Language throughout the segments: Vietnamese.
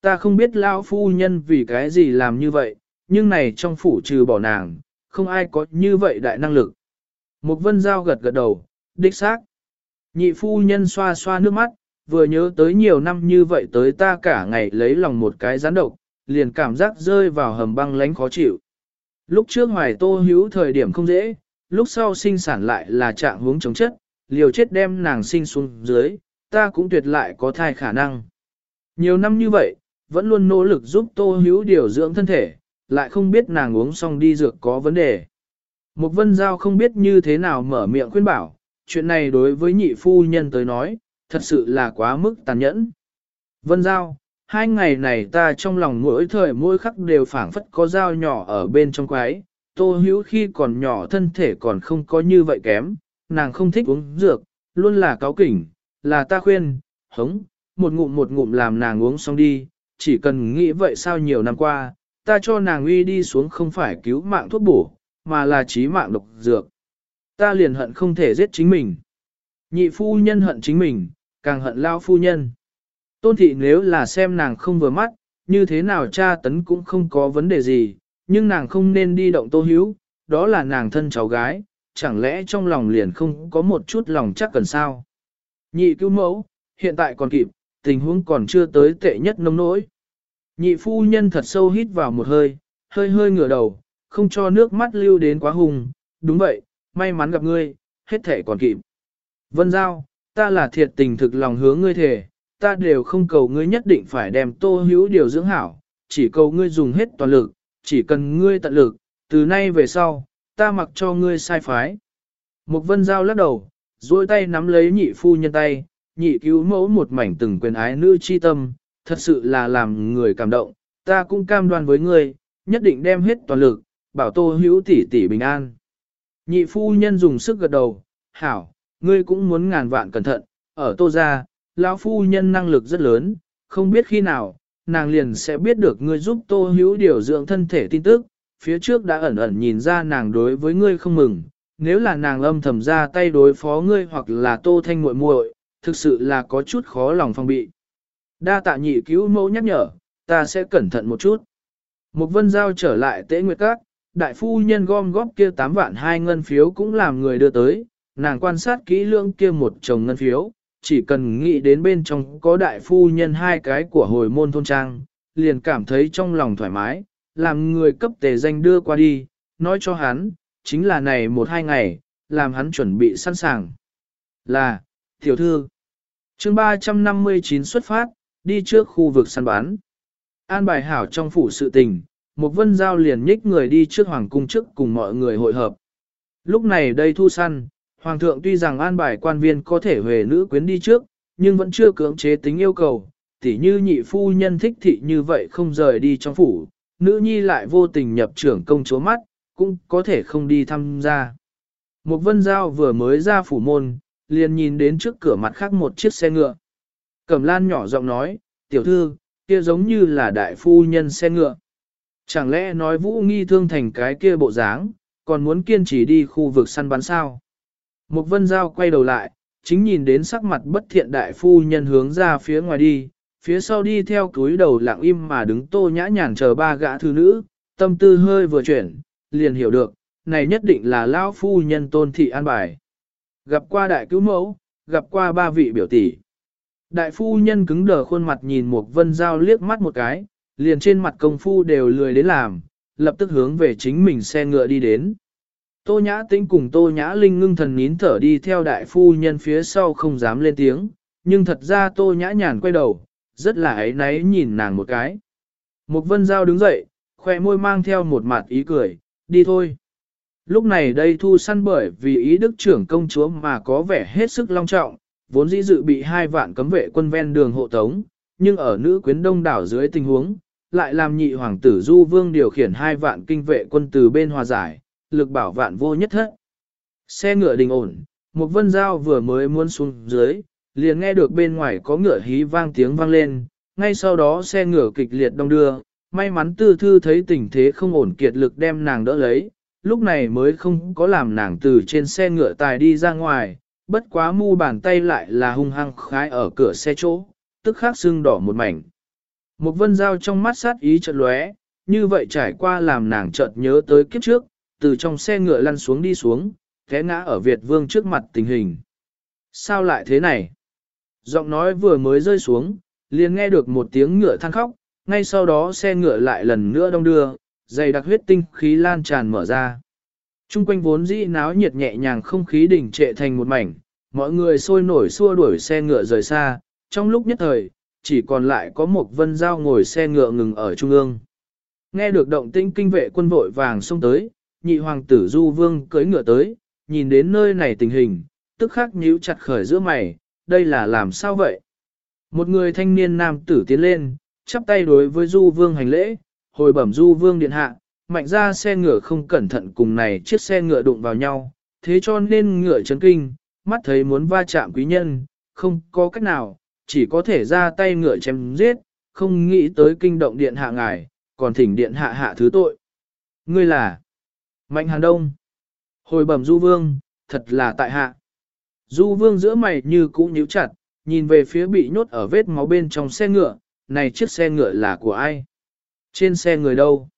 ta không biết lão phu nhân vì cái gì làm như vậy, nhưng này trong phủ trừ bỏ nàng, không ai có như vậy đại năng lực. Mục vân giao gật gật đầu, đích xác. Nhị phu nhân xoa xoa nước mắt, vừa nhớ tới nhiều năm như vậy tới ta cả ngày lấy lòng một cái gián độc, liền cảm giác rơi vào hầm băng lánh khó chịu. Lúc trước hoài tô hữu thời điểm không dễ, lúc sau sinh sản lại là trạng hướng chống chất, liều chết đem nàng sinh xuống dưới, ta cũng tuyệt lại có thai khả năng. Nhiều năm như vậy, vẫn luôn nỗ lực giúp tô hữu điều dưỡng thân thể, lại không biết nàng uống xong đi dược có vấn đề. Một vân giao không biết như thế nào mở miệng khuyên bảo, chuyện này đối với nhị phu nhân tới nói, thật sự là quá mức tàn nhẫn. Vân giao, hai ngày này ta trong lòng mỗi thời mỗi khắc đều phảng phất có dao nhỏ ở bên trong quái, tô hữu khi còn nhỏ thân thể còn không có như vậy kém, nàng không thích uống dược, luôn là cáo kỉnh, là ta khuyên, hống, một ngụm một ngụm làm nàng uống xong đi, chỉ cần nghĩ vậy sao nhiều năm qua, ta cho nàng uy đi xuống không phải cứu mạng thuốc bổ, mà là trí mạng độc dược. Ta liền hận không thể giết chính mình. Nhị phu nhân hận chính mình, càng hận lao phu nhân. Tôn thị nếu là xem nàng không vừa mắt, như thế nào cha tấn cũng không có vấn đề gì, nhưng nàng không nên đi động tô hữu, đó là nàng thân cháu gái, chẳng lẽ trong lòng liền không có một chút lòng chắc cần sao. Nhị cứu mẫu, hiện tại còn kịp, tình huống còn chưa tới tệ nhất nông nỗi. Nhị phu nhân thật sâu hít vào một hơi, hơi hơi ngửa đầu, không cho nước mắt lưu đến quá hùng, đúng vậy, may mắn gặp ngươi, hết thể còn kịp. Vân Giao, ta là thiệt tình thực lòng hướng ngươi thể, ta đều không cầu ngươi nhất định phải đem tô hữu điều dưỡng hảo, chỉ cầu ngươi dùng hết toàn lực, chỉ cần ngươi tận lực, từ nay về sau, ta mặc cho ngươi sai phái. Một vân giao lắc đầu, duỗi tay nắm lấy nhị phu nhân tay, nhị cứu mẫu một mảnh từng quyền ái nữ chi tâm, thật sự là làm người cảm động, ta cũng cam đoan với ngươi, nhất định đem hết toàn lực, bảo tô hữu tỷ tỷ bình an. Nhị phu nhân dùng sức gật đầu, hảo, ngươi cũng muốn ngàn vạn cẩn thận, ở tô gia, lão phu nhân năng lực rất lớn, không biết khi nào, nàng liền sẽ biết được ngươi giúp tô hữu điều dưỡng thân thể tin tức, phía trước đã ẩn ẩn nhìn ra nàng đối với ngươi không mừng, nếu là nàng âm thầm ra tay đối phó ngươi hoặc là tô thanh muội muội, thực sự là có chút khó lòng phong bị. Đa tạ nhị cứu mẫu nhắc nhở, ta sẽ cẩn thận một chút. Một vân giao trở lại tế nguyệt các, đại phu nhân gom góp kia 8 vạn hai ngân phiếu cũng làm người đưa tới, nàng quan sát kỹ lưỡng kia một chồng ngân phiếu, chỉ cần nghĩ đến bên trong có đại phu nhân hai cái của hồi môn thôn trang, liền cảm thấy trong lòng thoải mái, làm người cấp tề danh đưa qua đi, nói cho hắn, chính là này một hai ngày, làm hắn chuẩn bị sẵn sàng. Là, tiểu thư, chương 359 xuất phát, đi trước khu vực săn bán. An bài hảo trong phủ sự tình, một vân giao liền nhích người đi trước hoàng cung trước cùng mọi người hội hợp. Lúc này đây thu săn, hoàng thượng tuy rằng an bài quan viên có thể về nữ quyến đi trước, nhưng vẫn chưa cưỡng chế tính yêu cầu, tỉ như nhị phu nhân thích thị như vậy không rời đi trong phủ, nữ nhi lại vô tình nhập trưởng công chúa mắt, cũng có thể không đi tham gia. Một vân giao vừa mới ra phủ môn, liền nhìn đến trước cửa mặt khác một chiếc xe ngựa. Cẩm lan nhỏ giọng nói, tiểu thư, kia giống như là đại phu nhân xe ngựa. Chẳng lẽ nói vũ nghi thương thành cái kia bộ dáng, còn muốn kiên trì đi khu vực săn bắn sao? Một vân giao quay đầu lại, chính nhìn đến sắc mặt bất thiện đại phu nhân hướng ra phía ngoài đi, phía sau đi theo túi đầu lặng im mà đứng tô nhã nhàn chờ ba gã thư nữ, tâm tư hơi vừa chuyển, liền hiểu được, này nhất định là lão phu nhân tôn thị an bài. Gặp qua đại cứu mẫu, gặp qua ba vị biểu tỷ. Đại phu nhân cứng đờ khuôn mặt nhìn một vân giao liếc mắt một cái, liền trên mặt công phu đều lười đến làm, lập tức hướng về chính mình xe ngựa đi đến. Tô Nhã Tĩnh cùng Tô Nhã Linh ngưng thần nín thở đi theo đại phu nhân phía sau không dám lên tiếng, nhưng thật ra Tô Nhã nhàn quay đầu, rất là ấy náy nhìn nàng một cái. Một vân giao đứng dậy, khoe môi mang theo một mặt ý cười, đi thôi. Lúc này đây thu săn bởi vì ý đức trưởng công chúa mà có vẻ hết sức long trọng, vốn dĩ dự bị hai vạn cấm vệ quân ven đường hộ tống, nhưng ở nữ quyến đông đảo dưới tình huống, lại làm nhị hoàng tử Du Vương điều khiển hai vạn kinh vệ quân từ bên hòa giải, lực bảo vạn vô nhất thất. Xe ngựa đình ổn, một vân giao vừa mới muốn xuống dưới, liền nghe được bên ngoài có ngựa hí vang tiếng vang lên, ngay sau đó xe ngựa kịch liệt đông đưa, may mắn tư thư thấy tình thế không ổn kiệt lực đem nàng đỡ lấy, lúc này mới không có làm nàng từ trên xe ngựa tài đi ra ngoài, bất quá mu bàn tay lại là hung hăng khái ở cửa xe chỗ, tức khắc sưng đỏ một mảnh. Một vân dao trong mắt sát ý chợt lóe, như vậy trải qua làm nàng chợt nhớ tới kiếp trước, từ trong xe ngựa lăn xuống đi xuống, té ngã ở Việt vương trước mặt tình hình. Sao lại thế này? Giọng nói vừa mới rơi xuống, liền nghe được một tiếng ngựa than khóc, ngay sau đó xe ngựa lại lần nữa đông đưa, dày đặc huyết tinh khí lan tràn mở ra. Trung quanh vốn dĩ náo nhiệt nhẹ nhàng không khí đỉnh trệ thành một mảnh, mọi người sôi nổi xua đuổi xe ngựa rời xa, trong lúc nhất thời, chỉ còn lại có một vân giao ngồi xe ngựa ngừng ở trung ương. Nghe được động tĩnh kinh vệ quân vội vàng xông tới, nhị hoàng tử Du Vương cưỡi ngựa tới, nhìn đến nơi này tình hình, tức khắc nhíu chặt khởi giữa mày, đây là làm sao vậy? Một người thanh niên nam tử tiến lên, chắp tay đối với Du Vương hành lễ, hồi bẩm Du Vương điện hạ, mạnh ra xe ngựa không cẩn thận cùng này chiếc xe ngựa đụng vào nhau, thế cho nên ngựa chấn kinh, mắt thấy muốn va chạm quý nhân, không có cách nào, chỉ có thể ra tay ngựa chém giết, không nghĩ tới kinh động điện hạ ngài, còn thỉnh điện hạ hạ thứ tội. Ngươi là Mạnh Hàn Đông. Hồi bẩm Du Vương, thật là tại hạ. Du Vương giữa mày như cũ nhíu chặt, nhìn về phía bị nhốt ở vết máu bên trong xe ngựa, này chiếc xe ngựa là của ai? Trên xe người đâu?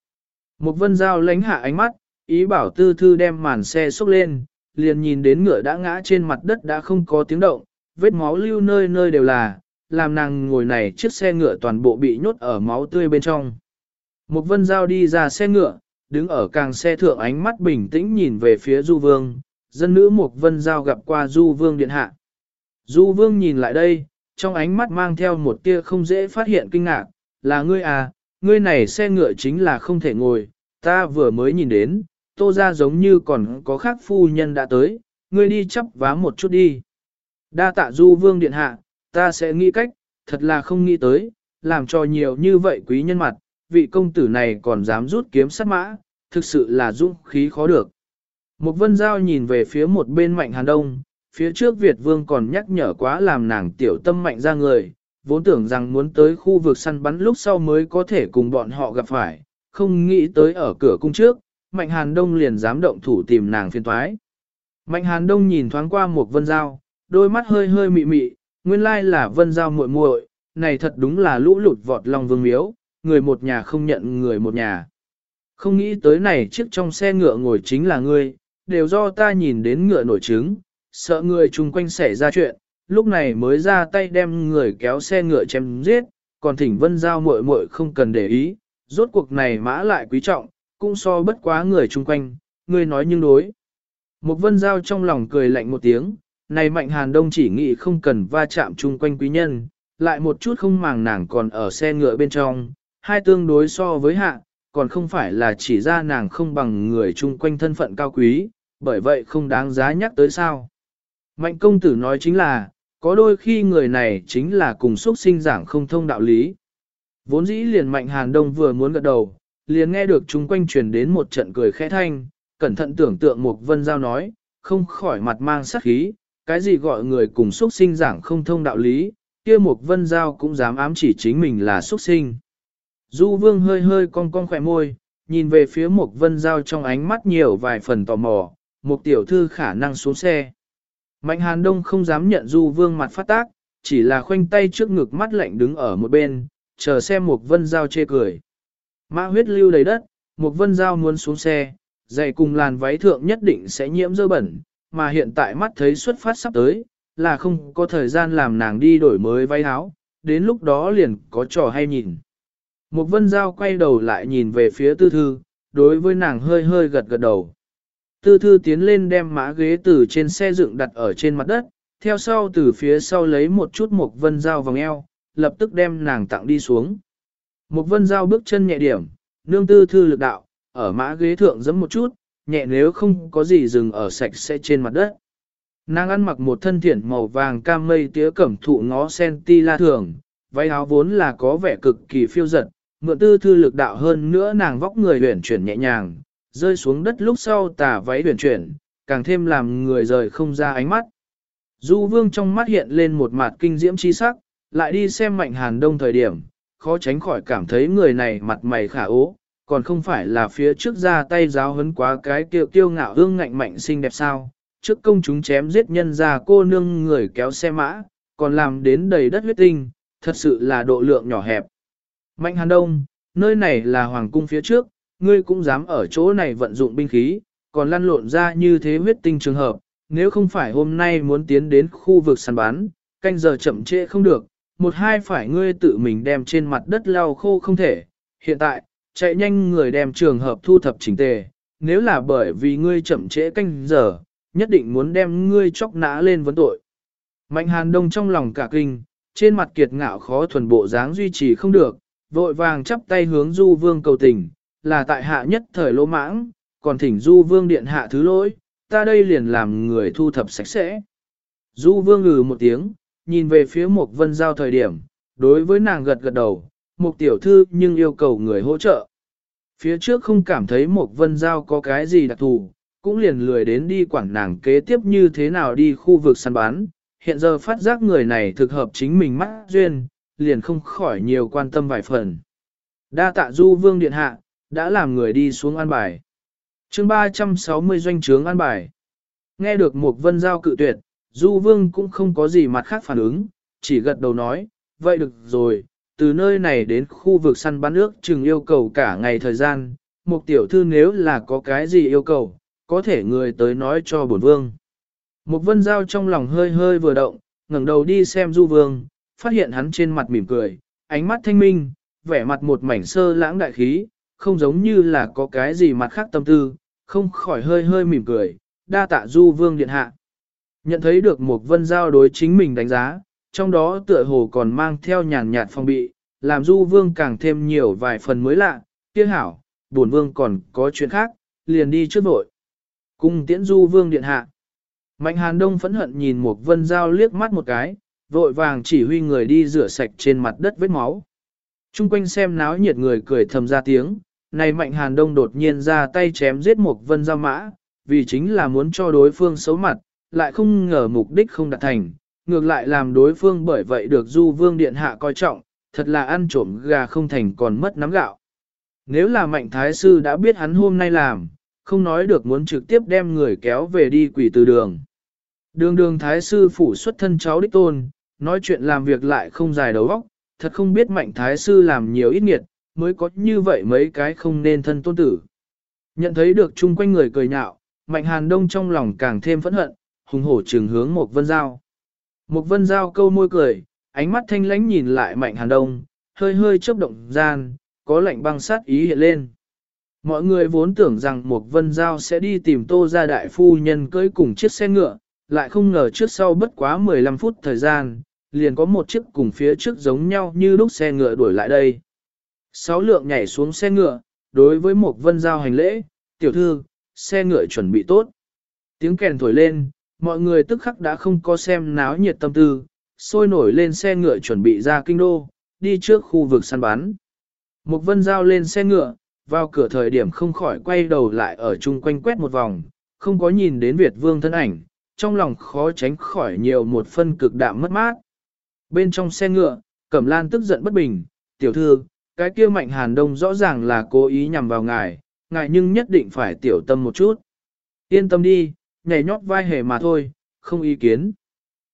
Một vân dao lánh hạ ánh mắt, ý bảo tư thư đem màn xe xúc lên, liền nhìn đến ngựa đã ngã trên mặt đất đã không có tiếng động, vết máu lưu nơi nơi đều là, làm nàng ngồi này chiếc xe ngựa toàn bộ bị nhốt ở máu tươi bên trong. Một vân dao đi ra xe ngựa, đứng ở càng xe thượng ánh mắt bình tĩnh nhìn về phía Du Vương, dân nữ một vân giao gặp qua Du Vương điện hạ. Du Vương nhìn lại đây, trong ánh mắt mang theo một tia không dễ phát hiện kinh ngạc, là ngươi à, ngươi này xe ngựa chính là không thể ngồi, ta vừa mới nhìn đến, tô ra giống như còn có khác phu nhân đã tới, ngươi đi chấp vá một chút đi. Đa tạ Du Vương điện hạ, ta sẽ nghĩ cách, thật là không nghĩ tới, làm cho nhiều như vậy quý nhân mặt, vị công tử này còn dám rút kiếm sát mã, thực sự là dũng khí khó được. Một vân giao nhìn về phía một bên mạnh hàn đông, phía trước Việt vương còn nhắc nhở quá làm nàng tiểu tâm mạnh ra người, vốn tưởng rằng muốn tới khu vực săn bắn lúc sau mới có thể cùng bọn họ gặp phải, không nghĩ tới ở cửa cung trước, mạnh hàn đông liền dám động thủ tìm nàng phiên thoái. Mạnh hàn đông nhìn thoáng qua một vân giao, đôi mắt hơi hơi mị mị, nguyên lai là vân giao muội muội, này thật đúng là lũ lụt vọt lòng vương miếu, người một nhà không nhận người một nhà. Không nghĩ tới này chiếc trong xe ngựa ngồi chính là ngươi, đều do ta nhìn đến ngựa nổi trứng, sợ người chung quanh xảy ra chuyện, lúc này mới ra tay đem người kéo xe ngựa chém giết, còn thỉnh vân giao muội muội không cần để ý, rốt cuộc này mã lại quý trọng, cũng so bất quá người chung quanh, ngươi nói nhưng đối. Một vân giao trong lòng cười lạnh một tiếng, này mạnh hàn đông chỉ nghĩ không cần va chạm chung quanh quý nhân, lại một chút không màng nàng còn ở xe ngựa bên trong, hai tương đối so với hạ, còn không phải là chỉ ra nàng không bằng người chung quanh thân phận cao quý, bởi vậy không đáng giá nhắc tới sao. Mạnh công tử nói chính là, có đôi khi người này chính là cùng xuất sinh giảng không thông đạo lý. Vốn dĩ liền mạnh hàn đông vừa muốn gật đầu, liền nghe được chúng quanh truyền đến một trận cười khẽ thanh, cẩn thận tưởng tượng một vân giao nói, không khỏi mặt mang sát khí, cái gì gọi người cùng xuất sinh giảng không thông đạo lý, kia một vân giao cũng dám ám chỉ chính mình là xuất sinh. Du vương hơi hơi cong cong khỏe môi, nhìn về phía một vân giao trong ánh mắt nhiều vài phần tò mò, một tiểu thư khả năng xuống xe. Mạnh hàn đông không dám nhận du vương mặt phát tác, chỉ là khoanh tay trước ngực mắt lạnh đứng ở một bên, chờ xem một vân giao chê cười. Mã huyết lưu đầy đất, một vân giao muốn xuống xe, giày cùng làn váy thượng nhất định sẽ nhiễm dơ bẩn, mà hiện tại mắt thấy xuất phát sắp tới, là không có thời gian làm nàng đi đổi mới váy áo, đến lúc đó liền có trò hay nhìn. Một vân giao quay đầu lại nhìn về phía tư thư, đối với nàng hơi hơi gật gật đầu. Tư thư tiến lên đem mã ghế từ trên xe dựng đặt ở trên mặt đất, theo sau từ phía sau lấy một chút một vân dao vòng eo, lập tức đem nàng tặng đi xuống. Một vân giao bước chân nhẹ điểm, nương tư thư lực đạo, ở mã ghế thượng giẫm một chút, nhẹ nếu không có gì dừng ở sạch sẽ trên mặt đất. Nàng ăn mặc một thân thiển màu vàng cam mây tía cẩm thụ ngó sen ti la thường, váy áo vốn là có vẻ cực kỳ phiêu giật, mượn tư thư lực đạo hơn nữa nàng vóc người huyển chuyển nhẹ nhàng, rơi xuống đất lúc sau tà váy huyển chuyển, càng thêm làm người rời không ra ánh mắt. Du vương trong mắt hiện lên một mặt kinh diễm chi sắc, lại đi xem mạnh hàn đông thời điểm, khó tránh khỏi cảm thấy người này mặt mày khả ố, còn không phải là phía trước ra tay giáo hấn quá cái kiệu kiêu ngạo hương ngạnh mạnh xinh đẹp sao, trước công chúng chém giết nhân ra cô nương người kéo xe mã, còn làm đến đầy đất huyết tinh, thật sự là độ lượng nhỏ hẹp. Mạnh Hàn Đông, nơi này là hoàng cung phía trước, ngươi cũng dám ở chỗ này vận dụng binh khí, còn lăn lộn ra như thế huyết tinh trường hợp, nếu không phải hôm nay muốn tiến đến khu vực săn bán, canh giờ chậm trễ không được, một hai phải ngươi tự mình đem trên mặt đất lau khô không thể. Hiện tại, chạy nhanh người đem trường hợp thu thập chỉnh tề, nếu là bởi vì ngươi chậm trễ canh giờ, nhất định muốn đem ngươi chóc nã lên vấn tội. Mạnh hàn đông trong lòng cả kinh, trên mặt kiệt ngạo khó thuần bộ dáng duy trì không được, vội vàng chắp tay hướng du vương cầu tình, là tại hạ nhất thời lỗ mãng, còn thỉnh du vương điện hạ thứ lỗi, ta đây liền làm người thu thập sạch sẽ. Du vương ngừ một tiếng, nhìn về phía một vân giao thời điểm, đối với nàng gật gật đầu, một tiểu thư nhưng yêu cầu người hỗ trợ. Phía trước không cảm thấy một vân giao có cái gì đặc thù, cũng liền lười đến đi quản nàng kế tiếp như thế nào đi khu vực săn bán, hiện giờ phát giác người này thực hợp chính mình mắt duyên, liền không khỏi nhiều quan tâm vài phần. Đa tạ du vương điện hạ, đã làm người đi xuống an bài. chương 360 doanh trướng an bài. Nghe được một vân giao cự tuyệt, du vương cũng không có gì mặt khác phản ứng, chỉ gật đầu nói, vậy được rồi, từ nơi này đến khu vực săn bắn nước chừng yêu cầu cả ngày thời gian, một tiểu thư nếu là có cái gì yêu cầu, có thể người tới nói cho bổn vương. Một vân giao trong lòng hơi hơi vừa động, ngẩng đầu đi xem du vương, phát hiện hắn trên mặt mỉm cười, ánh mắt thanh minh, vẻ mặt một mảnh sơ lãng đại khí, không giống như là có cái gì mặt khác tâm tư, không khỏi hơi hơi mỉm cười, đa tạ du vương điện hạ. Nhận thấy được một vân giao đối chính mình đánh giá, trong đó tựa hồ còn mang theo nhàn nhạt phong bị, làm du vương càng thêm nhiều vài phần mới lạ, tiếc hảo, bổn vương còn có chuyện khác, liền đi trước vội. Cung tiễn du vương điện hạ. Mạnh hàn đông phẫn hận nhìn một vân giao liếc mắt một cái, vội vàng chỉ huy người đi rửa sạch trên mặt đất vết máu. Trung quanh xem náo nhiệt người cười thầm ra tiếng, này mạnh hàn đông đột nhiên ra tay chém giết một vân giao mã, vì chính là muốn cho đối phương xấu mặt, lại không ngờ mục đích không đạt thành, ngược lại làm đối phương bởi vậy được du vương điện hạ coi trọng, thật là ăn trộm gà không thành còn mất nắm gạo. Nếu là mạnh thái sư đã biết hắn hôm nay làm, không nói được muốn trực tiếp đem người kéo về đi quỷ từ đường. Đường đường thái sư phủ xuất thân cháu đích tôn, nói chuyện làm việc lại không dài đầu óc, thật không biết mạnh thái sư làm nhiều ít nghiệt, mới có như vậy mấy cái không nên thân tôn tử. Nhận thấy được chung quanh người cười nhạo, mạnh hàn đông trong lòng càng thêm phẫn hận, hùng hổ trừng hướng một vân giao. Một vân giao câu môi cười, ánh mắt thanh lãnh nhìn lại mạnh hàn đông, hơi hơi chớp động gian, có lạnh băng sát ý hiện lên. Mọi người vốn tưởng rằng một vân giao sẽ đi tìm tô ra đại phu nhân cưới cùng chiếc xe ngựa, lại không ngờ trước sau bất quá 15 phút thời gian, liền có một chiếc cùng phía trước giống nhau như lúc xe ngựa đuổi lại đây. Sáu lượng nhảy xuống xe ngựa, đối với một vân giao hành lễ, tiểu thư, xe ngựa chuẩn bị tốt. Tiếng kèn thổi lên, mọi người tức khắc đã không có xem náo nhiệt tâm tư, sôi nổi lên xe ngựa chuẩn bị ra kinh đô, đi trước khu vực săn bắn. Mục vân giao lên xe ngựa, vào cửa thời điểm không khỏi quay đầu lại ở chung quanh quét một vòng, không có nhìn đến Việt vương thân ảnh, trong lòng khó tránh khỏi nhiều một phân cực đạm mất mát. Bên trong xe ngựa, Cẩm Lan tức giận bất bình, tiểu thư, cái kia mạnh hàn đông rõ ràng là cố ý nhằm vào ngài, ngài nhưng nhất định phải tiểu tâm một chút. Yên tâm đi, nhảy nhót vai hề mà thôi, không ý kiến.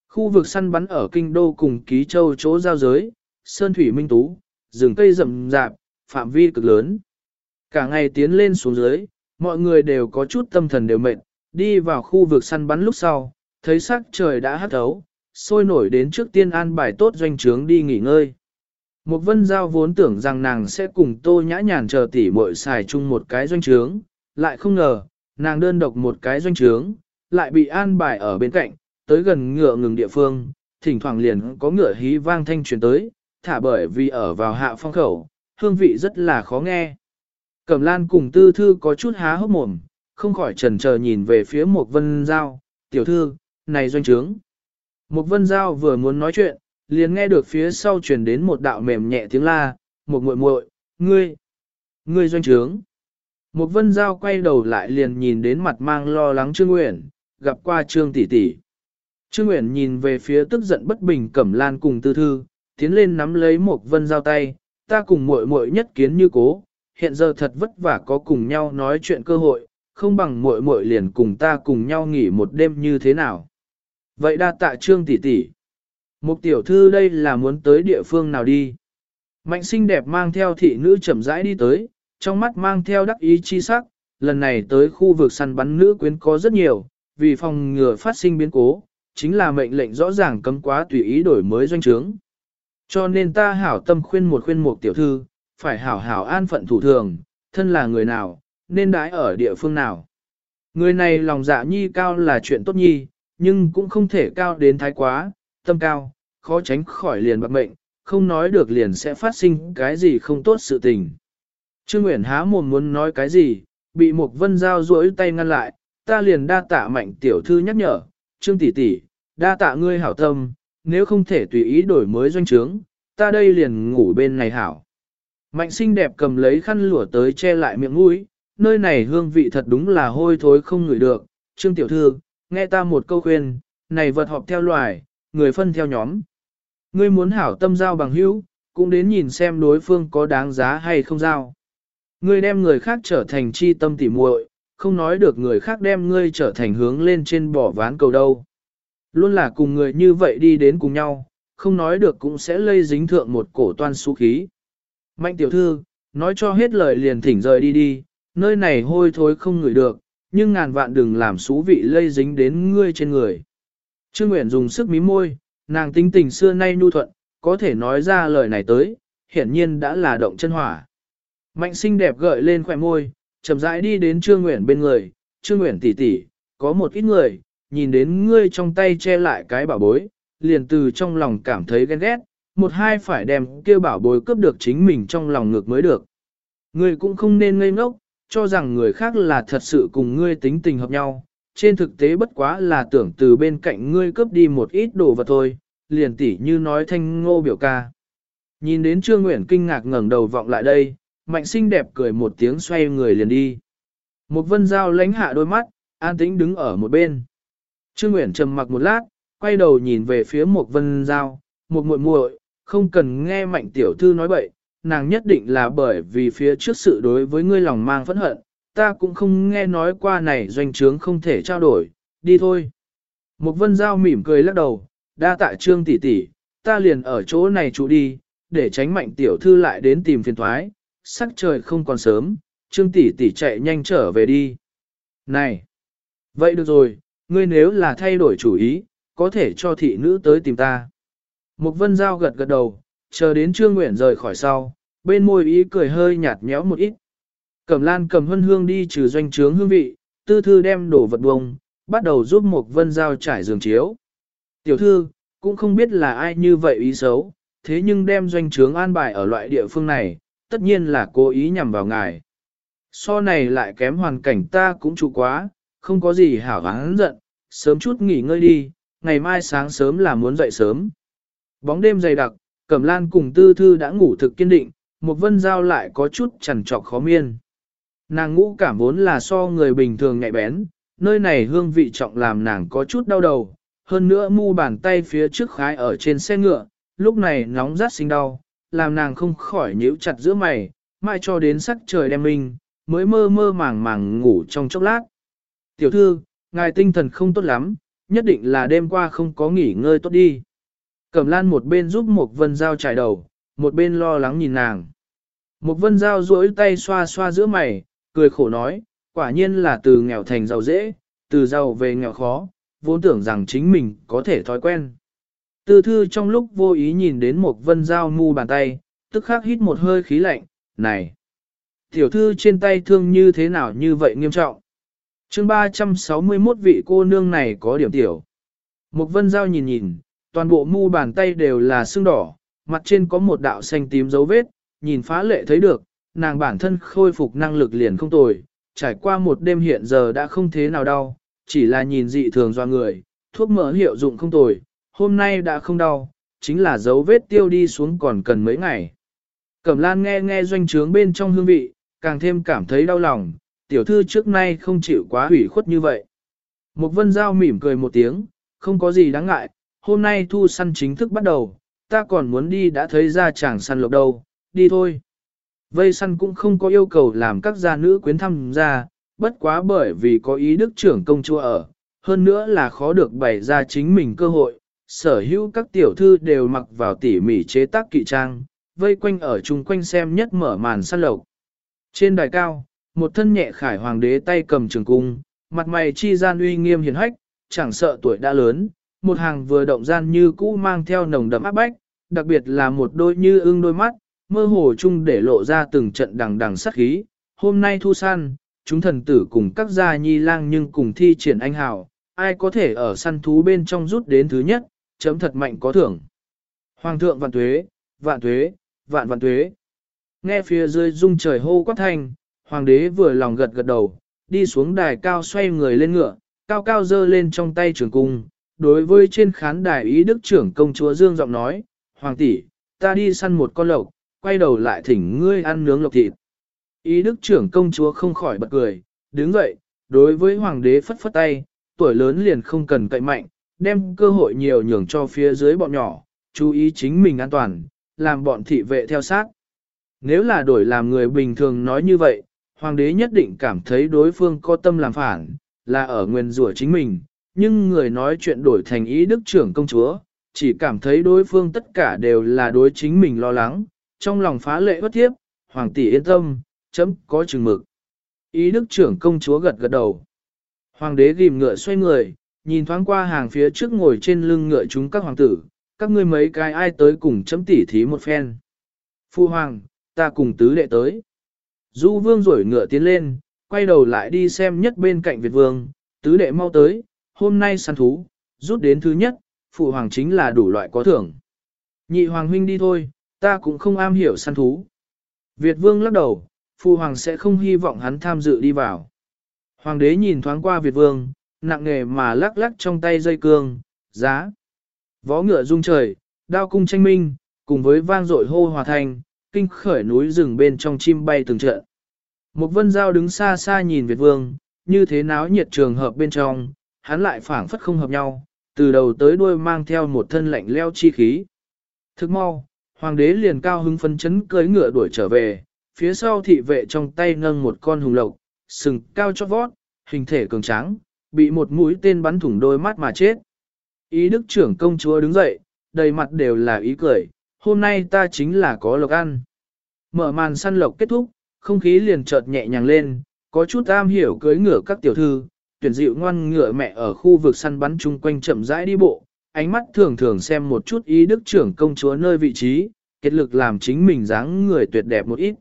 Khu vực săn bắn ở kinh đô cùng ký châu chỗ giao giới, sơn thủy minh tú, rừng cây rậm rạp, phạm vi cực lớn. Cả ngày tiến lên xuống dưới, mọi người đều có chút tâm thần đều mệt, đi vào khu vực săn bắn lúc sau, thấy sắc trời đã hắt thấu, sôi nổi đến trước tiên an bài tốt doanh trướng đi nghỉ ngơi. Một vân giao vốn tưởng rằng nàng sẽ cùng tô nhã nhàn chờ tỉ muội xài chung một cái doanh trướng, lại không ngờ, nàng đơn độc một cái doanh trướng, lại bị an bài ở bên cạnh, tới gần ngựa ngừng địa phương, thỉnh thoảng liền có ngựa hí vang thanh truyền tới, thả bởi vì ở vào hạ phong khẩu, hương vị rất là khó nghe. Cẩm lan cùng tư thư có chút há hốc mồm, không khỏi trần chờ nhìn về phía một vân giao, tiểu thư, này doanh trướng. Một vân giao vừa muốn nói chuyện, liền nghe được phía sau truyền đến một đạo mềm nhẹ tiếng la, một muội muội, ngươi, ngươi doanh trướng. Một vân giao quay đầu lại liền nhìn đến mặt mang lo lắng Trương Nguyễn, gặp qua Trương tỷ tỷ. Trương Nguyễn nhìn về phía tức giận bất bình Cẩm Lan cùng Tư Thư, tiến lên nắm lấy một vân giao tay, ta cùng muội muội nhất kiến như cố, hiện giờ thật vất vả có cùng nhau nói chuyện cơ hội, không bằng muội muội liền cùng ta cùng nhau nghỉ một đêm như thế nào. Vậy đa tạ Trương tỷ tỷ. Mục tiểu thư đây là muốn tới địa phương nào đi? Mạnh xinh đẹp mang theo thị nữ chậm rãi đi tới, trong mắt mang theo đắc ý chi sắc, lần này tới khu vực săn bắn nữ quyến có rất nhiều, vì phòng ngừa phát sinh biến cố, chính là mệnh lệnh rõ ràng cấm quá tùy ý đổi mới doanh trướng. Cho nên ta hảo tâm khuyên một khuyên một tiểu thư, phải hảo hảo an phận thủ thường, thân là người nào, nên đãi ở địa phương nào. Người này lòng dạ nhi cao là chuyện tốt nhi, nhưng cũng không thể cao đến thái quá, tâm cao, khó tránh khỏi liền bạc mệnh, không nói được liền sẽ phát sinh cái gì không tốt sự tình. Trương Nguyễn há mồm muốn nói cái gì, bị Mục vân giao duỗi tay ngăn lại, ta liền đa tạ mạnh tiểu thư nhắc nhở, Trương tỷ tỷ, đa tạ ngươi hảo tâm, nếu không thể tùy ý đổi mới doanh trướng, ta đây liền ngủ bên này hảo. Mạnh xinh đẹp cầm lấy khăn lụa tới che lại miệng mũi, nơi này hương vị thật đúng là hôi thối không ngửi được. Trương tiểu thư, nghe ta một câu khuyên, này vật họp theo loài, người phân theo nhóm. Ngươi muốn hảo tâm giao bằng hữu, cũng đến nhìn xem đối phương có đáng giá hay không giao. Ngươi đem người khác trở thành chi tâm tỉ muội, không nói được người khác đem ngươi trở thành hướng lên trên bỏ ván cầu đâu. Luôn là cùng người như vậy đi đến cùng nhau, không nói được cũng sẽ lây dính thượng một cổ toan xú khí. Mạnh tiểu thư, nói cho hết lời liền thỉnh rời đi đi, nơi này hôi thối không ngửi được, nhưng ngàn vạn đừng làm xú vị lây dính đến ngươi trên người. Trương Nguyễn dùng sức mí môi, nàng tính tình xưa nay nhu thuận, có thể nói ra lời này tới, hiển nhiên đã là động chân hỏa. Mạnh xinh đẹp gợi lên khỏe môi, chậm rãi đi đến Trương Nguyễn bên người, Trương Nguyễn tỷ tỷ, có một ít người, nhìn đến ngươi trong tay che lại cái bảo bối, liền từ trong lòng cảm thấy ghen ghét, một hai phải đem kêu bảo bối cướp được chính mình trong lòng ngược mới được. Ngươi cũng không nên ngây ngốc, cho rằng người khác là thật sự cùng ngươi tính tình hợp nhau, trên thực tế bất quá là tưởng từ bên cạnh ngươi cướp đi một ít đồ vật thôi, liền tỉ như nói thanh ngô biểu ca. Nhìn đến Trương Nguyễn kinh ngạc ngẩng đầu vọng lại đây, mạnh xinh đẹp cười một tiếng xoay người liền đi. Một vân dao lánh hạ đôi mắt, an tĩnh đứng ở một bên. Trương Nguyễn trầm mặc một lát, quay đầu nhìn về phía một vân dao, một muội muội, không cần nghe mạnh tiểu thư nói bậy, nàng nhất định là bởi vì phía trước sự đối với ngươi lòng mang phẫn hận, ta cũng không nghe nói qua này doanh trướng không thể trao đổi, đi thôi. Một vân giao mỉm cười lắc đầu, đa tạ trương tỷ tỷ, ta liền ở chỗ này trụ đi, để tránh mạnh tiểu thư lại đến tìm phiền thoái, sắc trời không còn sớm, trương tỷ tỷ chạy nhanh trở về đi. Này! Vậy được rồi, ngươi nếu là thay đổi chủ ý, có thể cho thị nữ tới tìm ta. Mục vân giao gật gật đầu, chờ đến Trương Nguyện rời khỏi sau, bên môi ý cười hơi nhạt nhẽo một ít. Cẩm lan cầm hân hương đi trừ doanh trướng hương vị, tư thư đem đổ vật bông, bắt đầu giúp Mục vân giao trải giường chiếu. Tiểu thư, cũng không biết là ai như vậy ý xấu, thế nhưng đem doanh trướng an bài ở loại địa phương này, tất nhiên là cố ý nhằm vào ngài. So này lại kém hoàn cảnh ta cũng trụ quá, không có gì hảo gắng giận, sớm chút nghỉ ngơi đi, ngày mai sáng sớm là muốn dậy sớm. Bóng đêm dày đặc, Cẩm Lan cùng Tư Thư đã ngủ thực kiên định, một vân giao lại có chút chằn trọc khó miên. Nàng ngũ cảm vốn là so người bình thường nhạy bén, nơi này hương vị trọng làm nàng có chút đau đầu, hơn nữa mu bàn tay phía trước khái ở trên xe ngựa, lúc này nóng rát sinh đau, làm nàng không khỏi nhíu chặt giữa mày, mai cho đến sắc trời đem minh, mới mơ mơ màng màng ngủ trong chốc lát. Tiểu thư, ngài tinh thần không tốt lắm, nhất định là đêm qua không có nghỉ ngơi tốt đi. Cẩm lan một bên giúp một vân dao trải đầu, một bên lo lắng nhìn nàng. Một vân dao duỗi tay xoa xoa giữa mày, cười khổ nói, quả nhiên là từ nghèo thành giàu dễ, từ giàu về nghèo khó, vốn tưởng rằng chính mình có thể thói quen. Tư thư trong lúc vô ý nhìn đến một vân dao mu bàn tay, tức khắc hít một hơi khí lạnh, này. Tiểu thư trên tay thương như thế nào như vậy nghiêm trọng. chương 361 vị cô nương này có điểm tiểu. Một vân dao nhìn nhìn, toàn bộ mu bàn tay đều là xương đỏ, mặt trên có một đạo xanh tím dấu vết, nhìn phá lệ thấy được, nàng bản thân khôi phục năng lực liền không tồi, trải qua một đêm hiện giờ đã không thế nào đau, chỉ là nhìn dị thường do người, thuốc mỡ hiệu dụng không tồi, hôm nay đã không đau, chính là dấu vết tiêu đi xuống còn cần mấy ngày. Cẩm lan nghe nghe doanh trướng bên trong hương vị, càng thêm cảm thấy đau lòng, tiểu thư trước nay không chịu quá hủy khuất như vậy. Một vân giao mỉm cười một tiếng, không có gì đáng ngại, hôm nay thu săn chính thức bắt đầu, ta còn muốn đi đã thấy ra chàng săn lộc đâu, đi thôi. Vây săn cũng không có yêu cầu làm các gia nữ quyến thăm ra, bất quá bởi vì có ý đức trưởng công chúa ở, hơn nữa là khó được bày ra chính mình cơ hội, sở hữu các tiểu thư đều mặc vào tỉ mỉ chế tác kỵ trang, vây quanh ở chung quanh xem nhất mở màn săn lộc. Trên đài cao, một thân nhẹ khải hoàng đế tay cầm trường cung, mặt mày chi gian uy nghiêm hiền hách, chẳng sợ tuổi đã lớn, một hàng vừa động gian như cũ mang theo nồng đậm áp bách, đặc biệt là một đôi như ưng đôi mắt, mơ hồ chung để lộ ra từng trận đằng đằng sát khí. Hôm nay thu săn, chúng thần tử cùng các gia nhi lang nhưng cùng thi triển anh hào, ai có thể ở săn thú bên trong rút đến thứ nhất, chấm thật mạnh có thưởng. Hoàng thượng vạn tuế, vạn tuế, vạn vạn tuế. Nghe phía dưới rung trời hô quát thanh, hoàng đế vừa lòng gật gật đầu, đi xuống đài cao xoay người lên ngựa, cao cao dơ lên trong tay trường cung. Đối với trên khán đài ý đức trưởng công chúa Dương giọng nói, Hoàng tỷ, ta đi săn một con lộc, quay đầu lại thỉnh ngươi ăn nướng lộc thịt. Ý đức trưởng công chúa không khỏi bật cười, đứng dậy, đối với hoàng đế phất phất tay, tuổi lớn liền không cần cậy mạnh, đem cơ hội nhiều nhường cho phía dưới bọn nhỏ, chú ý chính mình an toàn, làm bọn thị vệ theo sát. Nếu là đổi làm người bình thường nói như vậy, hoàng đế nhất định cảm thấy đối phương có tâm làm phản, là ở nguyên rủa chính mình, nhưng người nói chuyện đổi thành ý đức trưởng công chúa, chỉ cảm thấy đối phương tất cả đều là đối chính mình lo lắng, trong lòng phá lệ bất thiếp, hoàng tỷ yên tâm, chấm có chừng mực. Ý đức trưởng công chúa gật gật đầu. Hoàng đế ghim ngựa xoay người, nhìn thoáng qua hàng phía trước ngồi trên lưng ngựa chúng các hoàng tử, các ngươi mấy cái ai tới cùng chấm tỉ thí một phen. Phu hoàng, ta cùng tứ đệ tới. Du vương rổi ngựa tiến lên, quay đầu lại đi xem nhất bên cạnh Việt vương, tứ đệ mau tới, hôm nay săn thú, rút đến thứ nhất, phụ hoàng chính là đủ loại có thưởng. Nhị hoàng huynh đi thôi, ta cũng không am hiểu săn thú. Việt vương lắc đầu, phụ hoàng sẽ không hy vọng hắn tham dự đi vào. Hoàng đế nhìn thoáng qua Việt vương, nặng nghề mà lắc lắc trong tay dây cương, giá. Vó ngựa rung trời, đao cung tranh minh, cùng với vang dội hô hòa thành, kinh khởi núi rừng bên trong chim bay từng trận. Một vân giao đứng xa xa nhìn Việt vương, như thế náo nhiệt trường hợp bên trong, hắn lại phảng phất không hợp nhau, từ đầu tới đuôi mang theo một thân lạnh leo chi khí. Thức mau, hoàng đế liền cao hứng phấn chấn cưới ngựa đuổi trở về, phía sau thị vệ trong tay nâng một con hùng lộc, sừng cao chót vót, hình thể cường tráng, bị một mũi tên bắn thủng đôi mắt mà chết. Ý đức trưởng công chúa đứng dậy, đầy mặt đều là ý cười, hôm nay ta chính là có lộc ăn. Mở màn săn lộc kết thúc, không khí liền chợt nhẹ nhàng lên, có chút am hiểu cưới ngựa các tiểu thư, tuyển dịu ngoan ngựa mẹ ở khu vực săn bắn chung quanh chậm rãi đi bộ, ánh mắt thường thường xem một chút ý đức trưởng công chúa nơi vị trí, kết lực làm chính mình dáng người tuyệt đẹp một ít.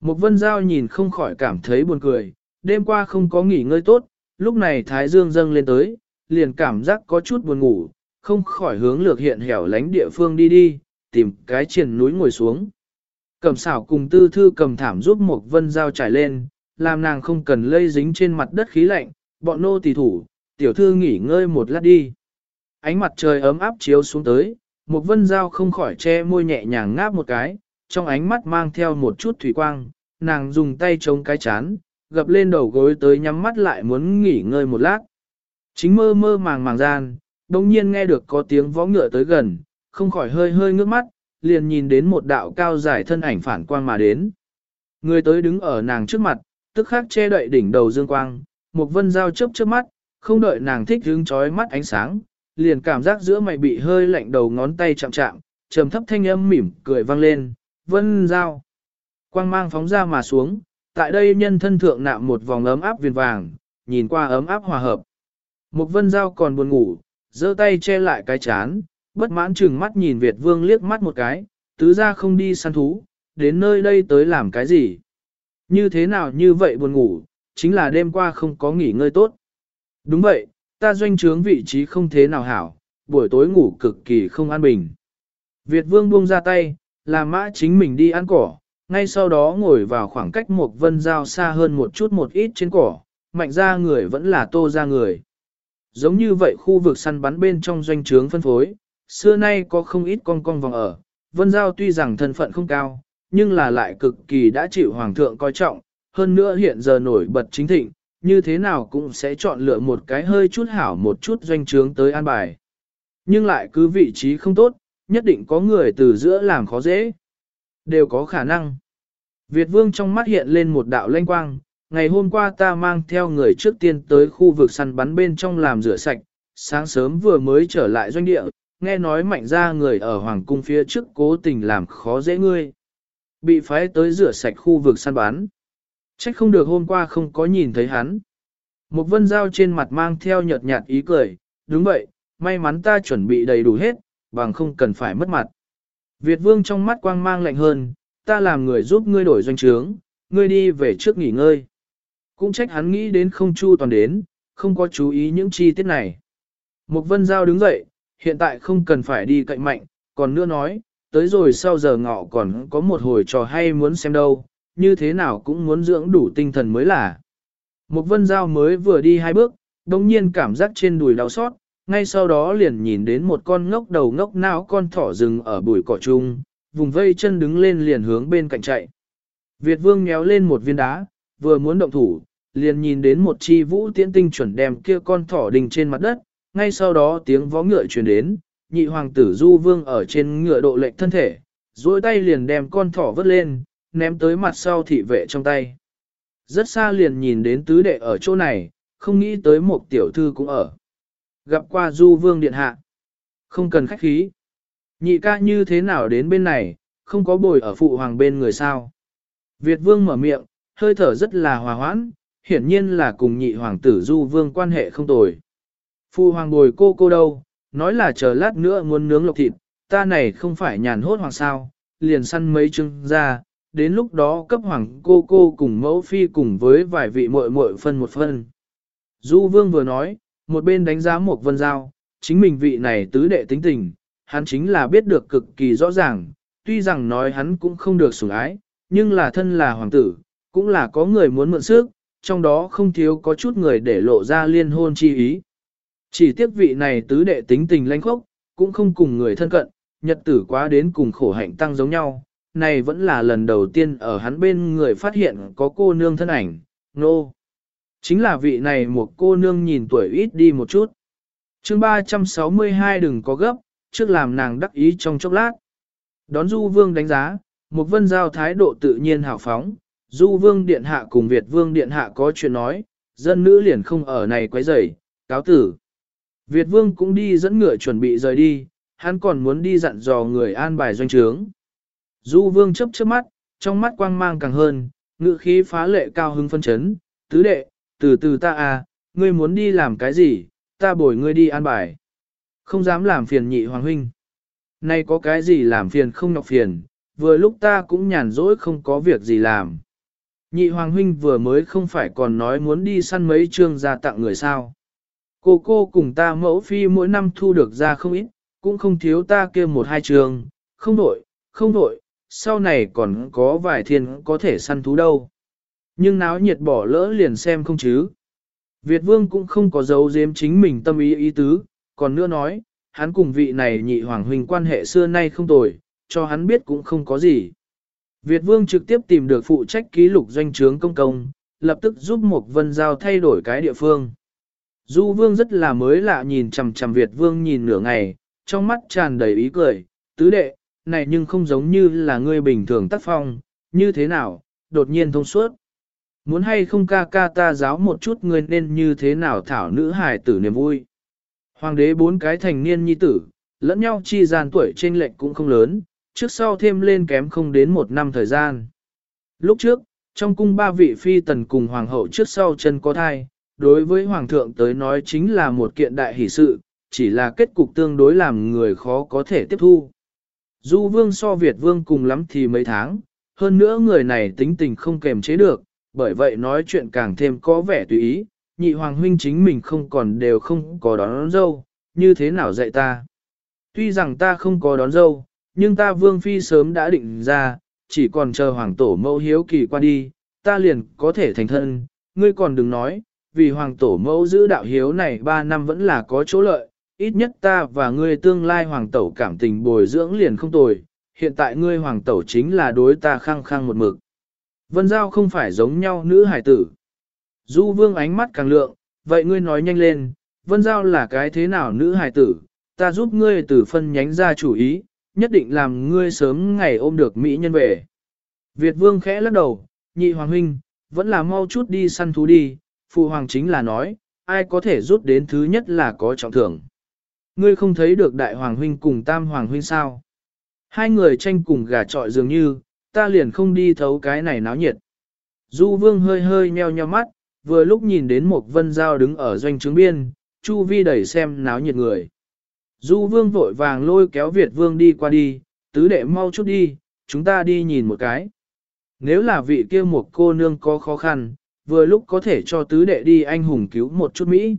Một vân giao nhìn không khỏi cảm thấy buồn cười, đêm qua không có nghỉ ngơi tốt, lúc này thái dương dâng lên tới, liền cảm giác có chút buồn ngủ, không khỏi hướng lược hiện hẻo lánh địa phương đi đi, tìm cái triển núi ngồi xuống. Cầm xảo cùng tư thư cầm thảm giúp một vân giao trải lên, làm nàng không cần lây dính trên mặt đất khí lạnh, bọn nô tỳ thủ, tiểu thư nghỉ ngơi một lát đi. Ánh mặt trời ấm áp chiếu xuống tới, một vân dao không khỏi che môi nhẹ nhàng ngáp một cái, trong ánh mắt mang theo một chút thủy quang, nàng dùng tay chống cái chán, gập lên đầu gối tới nhắm mắt lại muốn nghỉ ngơi một lát. Chính mơ mơ màng màng gian, đồng nhiên nghe được có tiếng võ ngựa tới gần, không khỏi hơi hơi ngước mắt, liền nhìn đến một đạo cao dài thân ảnh phản quang mà đến. Người tới đứng ở nàng trước mặt, tức khắc che đậy đỉnh đầu dương quang, một vân dao chớp chớp mắt, không đợi nàng thích hướng chói mắt ánh sáng, liền cảm giác giữa mày bị hơi lạnh đầu ngón tay chạm chạm, trầm thấp thanh âm mỉm cười vang lên, vân dao. Quang mang phóng ra mà xuống, tại đây nhân thân thượng nạm một vòng ấm áp viền vàng, nhìn qua ấm áp hòa hợp. mục vân giao còn buồn ngủ, giơ tay che lại cái chán, bất mãn chừng mắt nhìn Việt vương liếc mắt một cái, tứ ra không đi săn thú, đến nơi đây tới làm cái gì. Như thế nào như vậy buồn ngủ, chính là đêm qua không có nghỉ ngơi tốt. Đúng vậy, ta doanh trướng vị trí không thế nào hảo, buổi tối ngủ cực kỳ không an bình. Việt vương buông ra tay, làm mã chính mình đi ăn cỏ, ngay sau đó ngồi vào khoảng cách một vân giao xa hơn một chút một ít trên cỏ, mạnh ra người vẫn là tô ra người. Giống như vậy khu vực săn bắn bên trong doanh trướng phân phối, xưa nay có không ít con con vòng ở, vân giao tuy rằng thân phận không cao, nhưng là lại cực kỳ đã chịu hoàng thượng coi trọng, hơn nữa hiện giờ nổi bật chính thịnh, như thế nào cũng sẽ chọn lựa một cái hơi chút hảo một chút doanh trướng tới an bài. Nhưng lại cứ vị trí không tốt, nhất định có người từ giữa làm khó dễ. Đều có khả năng. Việt vương trong mắt hiện lên một đạo lanh quang, ngày hôm qua ta mang theo người trước tiên tới khu vực săn bắn bên trong làm rửa sạch, sáng sớm vừa mới trở lại doanh địa, nghe nói mạnh ra người ở hoàng cung phía trước cố tình làm khó dễ ngươi. Bị phái tới rửa sạch khu vực săn bắn, Trách không được hôm qua không có nhìn thấy hắn. Một vân dao trên mặt mang theo nhợt nhạt ý cười, đúng vậy, may mắn ta chuẩn bị đầy đủ hết, bằng không cần phải mất mặt. Việt vương trong mắt quang mang lạnh hơn, ta làm người giúp ngươi đổi doanh trướng, ngươi đi về trước nghỉ ngơi. Cũng trách hắn nghĩ đến không chu toàn đến, không có chú ý những chi tiết này. Mục vân giao đứng dậy, hiện tại không cần phải đi cạnh mạnh, còn nữa nói, tới rồi sau giờ ngọ còn có một hồi trò hay muốn xem đâu, như thế nào cũng muốn dưỡng đủ tinh thần mới là. Mục vân giao mới vừa đi hai bước, đồng nhiên cảm giác trên đùi đau xót, ngay sau đó liền nhìn đến một con ngốc đầu ngốc não con thỏ rừng ở bụi cỏ chung, vùng vây chân đứng lên liền hướng bên cạnh chạy. Việt vương nhéo lên một viên đá, vừa muốn động thủ, liền nhìn đến một chi vũ tiễn tinh chuẩn đem kia con thỏ đình trên mặt đất, ngay sau đó tiếng vó ngựa truyền đến, nhị hoàng tử du vương ở trên ngựa độ lệnh thân thể, duỗi tay liền đem con thỏ vớt lên, ném tới mặt sau thị vệ trong tay. Rất xa liền nhìn đến tứ đệ ở chỗ này, không nghĩ tới một tiểu thư cũng ở. Gặp qua du vương điện hạ. Không cần khách khí. Nhị ca như thế nào đến bên này, không có bồi ở phụ hoàng bên người sao. Việt vương mở miệng, hơi thở rất là hòa hoãn, hiển nhiên là cùng nhị hoàng tử du vương quan hệ không tồi. Phụ hoàng bồi cô cô đâu, nói là chờ lát nữa muốn nướng lộc thịt, ta này không phải nhàn hốt hoàng sao, liền săn mấy trứng ra, đến lúc đó cấp hoàng cô cô cùng mẫu phi cùng với vài vị muội muội phân một phân. Du vương vừa nói, một bên đánh giá một vân giao, chính mình vị này tứ đệ tính tình, hắn chính là biết được cực kỳ rõ ràng, tuy rằng nói hắn cũng không được sủng ái, nhưng là thân là hoàng tử, cũng là có người muốn mượn sức, trong đó không thiếu có chút người để lộ ra liên hôn chi ý. Chỉ tiếc vị này tứ đệ tính tình lãnh khốc, cũng không cùng người thân cận, nhật tử quá đến cùng khổ hạnh tăng giống nhau, này vẫn là lần đầu tiên ở hắn bên người phát hiện có cô nương thân ảnh, nô. No. Chính là vị này một cô nương nhìn tuổi ít đi một chút. chương 362 đừng có gấp, trước làm nàng đắc ý trong chốc lát. Đón Du Vương đánh giá, một vân giao thái độ tự nhiên hào phóng, Du Vương Điện Hạ cùng Việt Vương Điện Hạ có chuyện nói, dân nữ liền không ở này quấy rầy, cáo tử. Việt Vương cũng đi dẫn ngựa chuẩn bị rời đi, hắn còn muốn đi dặn dò người an bài doanh trướng. Du Vương chấp chớp mắt, trong mắt quang mang càng hơn, ngựa khí phá lệ cao hứng phân chấn, tứ đệ, từ từ ta à, ngươi muốn đi làm cái gì, ta bồi ngươi đi an bài. Không dám làm phiền nhị hoàng huynh. Nay có cái gì làm phiền không nhọc phiền, vừa lúc ta cũng nhàn rỗi không có việc gì làm. Nhị hoàng huynh vừa mới không phải còn nói muốn đi săn mấy trương ra tặng người sao. Cô cô cùng ta mẫu phi mỗi năm thu được ra không ít, cũng không thiếu ta kia một hai trường, không đổi, không đổi, sau này còn có vài thiên có thể săn thú đâu. Nhưng náo nhiệt bỏ lỡ liền xem không chứ. Việt vương cũng không có dấu giếm chính mình tâm ý ý tứ, còn nữa nói, hắn cùng vị này nhị hoàng huynh quan hệ xưa nay không tồi, cho hắn biết cũng không có gì. Việt vương trực tiếp tìm được phụ trách ký lục doanh trướng công công, lập tức giúp một vân giao thay đổi cái địa phương. Du vương rất là mới lạ nhìn chằm chằm Việt vương nhìn nửa ngày, trong mắt tràn đầy ý cười, tứ đệ, này nhưng không giống như là ngươi bình thường tác phong, như thế nào, đột nhiên thông suốt. Muốn hay không ca ca ta giáo một chút ngươi nên như thế nào thảo nữ hài tử niềm vui. Hoàng đế bốn cái thành niên nhi tử, lẫn nhau chi gian tuổi trên lệnh cũng không lớn, trước sau thêm lên kém không đến một năm thời gian. Lúc trước, trong cung ba vị phi tần cùng hoàng hậu trước sau chân có thai, đối với hoàng thượng tới nói chính là một kiện đại hỷ sự, chỉ là kết cục tương đối làm người khó có thể tiếp thu. Du vương so Việt vương cùng lắm thì mấy tháng, hơn nữa người này tính tình không kềm chế được, bởi vậy nói chuyện càng thêm có vẻ tùy ý, nhị hoàng huynh chính mình không còn đều không có đón, đón dâu, như thế nào dạy ta. Tuy rằng ta không có đón dâu, nhưng ta vương phi sớm đã định ra, chỉ còn chờ hoàng tổ mẫu hiếu kỳ qua đi, ta liền có thể thành thân, ngươi còn đừng nói, vì hoàng tổ mẫu giữ đạo hiếu này 3 năm vẫn là có chỗ lợi, ít nhất ta và ngươi tương lai hoàng tẩu cảm tình bồi dưỡng liền không tồi, hiện tại ngươi hoàng tẩu chính là đối ta khăng khăng một mực. Vân Giao không phải giống nhau nữ hải tử. Du vương ánh mắt càng lượng, vậy ngươi nói nhanh lên, Vân Giao là cái thế nào nữ hải tử, ta giúp ngươi từ phân nhánh ra chủ ý, nhất định làm ngươi sớm ngày ôm được Mỹ nhân về. Việt vương khẽ lắc đầu, nhị hoàng huynh, vẫn là mau chút đi săn thú đi, phụ hoàng chính là nói, ai có thể rút đến thứ nhất là có trọng thưởng. Ngươi không thấy được đại hoàng huynh cùng tam hoàng huynh sao? Hai người tranh cùng gà trọi dường như, ta liền không đi thấu cái này náo nhiệt. Du vương hơi hơi nheo nheo mắt, vừa lúc nhìn đến một vân giao đứng ở doanh trướng biên, chu vi đẩy xem náo nhiệt người. Du vương vội vàng lôi kéo Việt vương đi qua đi, tứ đệ mau chút đi, chúng ta đi nhìn một cái. Nếu là vị kia một cô nương có khó khăn, vừa lúc có thể cho tứ đệ đi anh hùng cứu một chút Mỹ.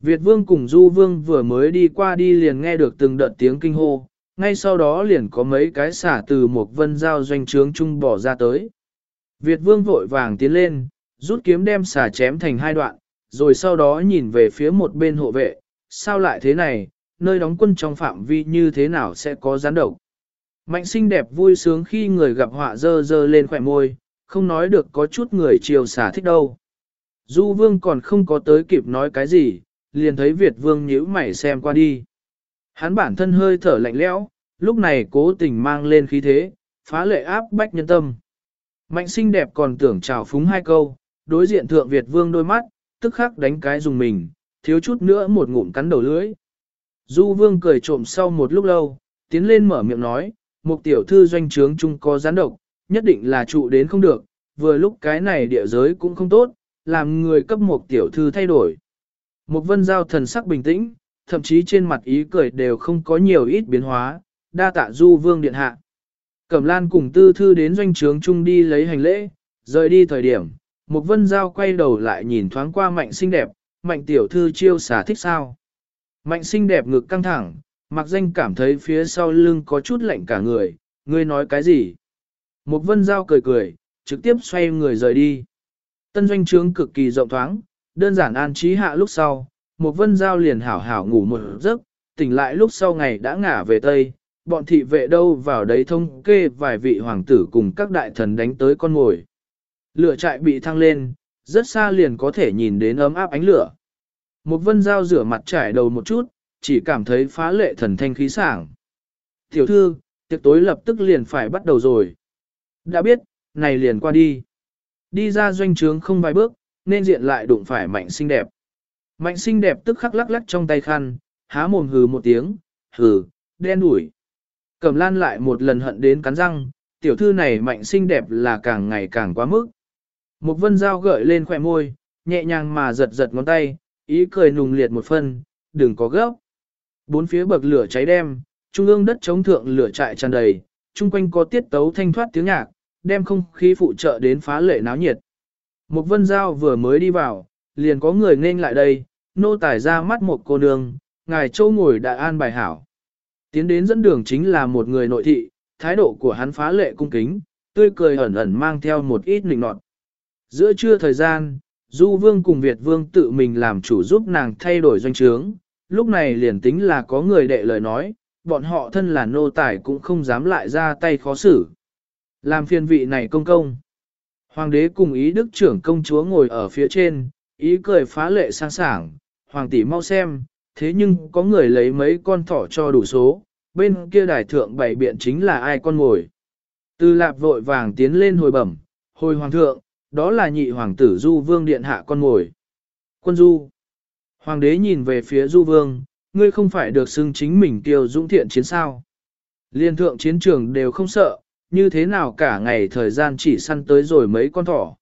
Việt vương cùng Du vương vừa mới đi qua đi liền nghe được từng đợt tiếng kinh hô, ngay sau đó liền có mấy cái xả từ một vân giao doanh trướng trung bỏ ra tới. Việt vương vội vàng tiến lên, rút kiếm đem xả chém thành hai đoạn, rồi sau đó nhìn về phía một bên hộ vệ, sao lại thế này, nơi đóng quân trong phạm vi như thế nào sẽ có gián độc. Mạnh xinh đẹp vui sướng khi người gặp họa dơ dơ lên khỏe môi, không nói được có chút người chiều xả thích đâu. Du vương còn không có tới kịp nói cái gì, liền thấy Việt vương nhíu mày xem qua đi. Hắn bản thân hơi thở lạnh lẽo, lúc này cố tình mang lên khí thế, phá lệ áp bách nhân tâm. Mạnh xinh đẹp còn tưởng chào phúng hai câu, đối diện thượng Việt vương đôi mắt, tức khắc đánh cái dùng mình, thiếu chút nữa một ngụm cắn đầu lưỡi. Du vương cười trộm sau một lúc lâu, tiến lên mở miệng nói, một tiểu thư doanh trướng chung có gián độc, nhất định là trụ đến không được, vừa lúc cái này địa giới cũng không tốt, làm người cấp một tiểu thư thay đổi. Một vân giao thần sắc bình tĩnh, thậm chí trên mặt ý cười đều không có nhiều ít biến hóa, đa tạ du vương điện hạ. Cẩm lan cùng tư thư đến doanh trướng chung đi lấy hành lễ, rời đi thời điểm, một vân giao quay đầu lại nhìn thoáng qua mạnh xinh đẹp, mạnh tiểu thư chiêu xả thích sao. Mạnh xinh đẹp ngực căng thẳng, mặc danh cảm thấy phía sau lưng có chút lạnh cả người, ngươi nói cái gì? Một vân giao cười cười, trực tiếp xoay người rời đi. Tân doanh trướng cực kỳ rộng thoáng, đơn giản an trí hạ lúc sau, một vân giao liền hảo hảo ngủ một giấc, tỉnh lại lúc sau ngày đã ngả về Tây, bọn thị vệ đâu vào đấy thông kê vài vị hoàng tử cùng các đại thần đánh tới con ngồi. Lửa trại bị thăng lên, rất xa liền có thể nhìn đến ấm áp ánh lửa. Một vân giao rửa mặt trải đầu một chút, chỉ cảm thấy phá lệ thần thanh khí sảng. Tiểu thư, tiệc tối lập tức liền phải bắt đầu rồi. Đã biết, này liền qua đi. Đi ra doanh trướng không vài bước, nên diện lại đụng phải mạnh xinh đẹp. Mạnh xinh đẹp tức khắc lắc lắc trong tay khăn, há mồm hừ một tiếng, hừ, đen đủi. Cẩm lan lại một lần hận đến cắn răng, tiểu thư này mạnh xinh đẹp là càng ngày càng quá mức. Một vân dao gợi lên khỏe môi, nhẹ nhàng mà giật giật ngón tay, ý cười nùng liệt một phân, đừng có gấp. Bốn phía bậc lửa cháy đem, trung ương đất chống thượng lửa trại tràn đầy, chung quanh có tiết tấu thanh thoát tiếng nhạc, đem không khí phụ trợ đến phá lệ náo nhiệt. Một vân dao vừa mới đi vào, liền có người nên lại đây, nô tài ra mắt một cô nương, ngài châu ngồi đại an bài hảo. Tiến đến dẫn đường chính là một người nội thị, thái độ của hắn phá lệ cung kính, tươi cười ẩn ẩn mang theo một ít nịnh nọt. Giữa trưa thời gian, Du Vương cùng Việt Vương tự mình làm chủ giúp nàng thay đổi doanh trướng, lúc này liền tính là có người đệ lời nói, bọn họ thân là nô tài cũng không dám lại ra tay khó xử. Làm phiên vị này công công. Hoàng đế cùng ý đức trưởng công chúa ngồi ở phía trên, ý cười phá lệ sang sảng, hoàng tỷ mau xem, thế nhưng có người lấy mấy con thỏ cho đủ số, bên kia đài thượng bảy biện chính là ai con ngồi. Từ lạp vội vàng tiến lên hồi bẩm, hồi hoàng thượng, đó là nhị hoàng tử du vương điện hạ con ngồi. Quân du. Hoàng đế nhìn về phía du vương, ngươi không phải được xưng chính mình tiêu dũng thiện chiến sao. Liên thượng chiến trường đều không sợ, như thế nào cả ngày thời gian chỉ săn tới rồi mấy con thỏ.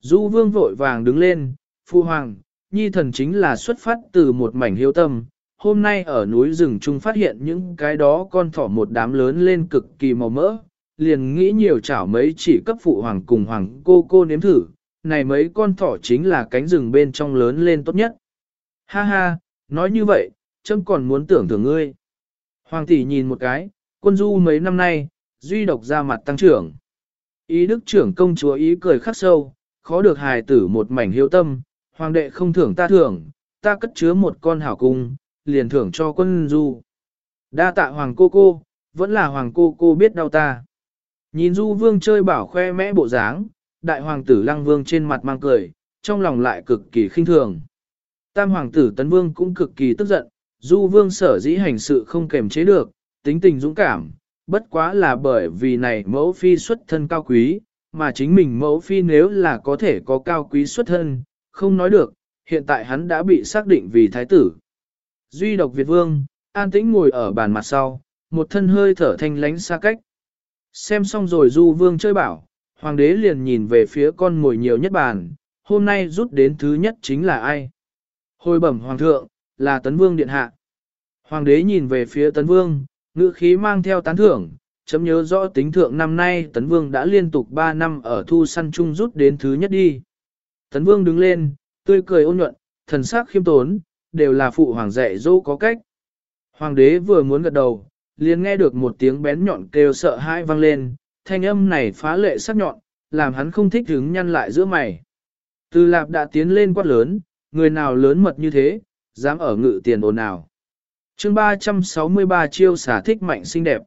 Du vương vội vàng đứng lên, phu hoàng, nhi thần chính là xuất phát từ một mảnh hiếu tâm, hôm nay ở núi rừng trung phát hiện những cái đó con thỏ một đám lớn lên cực kỳ màu mỡ, liền nghĩ nhiều chảo mấy chỉ cấp phụ hoàng cùng hoàng cô cô nếm thử, này mấy con thỏ chính là cánh rừng bên trong lớn lên tốt nhất. Ha ha, nói như vậy, chấm còn muốn tưởng thưởng ngươi. Hoàng tỷ nhìn một cái, quân du mấy năm nay, duy độc ra mặt tăng trưởng. Ý đức trưởng công chúa ý cười khắc sâu, khó được hài tử một mảnh hiếu tâm, hoàng đệ không thưởng ta thưởng, ta cất chứa một con hảo cung, liền thưởng cho quân du. Đa tạ hoàng cô cô, vẫn là hoàng cô cô biết đau ta. Nhìn du vương chơi bảo khoe mẽ bộ dáng, đại hoàng tử lăng vương trên mặt mang cười, trong lòng lại cực kỳ khinh thường. Tam hoàng tử tấn vương cũng cực kỳ tức giận, du vương sở dĩ hành sự không kềm chế được, tính tình dũng cảm, bất quá là bởi vì này mẫu phi xuất thân cao quý, mà chính mình mẫu phi nếu là có thể có cao quý xuất thân, không nói được, hiện tại hắn đã bị xác định vì thái tử. Duy độc Việt Vương, an tĩnh ngồi ở bàn mặt sau, một thân hơi thở thanh lánh xa cách. Xem xong rồi Du Vương chơi bảo, Hoàng đế liền nhìn về phía con ngồi nhiều nhất bàn, hôm nay rút đến thứ nhất chính là ai? Hồi bẩm Hoàng thượng, là Tấn Vương Điện Hạ. Hoàng đế nhìn về phía Tấn Vương, ngữ khí mang theo tán thưởng, chấm nhớ rõ tính thượng năm nay Tấn Vương đã liên tục 3 năm ở thu săn chung rút đến thứ nhất đi. Tấn Vương đứng lên, tươi cười ôn nhuận, thần sắc khiêm tốn, đều là phụ hoàng dạy dỗ có cách. Hoàng đế vừa muốn gật đầu, liền nghe được một tiếng bén nhọn kêu sợ hãi vang lên, thanh âm này phá lệ sắc nhọn, làm hắn không thích hứng nhăn lại giữa mày. Từ lạp đã tiến lên quát lớn, người nào lớn mật như thế, dám ở ngự tiền ồn nào. chương 363 chiêu xả thích mạnh xinh đẹp.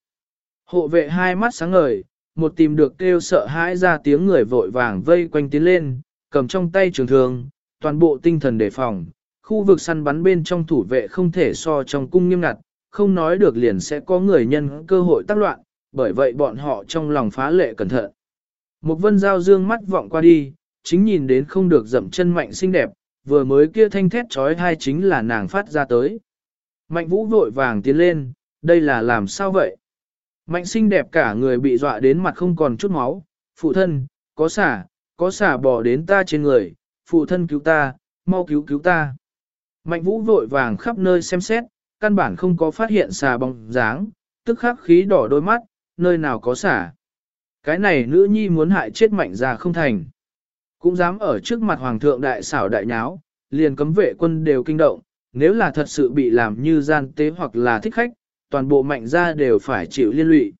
Hộ vệ hai mắt sáng ngời, một tìm được kêu sợ hãi ra tiếng người vội vàng vây quanh tiến lên, cầm trong tay trường thương, toàn bộ tinh thần đề phòng. Khu vực săn bắn bên trong thủ vệ không thể so trong cung nghiêm ngặt, không nói được liền sẽ có người nhân cơ hội tác loạn, bởi vậy bọn họ trong lòng phá lệ cẩn thận. Một vân giao dương mắt vọng qua đi, chính nhìn đến không được dậm chân mạnh xinh đẹp, vừa mới kia thanh thét trói hai chính là nàng phát ra tới. Mạnh vũ vội vàng tiến lên, đây là làm sao vậy? Mạnh xinh đẹp cả người bị dọa đến mặt không còn chút máu, phụ thân, có xả, có xả bỏ đến ta trên người, phụ thân cứu ta, mau cứu cứu ta. Mạnh vũ vội vàng khắp nơi xem xét, căn bản không có phát hiện xà bóng dáng, tức khắc khí đỏ đôi mắt, nơi nào có xả. Cái này nữ nhi muốn hại chết mạnh ra không thành. Cũng dám ở trước mặt hoàng thượng đại xảo đại nháo, liền cấm vệ quân đều kinh động, nếu là thật sự bị làm như gian tế hoặc là thích khách, toàn bộ mạnh ra đều phải chịu liên lụy.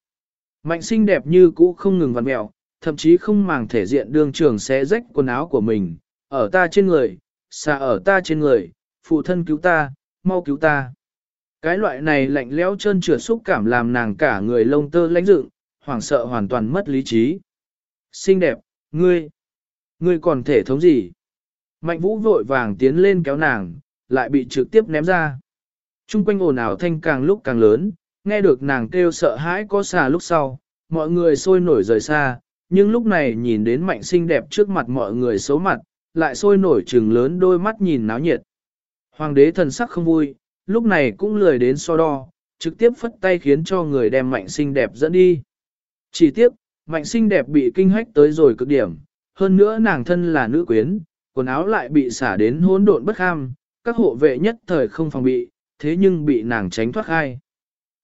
Mạnh xinh đẹp như cũ không ngừng vặn mẹo, thậm chí không màng thể diện đương trường sẽ rách quần áo của mình, ở ta trên người, xa ở ta trên người, phụ thân cứu ta, mau cứu ta. Cái loại này lạnh lẽo chân trượt xúc cảm làm nàng cả người lông tơ lãnh dựng, hoảng sợ hoàn toàn mất lý trí. Xinh đẹp, ngươi, ngươi còn thể thống gì? Mạnh vũ vội vàng tiến lên kéo nàng, lại bị trực tiếp ném ra. Trung quanh ồn ào thanh càng lúc càng lớn, nghe được nàng kêu sợ hãi có xà lúc sau, mọi người sôi nổi rời xa, nhưng lúc này nhìn đến mạnh xinh đẹp trước mặt mọi người xấu mặt, lại sôi nổi trừng lớn đôi mắt nhìn náo nhiệt. Hoàng đế thần sắc không vui, lúc này cũng lười đến so đo, trực tiếp phất tay khiến cho người đem mạnh xinh đẹp dẫn đi. Chỉ tiếc, mạnh xinh đẹp bị kinh hách tới rồi cực điểm, hơn nữa nàng thân là nữ quyến, quần áo lại bị xả đến hỗn độn bất ham, các hộ vệ nhất thời không phòng bị, thế nhưng bị nàng tránh thoát khai.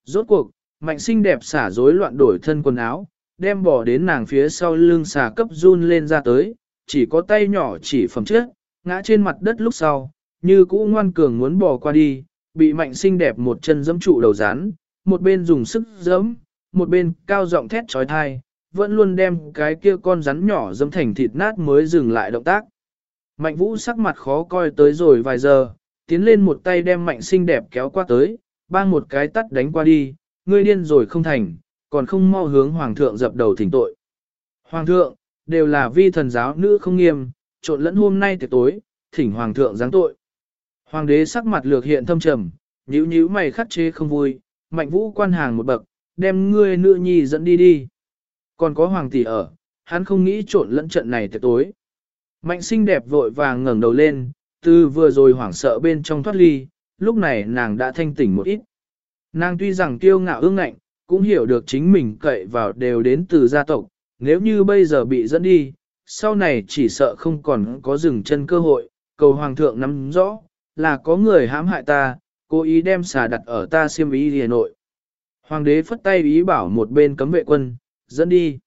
Rốt cuộc, mạnh xinh đẹp xả rối loạn đổi thân quần áo, đem bỏ đến nàng phía sau lưng xà cấp run lên ra tới, chỉ có tay nhỏ chỉ phẩm trước, ngã trên mặt đất lúc sau, như cũ ngoan cường muốn bỏ qua đi, bị mạnh xinh đẹp một chân giẫm trụ đầu rán, một bên dùng sức giẫm, một bên cao giọng thét trói thai, vẫn luôn đem cái kia con rắn nhỏ giẫm thành thịt nát mới dừng lại động tác. Mạnh vũ sắc mặt khó coi tới rồi vài giờ, tiến lên một tay đem mạnh xinh đẹp kéo qua tới, bang một cái tắt đánh qua đi, ngươi điên rồi không thành, còn không mau hướng hoàng thượng dập đầu thỉnh tội. Hoàng thượng, đều là vi thần giáo nữ không nghiêm, trộn lẫn hôm nay tiệc tối, thỉnh hoàng thượng giáng tội. Hoàng đế sắc mặt lược hiện thâm trầm, nhíu nhíu mày khắc chế không vui, mạnh vũ quan hàng một bậc, đem ngươi nữ nhi dẫn đi đi. Còn có hoàng tỷ ở, hắn không nghĩ trộn lẫn trận này tiệc tối. Mạnh xinh đẹp vội vàng ngẩng đầu lên, từ vừa rồi hoảng sợ bên trong thoát ly, lúc này nàng đã thanh tỉnh một ít. Nàng tuy rằng kiêu ngạo ương ngạnh, cũng hiểu được chính mình cậy vào đều đến từ gia tộc, nếu như bây giờ bị dẫn đi, sau này chỉ sợ không còn có dừng chân cơ hội, cầu hoàng thượng nắm rõ, là có người hãm hại ta, cố ý đem xà đặt ở ta siêm ý hề Nội. Hoàng đế phất tay ý bảo một bên cấm vệ quân, dẫn đi.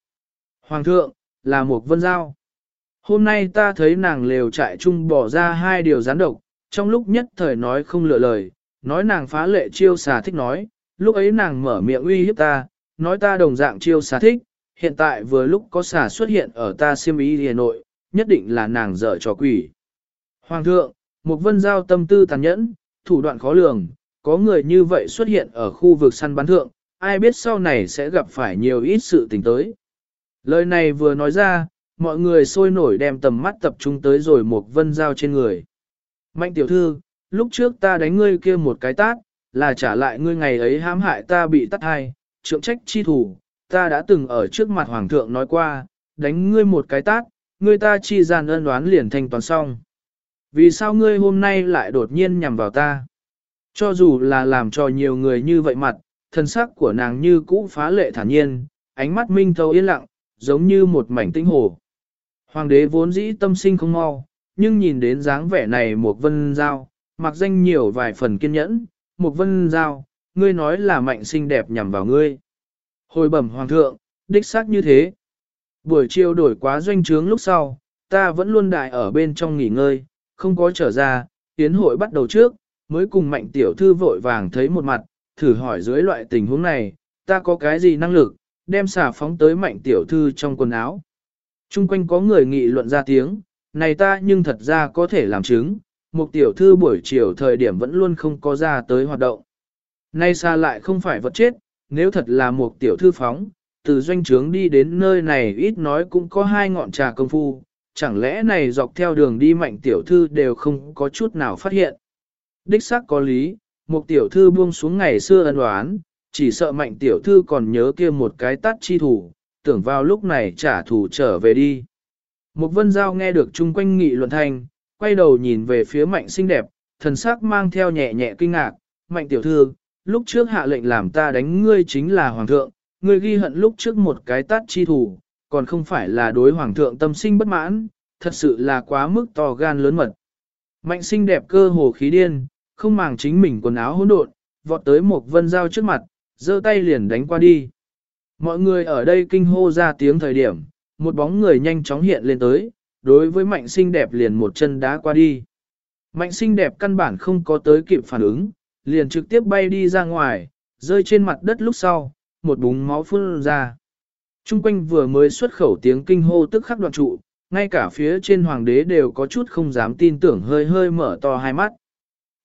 Hoàng thượng, là một vân giao. Hôm nay ta thấy nàng lều trại chung bỏ ra hai điều gián độc, trong lúc nhất thời nói không lựa lời, nói nàng phá lệ chiêu xà thích nói, lúc ấy nàng mở miệng uy hiếp ta, nói ta đồng dạng chiêu xà thích, hiện tại vừa lúc có xà xuất hiện ở ta siêm ý Hà Nội, nhất định là nàng dở trò quỷ. Hoàng thượng, một vân giao tâm tư tàn nhẫn, thủ đoạn khó lường, có người như vậy xuất hiện ở khu vực săn bắn thượng, ai biết sau này sẽ gặp phải nhiều ít sự tình tới. Lời này vừa nói ra, mọi người sôi nổi đem tầm mắt tập trung tới rồi một vân giao trên người. Mạnh tiểu thư, lúc trước ta đánh ngươi kia một cái tát, là trả lại ngươi ngày ấy hãm hại ta bị tắt hai, trượng trách chi thủ, ta đã từng ở trước mặt hoàng thượng nói qua, đánh ngươi một cái tát, ngươi ta chi gian ân đoán liền thanh toàn xong. Vì sao ngươi hôm nay lại đột nhiên nhằm vào ta? Cho dù là làm cho nhiều người như vậy mặt, thân sắc của nàng như cũ phá lệ thản nhiên, ánh mắt minh thâu yên lặng, giống như một mảnh tinh hồ. Hoàng đế vốn dĩ tâm sinh không mau, nhưng nhìn đến dáng vẻ này một vân giao, mặc danh nhiều vài phần kiên nhẫn, Mục vân giao, ngươi nói là mạnh xinh đẹp nhằm vào ngươi. Hồi bẩm hoàng thượng, đích xác như thế. Buổi chiều đổi quá doanh trướng lúc sau, ta vẫn luôn đại ở bên trong nghỉ ngơi, không có trở ra, tiến hội bắt đầu trước, mới cùng mạnh tiểu thư vội vàng thấy một mặt, thử hỏi dưới loại tình huống này, ta có cái gì năng lực, đem xả phóng tới mạnh tiểu thư trong quần áo. Trung quanh có người nghị luận ra tiếng, này ta nhưng thật ra có thể làm chứng, một tiểu thư buổi chiều thời điểm vẫn luôn không có ra tới hoạt động. Nay xa lại không phải vật chết, nếu thật là một tiểu thư phóng, từ doanh trướng đi đến nơi này ít nói cũng có hai ngọn trà công phu, chẳng lẽ này dọc theo đường đi mạnh tiểu thư đều không có chút nào phát hiện. Đích xác có lý, một tiểu thư buông xuống ngày xưa ân đoán, chỉ sợ mạnh tiểu thư còn nhớ kia một cái tắt chi thủ, tưởng vào lúc này trả thù trở về đi. Một vân giao nghe được chung quanh nghị luận thành quay đầu nhìn về phía mạnh xinh đẹp, thần sắc mang theo nhẹ nhẹ kinh ngạc, mạnh tiểu thư, lúc trước hạ lệnh làm ta đánh ngươi chính là hoàng thượng, ngươi ghi hận lúc trước một cái tát chi thủ, còn không phải là đối hoàng thượng tâm sinh bất mãn, thật sự là quá mức to gan lớn mật. Mạnh xinh đẹp cơ hồ khí điên, không màng chính mình quần áo hỗn độn, vọt tới một vân dao trước mặt, giơ tay liền đánh qua đi. Mọi người ở đây kinh hô ra tiếng thời điểm, một bóng người nhanh chóng hiện lên tới, đối với mạnh xinh đẹp liền một chân đá qua đi. Mạnh xinh đẹp căn bản không có tới kịp phản ứng, liền trực tiếp bay đi ra ngoài, rơi trên mặt đất lúc sau, một búng máu phun ra. Trung quanh vừa mới xuất khẩu tiếng kinh hô tức khắc đoạn trụ, ngay cả phía trên hoàng đế đều có chút không dám tin tưởng hơi hơi mở to hai mắt.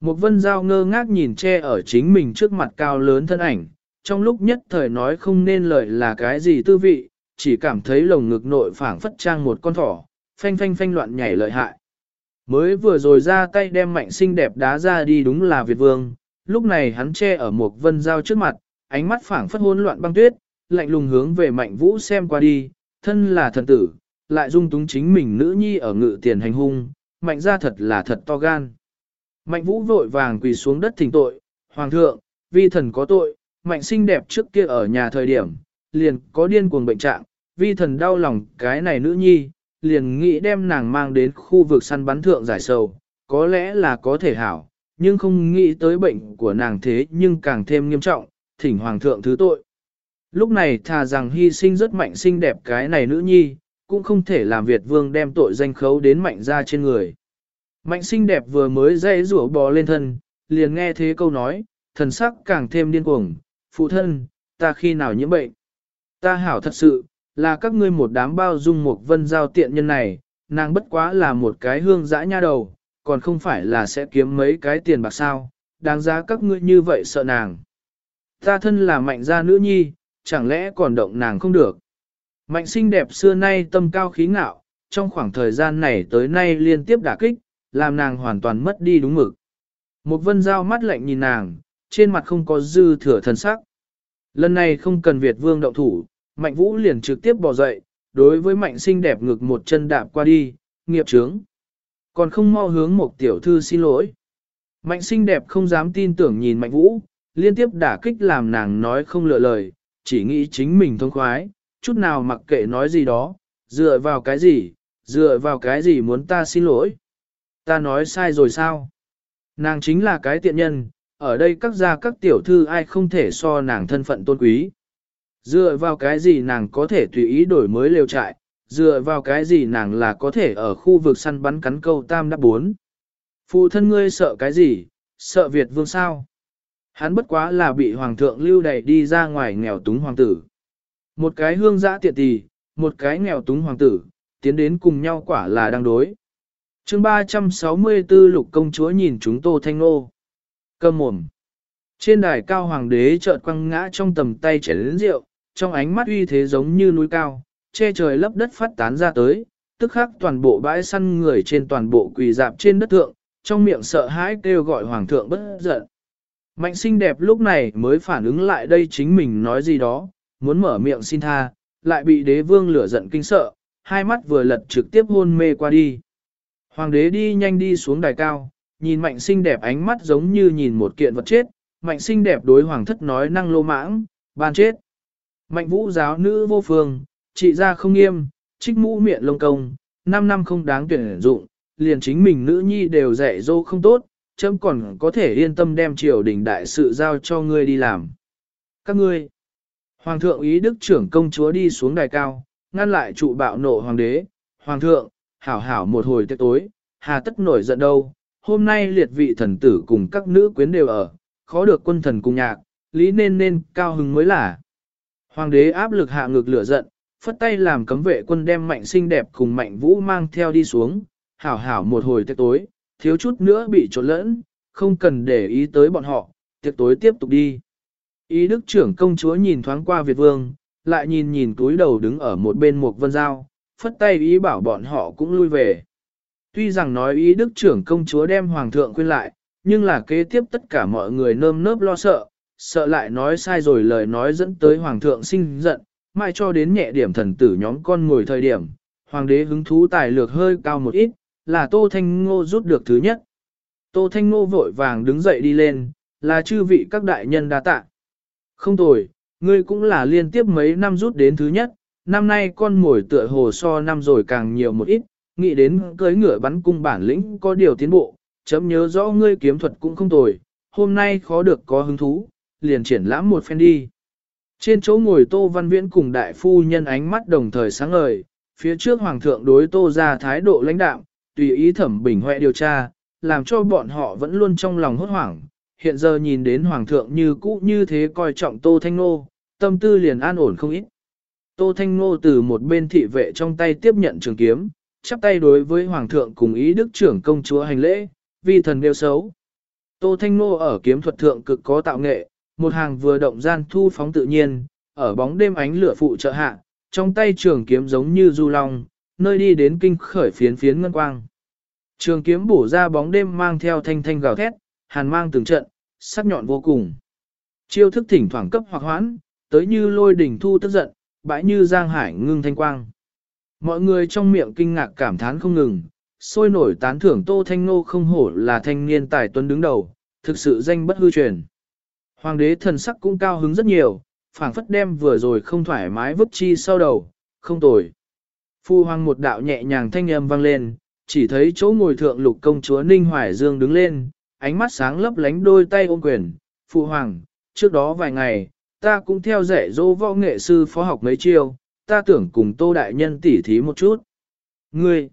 Một vân giao ngơ ngác nhìn che ở chính mình trước mặt cao lớn thân ảnh, trong lúc nhất thời nói không nên lời là cái gì tư vị, chỉ cảm thấy lồng ngực nội phảng phất trang một con thỏ, phanh phanh phanh loạn nhảy lợi hại. Mới vừa rồi ra tay đem mạnh xinh đẹp đá ra đi đúng là Việt Vương, lúc này hắn che ở một vân dao trước mặt, ánh mắt phảng phất hỗn loạn băng tuyết, lạnh lùng hướng về mạnh vũ xem qua đi, thân là thần tử, lại dung túng chính mình nữ nhi ở ngự tiền hành hung, mạnh ra thật là thật to gan. Mạnh vũ vội vàng quỳ xuống đất thỉnh tội, hoàng thượng, vi thần có tội, mạnh xinh đẹp trước kia ở nhà thời điểm, liền có điên cuồng bệnh trạng, vi thần đau lòng cái này nữ nhi, liền nghĩ đem nàng mang đến khu vực săn bắn thượng giải sầu, có lẽ là có thể hảo, nhưng không nghĩ tới bệnh của nàng thế nhưng càng thêm nghiêm trọng, thỉnh hoàng thượng thứ tội. Lúc này thà rằng hy sinh rất mạnh xinh đẹp cái này nữ nhi, cũng không thể làm Việt vương đem tội danh khấu đến mạnh ra trên người. Mạnh xinh đẹp vừa mới dây rủa bò lên thân, liền nghe thế câu nói, thần sắc càng thêm điên cuồng, phụ thân, ta khi nào nhiễm bệnh. Ta hảo thật sự, là các ngươi một đám bao dung một vân giao tiện nhân này, nàng bất quá là một cái hương dã nha đầu, còn không phải là sẽ kiếm mấy cái tiền bạc sao, đáng giá các ngươi như vậy sợ nàng. Ta thân là mạnh gia nữ nhi, chẳng lẽ còn động nàng không được. Mạnh xinh đẹp xưa nay tâm cao khí ngạo, trong khoảng thời gian này tới nay liên tiếp đả kích, làm nàng hoàn toàn mất đi đúng mực. Một vân giao mắt lạnh nhìn nàng, trên mặt không có dư thừa thần sắc. Lần này không cần Việt vương động thủ, mạnh vũ liền trực tiếp bỏ dậy, đối với mạnh xinh đẹp ngực một chân đạp qua đi, nghiệp trướng. Còn không mau hướng một tiểu thư xin lỗi. Mạnh xinh đẹp không dám tin tưởng nhìn mạnh vũ, liên tiếp đả kích làm nàng nói không lựa lời, chỉ nghĩ chính mình thông khoái, chút nào mặc kệ nói gì đó, dựa vào cái gì, dựa vào cái gì muốn ta xin lỗi. Ta nói sai rồi sao? Nàng chính là cái tiện nhân, ở đây các gia các tiểu thư ai không thể so nàng thân phận tôn quý. Dựa vào cái gì nàng có thể tùy ý đổi mới lều trại, dựa vào cái gì nàng là có thể ở khu vực săn bắn cắn câu tam đáp bốn. Phụ thân ngươi sợ cái gì, sợ Việt vương sao? Hắn bất quá là bị hoàng thượng lưu đày đi ra ngoài nghèo túng hoàng tử. Một cái hương giã tiện tỳ, một cái nghèo túng hoàng tử, tiến đến cùng nhau quả là đang đối. chương 364 lục công chúa nhìn chúng tô thanh nô. Cầm mồm. Trên đài cao hoàng đế chợt quăng ngã trong tầm tay chảy lớn rượu, trong ánh mắt uy thế giống như núi cao, che trời lấp đất phát tán ra tới, tức khắc toàn bộ bãi săn người trên toàn bộ quỳ dạp trên đất thượng, trong miệng sợ hãi kêu gọi hoàng thượng bất giận. Mạnh xinh đẹp lúc này mới phản ứng lại đây chính mình nói gì đó, muốn mở miệng xin tha, lại bị đế vương lửa giận kinh sợ, hai mắt vừa lật trực tiếp hôn mê qua đi. Hoàng đế đi nhanh đi xuống đài cao, nhìn mạnh xinh đẹp ánh mắt giống như nhìn một kiện vật chết, mạnh xinh đẹp đối hoàng thất nói năng lô mãng, ban chết. Mạnh vũ giáo nữ vô phương, trị gia không nghiêm, trích mũ miệng lông công, 5 năm không đáng tuyển dụng, liền chính mình nữ nhi đều dạy dỗ không tốt, chấm còn có thể yên tâm đem triều đình đại sự giao cho ngươi đi làm. Các ngươi, Hoàng thượng ý đức trưởng công chúa đi xuống đài cao, ngăn lại trụ bạo nộ hoàng đế, Hoàng thượng, hảo hảo một hồi tiệc tối, hà tất nổi giận đâu, hôm nay liệt vị thần tử cùng các nữ quyến đều ở, khó được quân thần cùng nhạc, lý nên nên cao hứng mới là. Hoàng đế áp lực hạ ngược lửa giận, phất tay làm cấm vệ quân đem mạnh xinh đẹp cùng mạnh vũ mang theo đi xuống, hảo hảo một hồi tiệc tối, thiếu chút nữa bị trộn lẫn, không cần để ý tới bọn họ, tiệc tối tiếp tục đi. Ý đức trưởng công chúa nhìn thoáng qua Việt vương, lại nhìn nhìn túi đầu đứng ở một bên một vân dao, phất tay ý bảo bọn họ cũng lui về. Tuy rằng nói ý đức trưởng công chúa đem hoàng thượng khuyên lại, nhưng là kế tiếp tất cả mọi người nơm nớp lo sợ, sợ lại nói sai rồi lời nói dẫn tới hoàng thượng sinh giận, mai cho đến nhẹ điểm thần tử nhóm con ngồi thời điểm, hoàng đế hứng thú tài lược hơi cao một ít, là Tô Thanh Ngô rút được thứ nhất. Tô Thanh Ngô vội vàng đứng dậy đi lên, là chư vị các đại nhân đa tạ. Không tồi, ngươi cũng là liên tiếp mấy năm rút đến thứ nhất, năm nay con mồi tựa hồ so năm rồi càng nhiều một ít, nghĩ đến cưới ngựa bắn cung bản lĩnh có điều tiến bộ, chấm nhớ rõ ngươi kiếm thuật cũng không tồi, hôm nay khó được có hứng thú, liền triển lãm một phen đi. Trên chỗ ngồi Tô Văn Viễn cùng đại phu nhân ánh mắt đồng thời sáng ngời, phía trước hoàng thượng đối Tô ra thái độ lãnh đạo, tùy ý thẩm bình hoẹ điều tra, làm cho bọn họ vẫn luôn trong lòng hốt hoảng. Hiện giờ nhìn đến hoàng thượng như cũ như thế coi trọng Tô Thanh Nô, tâm tư liền an ổn không ít. Tô Thanh Nô từ một bên thị vệ trong tay tiếp nhận trường kiếm, chắp tay đối với hoàng thượng cùng ý đức trưởng công chúa hành lễ, vi thần nêu xấu. Tô Thanh Nô ở kiếm thuật thượng cực có tạo nghệ, một hàng vừa động gian thu phóng tự nhiên, ở bóng đêm ánh lửa phụ trợ hạ, trong tay trường kiếm giống như du long, nơi đi đến kinh khởi phiến phiến ngân quang. Trường kiếm bổ ra bóng đêm mang theo thanh thanh gào thét, hàn mang từng trận, sắc nhọn vô cùng. Chiêu thức thỉnh thoảng cấp hoặc hoãn, tới như lôi đỉnh thu tức giận, bãi như giang hải ngưng thanh quang. Mọi người trong miệng kinh ngạc cảm thán không ngừng, sôi nổi tán thưởng Tô Thanh Nô không hổ là thanh niên tài tuấn đứng đầu, thực sự danh bất hư truyền. Hoàng đế thần sắc cũng cao hứng rất nhiều, phảng phất đem vừa rồi không thoải mái vứt chi sau đầu, không tồi. Phu hoàng một đạo nhẹ nhàng thanh âm vang lên, chỉ thấy chỗ ngồi thượng lục công chúa Ninh Hoài Dương đứng lên, ánh mắt sáng lấp lánh đôi tay ôm quyền. Phu hoàng, trước đó vài ngày, ta cũng theo dạy dỗ võ nghệ sư phó học mấy chiêu, ta tưởng cùng tô đại nhân tỉ thí một chút. Ngươi,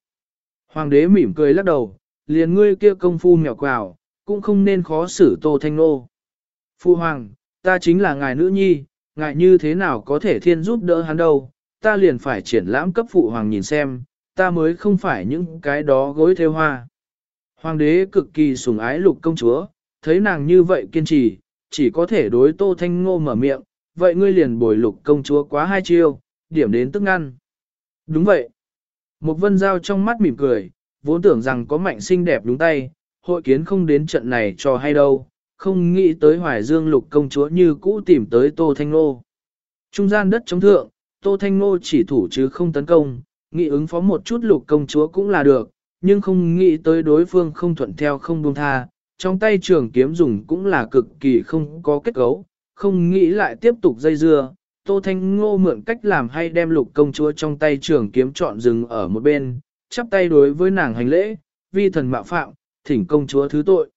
hoàng đế mỉm cười lắc đầu, liền ngươi kia công phu mèo quào, cũng không nên khó xử tô thanh nô. Phu hoàng, ta chính là ngài nữ nhi, ngài như thế nào có thể thiên giúp đỡ hắn đâu, ta liền phải triển lãm cấp phụ hoàng nhìn xem, ta mới không phải những cái đó gối theo hoa. Hoàng đế cực kỳ sủng ái lục công chúa, thấy nàng như vậy kiên trì, chỉ có thể đối tô thanh ngô mở miệng, vậy ngươi liền bồi lục công chúa quá hai chiêu, điểm đến tức ngăn. Đúng vậy. Một vân giao trong mắt mỉm cười, vốn tưởng rằng có mạnh xinh đẹp đúng tay, hội kiến không đến trận này cho hay đâu, không nghĩ tới hoài dương lục công chúa như cũ tìm tới tô thanh ngô. Trung gian đất chống thượng, tô thanh ngô chỉ thủ chứ không tấn công, nghĩ ứng phó một chút lục công chúa cũng là được, nhưng không nghĩ tới đối phương không thuận theo không buông tha, trong tay trường kiếm dùng cũng là cực kỳ không có kết cấu, không nghĩ lại tiếp tục dây dưa. Tô Thanh Ngô mượn cách làm hay đem lục công chúa trong tay trường kiếm chọn dừng ở một bên, chắp tay đối với nàng hành lễ, vi thần mạo phạm, thỉnh công chúa thứ tội.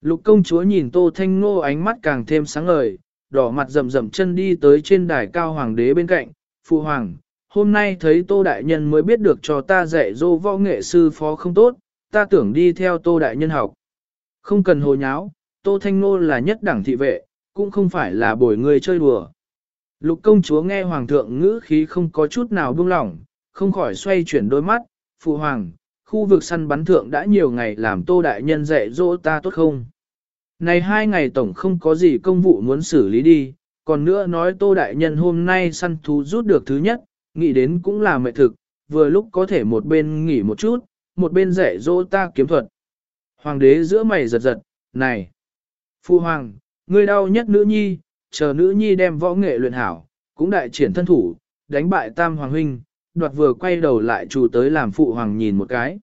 Lục công chúa nhìn Tô Thanh Ngô ánh mắt càng thêm sáng ngời, đỏ mặt rầm rầm chân đi tới trên đài cao hoàng đế bên cạnh, phụ hoàng, hôm nay thấy Tô Đại Nhân mới biết được cho ta dạy dô võ nghệ sư phó không tốt, ta tưởng đi theo Tô Đại Nhân học. Không cần hồ nháo, Tô Thanh Nô là nhất đẳng thị vệ, cũng không phải là bồi người chơi đùa. Lục công chúa nghe hoàng thượng ngữ khí không có chút nào buông lỏng, không khỏi xoay chuyển đôi mắt, phụ hoàng, khu vực săn bắn thượng đã nhiều ngày làm Tô Đại Nhân dạy dỗ ta tốt không? Này hai ngày tổng không có gì công vụ muốn xử lý đi, còn nữa nói Tô Đại Nhân hôm nay săn thú rút được thứ nhất, nghĩ đến cũng là mệt thực, vừa lúc có thể một bên nghỉ một chút, một bên dạy dỗ ta kiếm thuật. Hoàng đế giữa mày giật giật, này, phu hoàng, ngươi đau nhất nữ nhi, chờ nữ nhi đem võ nghệ luyện hảo, cũng đại triển thân thủ, đánh bại tam hoàng huynh, đoạt vừa quay đầu lại chủ tới làm phụ hoàng nhìn một cái.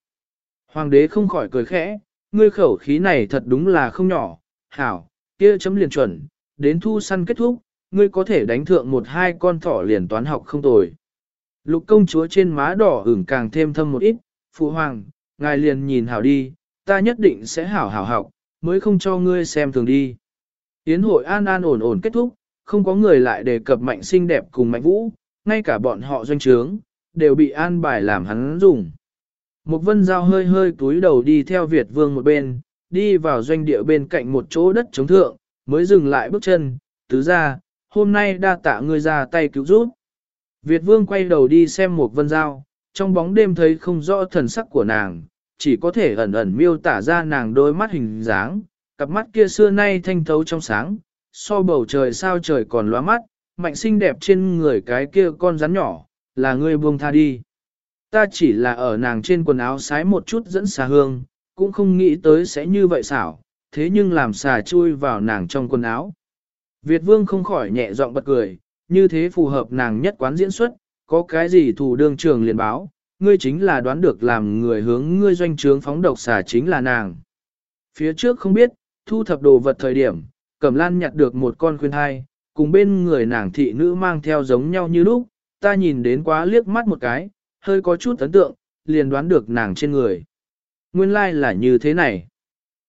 Hoàng đế không khỏi cười khẽ, ngươi khẩu khí này thật đúng là không nhỏ, hảo, kia chấm liền chuẩn, đến thu săn kết thúc, ngươi có thể đánh thượng một hai con thỏ liền toán học không tồi. Lục công chúa trên má đỏ ửng càng thêm thâm một ít, phụ hoàng, ngài liền nhìn hảo đi, ta nhất định sẽ hảo hảo học, mới không cho ngươi xem thường đi. Yến hội an an ổn ổn kết thúc, không có người lại đề cập mạnh xinh đẹp cùng mạnh vũ, ngay cả bọn họ doanh trướng, đều bị an bài làm hắn dùng. Một vân giao hơi hơi túi đầu đi theo Việt vương một bên, đi vào doanh địa bên cạnh một chỗ đất chống thượng, mới dừng lại bước chân, tứ ra, hôm nay đa tạ ngươi ra tay cứu giúp. Việt vương quay đầu đi xem một vân giao, trong bóng đêm thấy không rõ thần sắc của nàng, chỉ có thể ẩn ẩn miêu tả ra nàng đôi mắt hình dáng, cặp mắt kia xưa nay thanh thấu trong sáng, so bầu trời sao trời còn lóa mắt, mạnh xinh đẹp trên người cái kia con rắn nhỏ, là ngươi buông tha đi. Ta chỉ là ở nàng trên quần áo sái một chút dẫn xà hương, cũng không nghĩ tới sẽ như vậy xảo, thế nhưng làm xà chui vào nàng trong quần áo. Việt vương không khỏi nhẹ giọng bật cười, như thế phù hợp nàng nhất quán diễn xuất, có cái gì thủ đương trường liền báo, ngươi chính là đoán được làm người hướng ngươi doanh trướng phóng độc xà chính là nàng. Phía trước không biết, thu thập đồ vật thời điểm, Cẩm Lan nhặt được một con khuyên thai, cùng bên người nàng thị nữ mang theo giống nhau như lúc, ta nhìn đến quá liếc mắt một cái, hơi có chút ấn tượng, liền đoán được nàng trên người. Nguyên lai like là như thế này.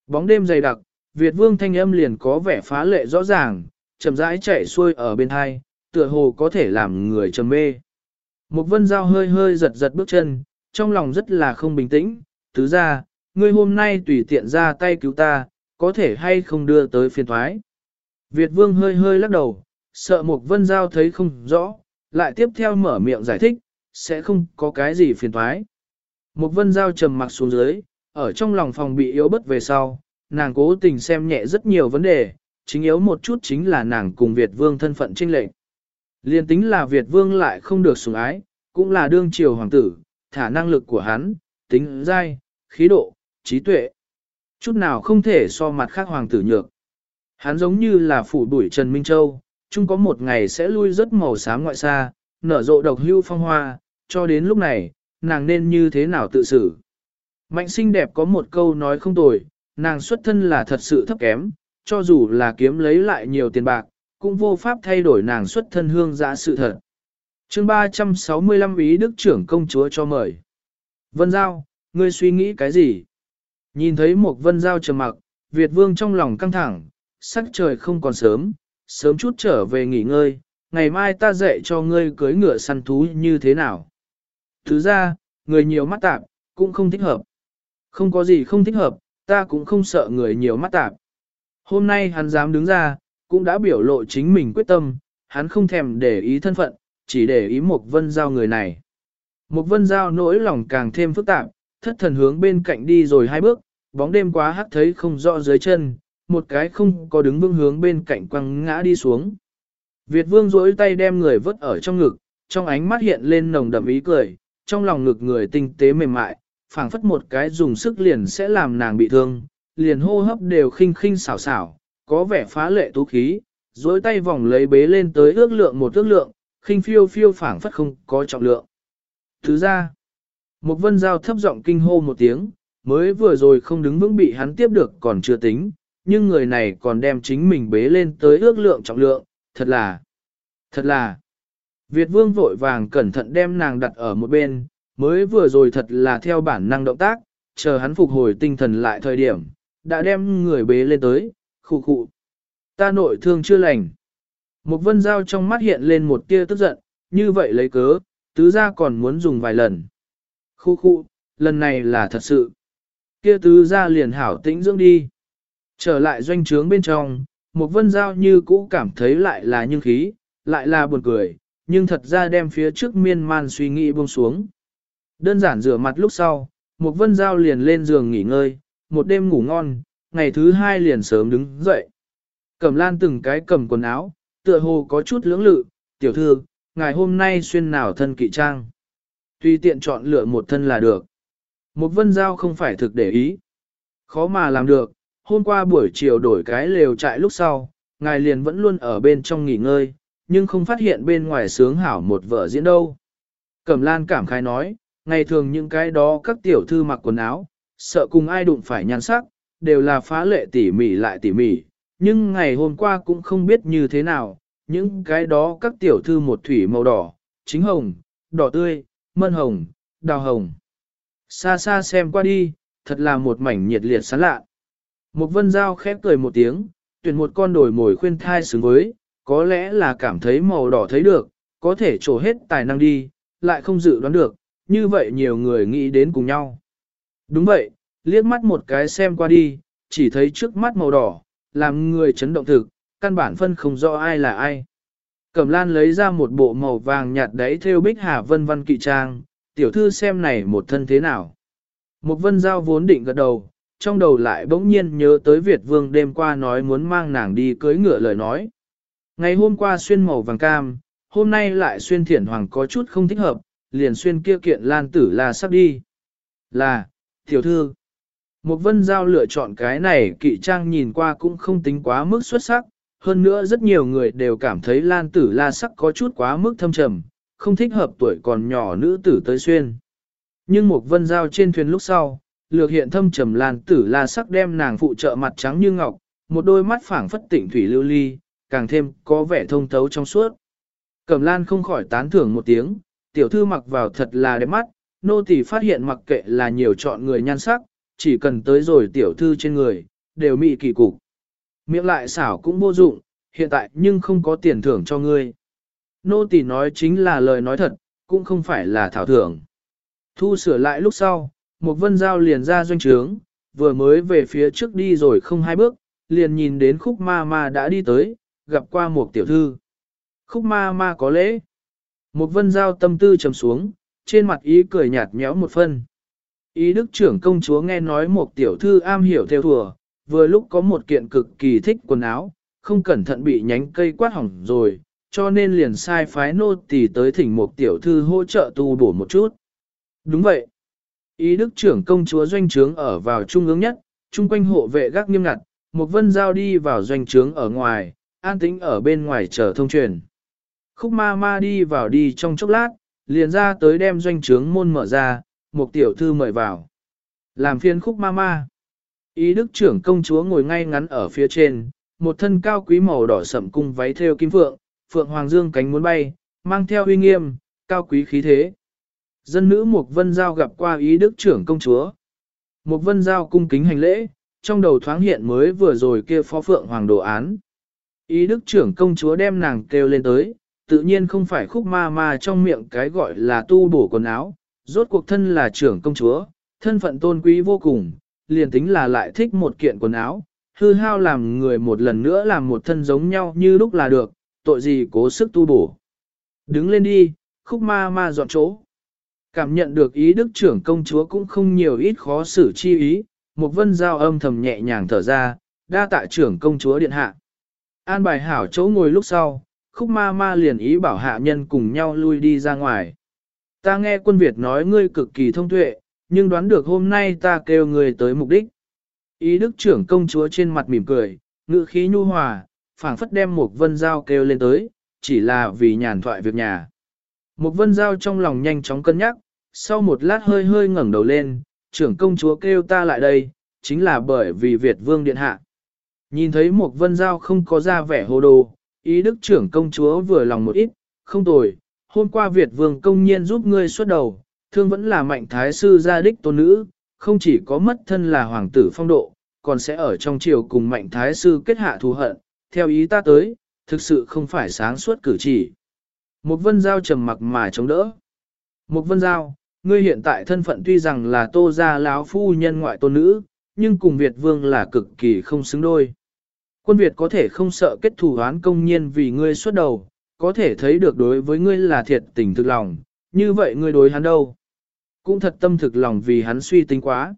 Bóng đêm dày đặc, Việt vương thanh âm liền có vẻ phá lệ rõ ràng, chậm rãi chạy xuôi ở bên hai, tựa hồ có thể làm người trầm mê. mục vân giao hơi hơi giật giật bước chân, trong lòng rất là không bình tĩnh, thứ ra, ngươi hôm nay tùy tiện ra tay cứu ta, có thể hay không đưa tới phiền thoái. Việt vương hơi hơi lắc đầu, sợ mục vân giao thấy không rõ, lại tiếp theo mở miệng giải thích, sẽ không có cái gì phiền thoái. Một vân giao trầm mặc xuống dưới, ở trong lòng phòng bị yếu bất về sau, nàng cố tình xem nhẹ rất nhiều vấn đề, chính yếu một chút chính là nàng cùng Việt vương thân phận trinh lệnh. Liên tính là Việt vương lại không được sủng ái, cũng là đương triều hoàng tử, thả năng lực của hắn, tính dai, khí độ, trí tuệ. Chút nào không thể so mặt khác hoàng tử nhược. Hắn giống như là phủ đuổi Trần Minh Châu, chung có một ngày sẽ lui rất màu xám ngoại xa, nở rộ độc hưu phong hoa, cho đến lúc này, nàng nên như thế nào tự xử. Mạnh xinh đẹp có một câu nói không tồi, nàng xuất thân là thật sự thấp kém, cho dù là kiếm lấy lại nhiều tiền bạc, cũng vô pháp thay đổi nàng xuất thân hương giã sự thật. chương 365 ý đức trưởng công chúa cho mời. Vân Giao, ngươi suy nghĩ cái gì? Nhìn thấy một vân giao trầm mặc, Việt vương trong lòng căng thẳng, sắc trời không còn sớm, sớm chút trở về nghỉ ngơi, ngày mai ta dạy cho ngươi cưới ngựa săn thú như thế nào. Thứ ra, người nhiều mắt tạp, cũng không thích hợp. Không có gì không thích hợp, ta cũng không sợ người nhiều mắt tạp. Hôm nay hắn dám đứng ra, cũng đã biểu lộ chính mình quyết tâm, hắn không thèm để ý thân phận, chỉ để ý một vân giao người này. Một vân giao nỗi lòng càng thêm phức tạp, thất thần hướng bên cạnh đi rồi hai bước, bóng đêm quá hắt thấy không rõ dưới chân, một cái không có đứng vững hướng bên cạnh quăng ngã đi xuống. Việt vương duỗi tay đem người vứt ở trong ngực, trong ánh mắt hiện lên nồng đậm ý cười, trong lòng ngực người tinh tế mềm mại, phảng phất một cái dùng sức liền sẽ làm nàng bị thương, liền hô hấp đều khinh khinh xảo xảo, có vẻ phá lệ tú khí, duỗi tay vòng lấy bế lên tới ước lượng một ước lượng, khinh phiêu phiêu phảng phất không có trọng lượng. Thứ ra, một vân giao thấp giọng kinh hô một tiếng, mới vừa rồi không đứng vững bị hắn tiếp được còn chưa tính, nhưng người này còn đem chính mình bế lên tới ước lượng trọng lượng, thật là, thật là. Việt vương vội vàng cẩn thận đem nàng đặt ở một bên, mới vừa rồi thật là theo bản năng động tác, chờ hắn phục hồi tinh thần lại thời điểm, đã đem người bế lên tới, khụ khụ. Ta nội thương chưa lành. Một vân dao trong mắt hiện lên một tia tức giận, như vậy lấy cớ, tứ gia còn muốn dùng vài lần. Khu khu, lần này là thật sự. Kia tứ gia liền hảo tĩnh dưỡng đi. Trở lại doanh trướng bên trong, một vân giao như cũ cảm thấy lại là nhưng khí, lại là buồn cười, nhưng thật ra đem phía trước miên man suy nghĩ buông xuống. Đơn giản rửa mặt lúc sau, một vân giao liền lên giường nghỉ ngơi, một đêm ngủ ngon, ngày thứ hai liền sớm đứng dậy. Cẩm lan từng cái cầm quần áo, tựa hồ có chút lưỡng lự, tiểu thư, ngày hôm nay xuyên nào thân kỵ trang. Tùy tiện chọn lựa một thân là được. Một vân giao không phải thực để ý. Khó mà làm được, hôm qua buổi chiều đổi cái lều trại lúc sau, ngài liền vẫn luôn ở bên trong nghỉ ngơi, nhưng không phát hiện bên ngoài sướng hảo một vợ diễn đâu. Cẩm lan cảm khai nói, ngày thường những cái đó các tiểu thư mặc quần áo, sợ cùng ai đụng phải nhan sắc, đều là phá lệ tỉ mỉ lại tỉ mỉ, nhưng ngày hôm qua cũng không biết như thế nào, những cái đó các tiểu thư một thủy màu đỏ, chính hồng, đỏ tươi, mân hồng, đào hồng. Xa xa xem qua đi, thật là một mảnh nhiệt liệt sán lạ. Một vân dao khép cười một tiếng, tuyển một con đồi mồi khuyên thai xứng với, có lẽ là cảm thấy màu đỏ thấy được, có thể trổ hết tài năng đi, lại không dự đoán được, như vậy nhiều người nghĩ đến cùng nhau. Đúng vậy, liếc mắt một cái xem qua đi, chỉ thấy trước mắt màu đỏ, làm người chấn động thực, căn bản phân không rõ ai là ai. Cẩm lan lấy ra một bộ màu vàng nhạt đáy theo bích hà vân văn kỵ trang, tiểu thư xem này một thân thế nào. Một vân giao vốn định gật đầu, trong đầu lại bỗng nhiên nhớ tới Việt vương đêm qua nói muốn mang nàng đi cưới ngựa lời nói. Ngày hôm qua xuyên màu vàng cam, hôm nay lại xuyên thiển hoàng có chút không thích hợp, liền xuyên kia kiện lan tử là sắp đi. Là, tiểu thư. Một vân giao lựa chọn cái này kỵ trang nhìn qua cũng không tính quá mức xuất sắc, hơn nữa rất nhiều người đều cảm thấy lan tử la sắc có chút quá mức thâm trầm, không thích hợp tuổi còn nhỏ nữ tử tới xuyên. Nhưng một vân giao trên thuyền lúc sau, lược hiện thâm trầm lan tử la sắc đem nàng phụ trợ mặt trắng như ngọc, một đôi mắt phảng phất tịnh thủy lưu ly, càng thêm có vẻ thông thấu trong suốt. Cẩm lan không khỏi tán thưởng một tiếng, tiểu thư mặc vào thật là đẹp mắt, nô tỳ phát hiện mặc kệ là nhiều chọn người nhan sắc, chỉ cần tới rồi tiểu thư trên người, đều mị kỳ cục. Miệng lại xảo cũng vô dụng, hiện tại nhưng không có tiền thưởng cho ngươi. Nô tỳ nói chính là lời nói thật, cũng không phải là thảo thưởng. Thu sửa lại lúc sau, một vân giao liền ra doanh trướng, vừa mới về phía trước đi rồi không hai bước, liền nhìn đến khúc ma ma đã đi tới, gặp qua một tiểu thư. Khúc ma ma có lễ. Một vân giao tâm tư trầm xuống, trên mặt ý cười nhạt nhẽo một phân. Ý đức trưởng công chúa nghe nói một tiểu thư am hiểu theo thùa, vừa lúc có một kiện cực kỳ thích quần áo, không cẩn thận bị nhánh cây quát hỏng rồi, cho nên liền sai phái nô tỳ tới thỉnh một tiểu thư hỗ trợ tu bổ một chút. Đúng vậy. Ý đức trưởng công chúa doanh trướng ở vào trung ương nhất, chung quanh hộ vệ gác nghiêm ngặt, một vân giao đi vào doanh trướng ở ngoài, an tĩnh ở bên ngoài chờ thông truyền. Khúc ma ma đi vào đi trong chốc lát, liền ra tới đem doanh trướng môn mở ra, một tiểu thư mời vào. Làm phiên khúc ma ma. Ý đức trưởng công chúa ngồi ngay ngắn ở phía trên, một thân cao quý màu đỏ sậm cung váy theo kim phượng, phượng hoàng dương cánh muốn bay, mang theo uy nghiêm, cao quý khí thế. Dân nữ Mục Vân Giao gặp qua ý đức trưởng công chúa. Mục Vân Giao cung kính hành lễ, trong đầu thoáng hiện mới vừa rồi kia phó phượng hoàng đồ án. Ý đức trưởng công chúa đem nàng kêu lên tới, tự nhiên không phải khúc ma ma trong miệng cái gọi là tu bổ quần áo, rốt cuộc thân là trưởng công chúa, thân phận tôn quý vô cùng, liền tính là lại thích một kiện quần áo, hư hao làm người một lần nữa làm một thân giống nhau như lúc là được, tội gì cố sức tu bổ. Đứng lên đi, khúc ma ma dọn chỗ. Cảm nhận được ý đức trưởng công chúa cũng không nhiều ít khó xử chi ý, một vân giao âm thầm nhẹ nhàng thở ra, đa tạ trưởng công chúa điện hạ. An bài hảo chỗ ngồi lúc sau, khúc ma ma liền ý bảo hạ nhân cùng nhau lui đi ra ngoài. Ta nghe quân Việt nói ngươi cực kỳ thông tuệ, nhưng đoán được hôm nay ta kêu ngươi tới mục đích. Ý đức trưởng công chúa trên mặt mỉm cười, ngữ khí nhu hòa, phảng phất đem một vân giao kêu lên tới, chỉ là vì nhàn thoại việc nhà. Một vân giao trong lòng nhanh chóng cân nhắc, sau một lát hơi hơi ngẩng đầu lên, trưởng công chúa kêu ta lại đây, chính là bởi vì Việt vương điện hạ. Nhìn thấy một vân giao không có ra vẻ hồ đồ, ý đức trưởng công chúa vừa lòng một ít, không tồi, hôm qua Việt vương công nhiên giúp ngươi xuất đầu, thương vẫn là mạnh thái sư gia đích tôn nữ, không chỉ có mất thân là hoàng tử phong độ, còn sẽ ở trong triều cùng mạnh thái sư kết hạ thù hận, theo ý ta tới, thực sự không phải sáng suốt cử chỉ. Một vân giao trầm mặc mà chống đỡ. Một vân giao, ngươi hiện tại thân phận tuy rằng là tô gia láo phu nhân ngoại tôn nữ, nhưng cùng Việt vương là cực kỳ không xứng đôi. Quân Việt có thể không sợ kết thù oán công nhiên vì ngươi xuất đầu, có thể thấy được đối với ngươi là thiệt tình thực lòng, như vậy ngươi đối hắn đâu? Cũng thật tâm thực lòng vì hắn suy tính quá.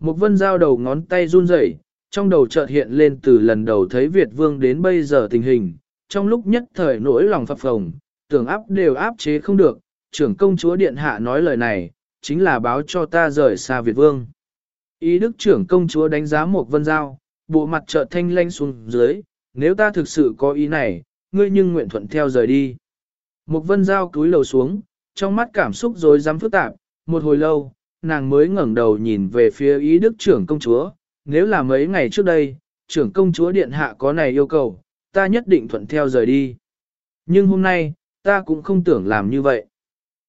Một vân giao đầu ngón tay run rẩy, trong đầu chợt hiện lên từ lần đầu thấy Việt Vương đến bây giờ tình hình, trong lúc nhất thời nỗi lòng phập phồng, tưởng áp đều áp chế không được, trưởng công chúa Điện Hạ nói lời này, chính là báo cho ta rời xa Việt Vương. Ý đức trưởng công chúa đánh giá một vân giao, bộ mặt chợt thanh lanh xuống dưới, nếu ta thực sự có ý này, ngươi nhưng nguyện thuận theo rời đi. Một vân giao cúi lầu xuống, trong mắt cảm xúc rồi dám phức tạp, một hồi lâu, nàng mới ngẩng đầu nhìn về phía ý đức trưởng công chúa, nếu là mấy ngày trước đây, trưởng công chúa điện hạ có này yêu cầu, ta nhất định thuận theo rời đi. Nhưng hôm nay, ta cũng không tưởng làm như vậy.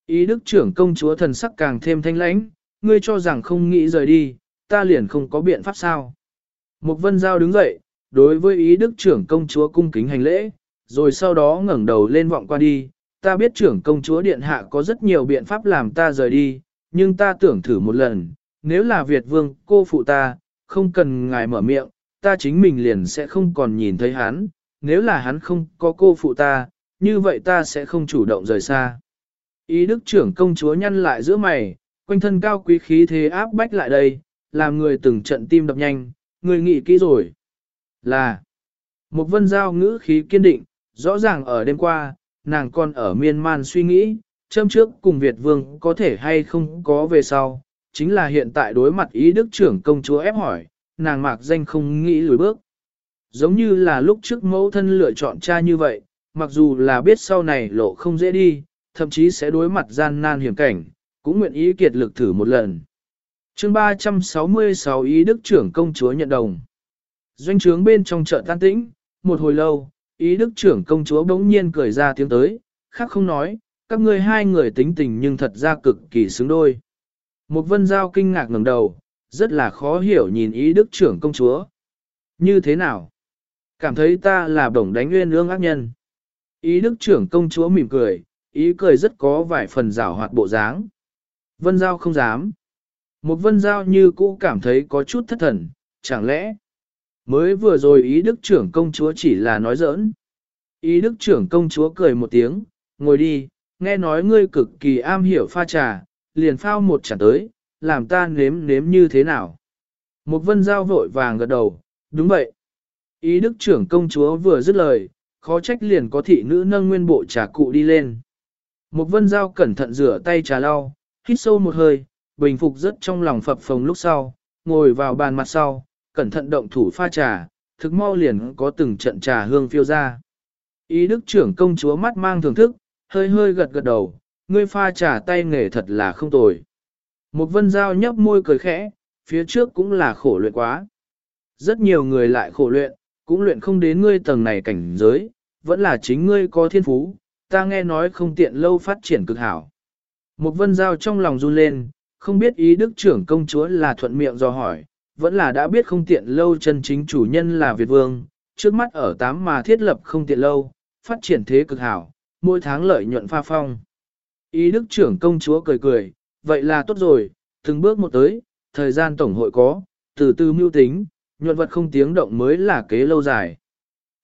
Ý đức trưởng công chúa thần sắc càng thêm thanh lãnh, ngươi cho rằng không nghĩ rời đi, ta liền không có biện pháp sao. Mục vân giao đứng dậy, đối với ý đức trưởng công chúa cung kính hành lễ, rồi sau đó ngẩng đầu lên vọng qua đi, ta biết trưởng công chúa điện hạ có rất nhiều biện pháp làm ta rời đi, nhưng ta tưởng thử một lần, nếu là Việt vương cô phụ ta, không cần ngài mở miệng, ta chính mình liền sẽ không còn nhìn thấy hắn, nếu là hắn không có cô phụ ta, như vậy ta sẽ không chủ động rời xa. Ý đức trưởng công chúa nhăn lại giữa mày, quanh thân cao quý khí thế áp bách lại đây, làm người từng trận tim đập nhanh, người nghĩ kỹ rồi. Là, một vân giao ngữ khí kiên định, rõ ràng ở đêm qua, nàng còn ở miên man suy nghĩ, châm trước cùng Việt vương có thể hay không có về sau, chính là hiện tại đối mặt ý đức trưởng công chúa ép hỏi, nàng mạc danh không nghĩ lùi bước. Giống như là lúc trước mẫu thân lựa chọn cha như vậy, mặc dù là biết sau này lộ không dễ đi, thậm chí sẽ đối mặt gian nan hiểm cảnh, cũng nguyện ý kiệt lực thử một lần. chương 366 ý đức trưởng công chúa nhận đồng. Doanh trướng bên trong chợ tan tĩnh, một hồi lâu, ý đức trưởng công chúa bỗng nhiên cười ra tiếng tới, khác không nói, các ngươi hai người tính tình nhưng thật ra cực kỳ xứng đôi. Một vân giao kinh ngạc ngẩng đầu, rất là khó hiểu nhìn ý đức trưởng công chúa. Như thế nào? Cảm thấy ta là bổng đánh nguyên ương ác nhân. Ý đức trưởng công chúa mỉm cười, ý cười rất có vài phần rảo hoạt bộ dáng. Vân giao không dám. Một vân giao như cũ cảm thấy có chút thất thần, chẳng lẽ mới vừa rồi ý đức trưởng công chúa chỉ là nói giỡn. Ý đức trưởng công chúa cười một tiếng, ngồi đi, nghe nói ngươi cực kỳ am hiểu pha trà, liền phao một trà tới, làm ta nếm nếm như thế nào. Một vân giao vội vàng gật đầu, đúng vậy. Ý đức trưởng công chúa vừa dứt lời, khó trách liền có thị nữ nâng nguyên bộ trà cụ đi lên. Một vân giao cẩn thận rửa tay trà lau, hít sâu một hơi, bình phục rất trong lòng phập phồng lúc sau, ngồi vào bàn mặt sau, cẩn thận động thủ pha trà, thực mau liền có từng trận trà hương phiêu ra. Ý đức trưởng công chúa mắt mang thưởng thức, hơi hơi gật gật đầu, ngươi pha trà tay nghề thật là không tồi. Một vân giao nhấp môi cười khẽ, phía trước cũng là khổ luyện quá. Rất nhiều người lại khổ luyện, cũng luyện không đến ngươi tầng này cảnh giới, vẫn là chính ngươi có thiên phú, ta nghe nói không tiện lâu phát triển cực hảo. Một vân giao trong lòng run lên, không biết ý đức trưởng công chúa là thuận miệng do hỏi, vẫn là đã biết không tiện lâu chân chính chủ nhân là Việt Vương, trước mắt ở tám mà thiết lập không tiện lâu, phát triển thế cực hảo, mỗi tháng lợi nhuận pha phong. Ý đức trưởng công chúa cười cười, vậy là tốt rồi, từng bước một tới, thời gian tổng hội có, từ từ mưu tính, nhuận vật không tiếng động mới là kế lâu dài.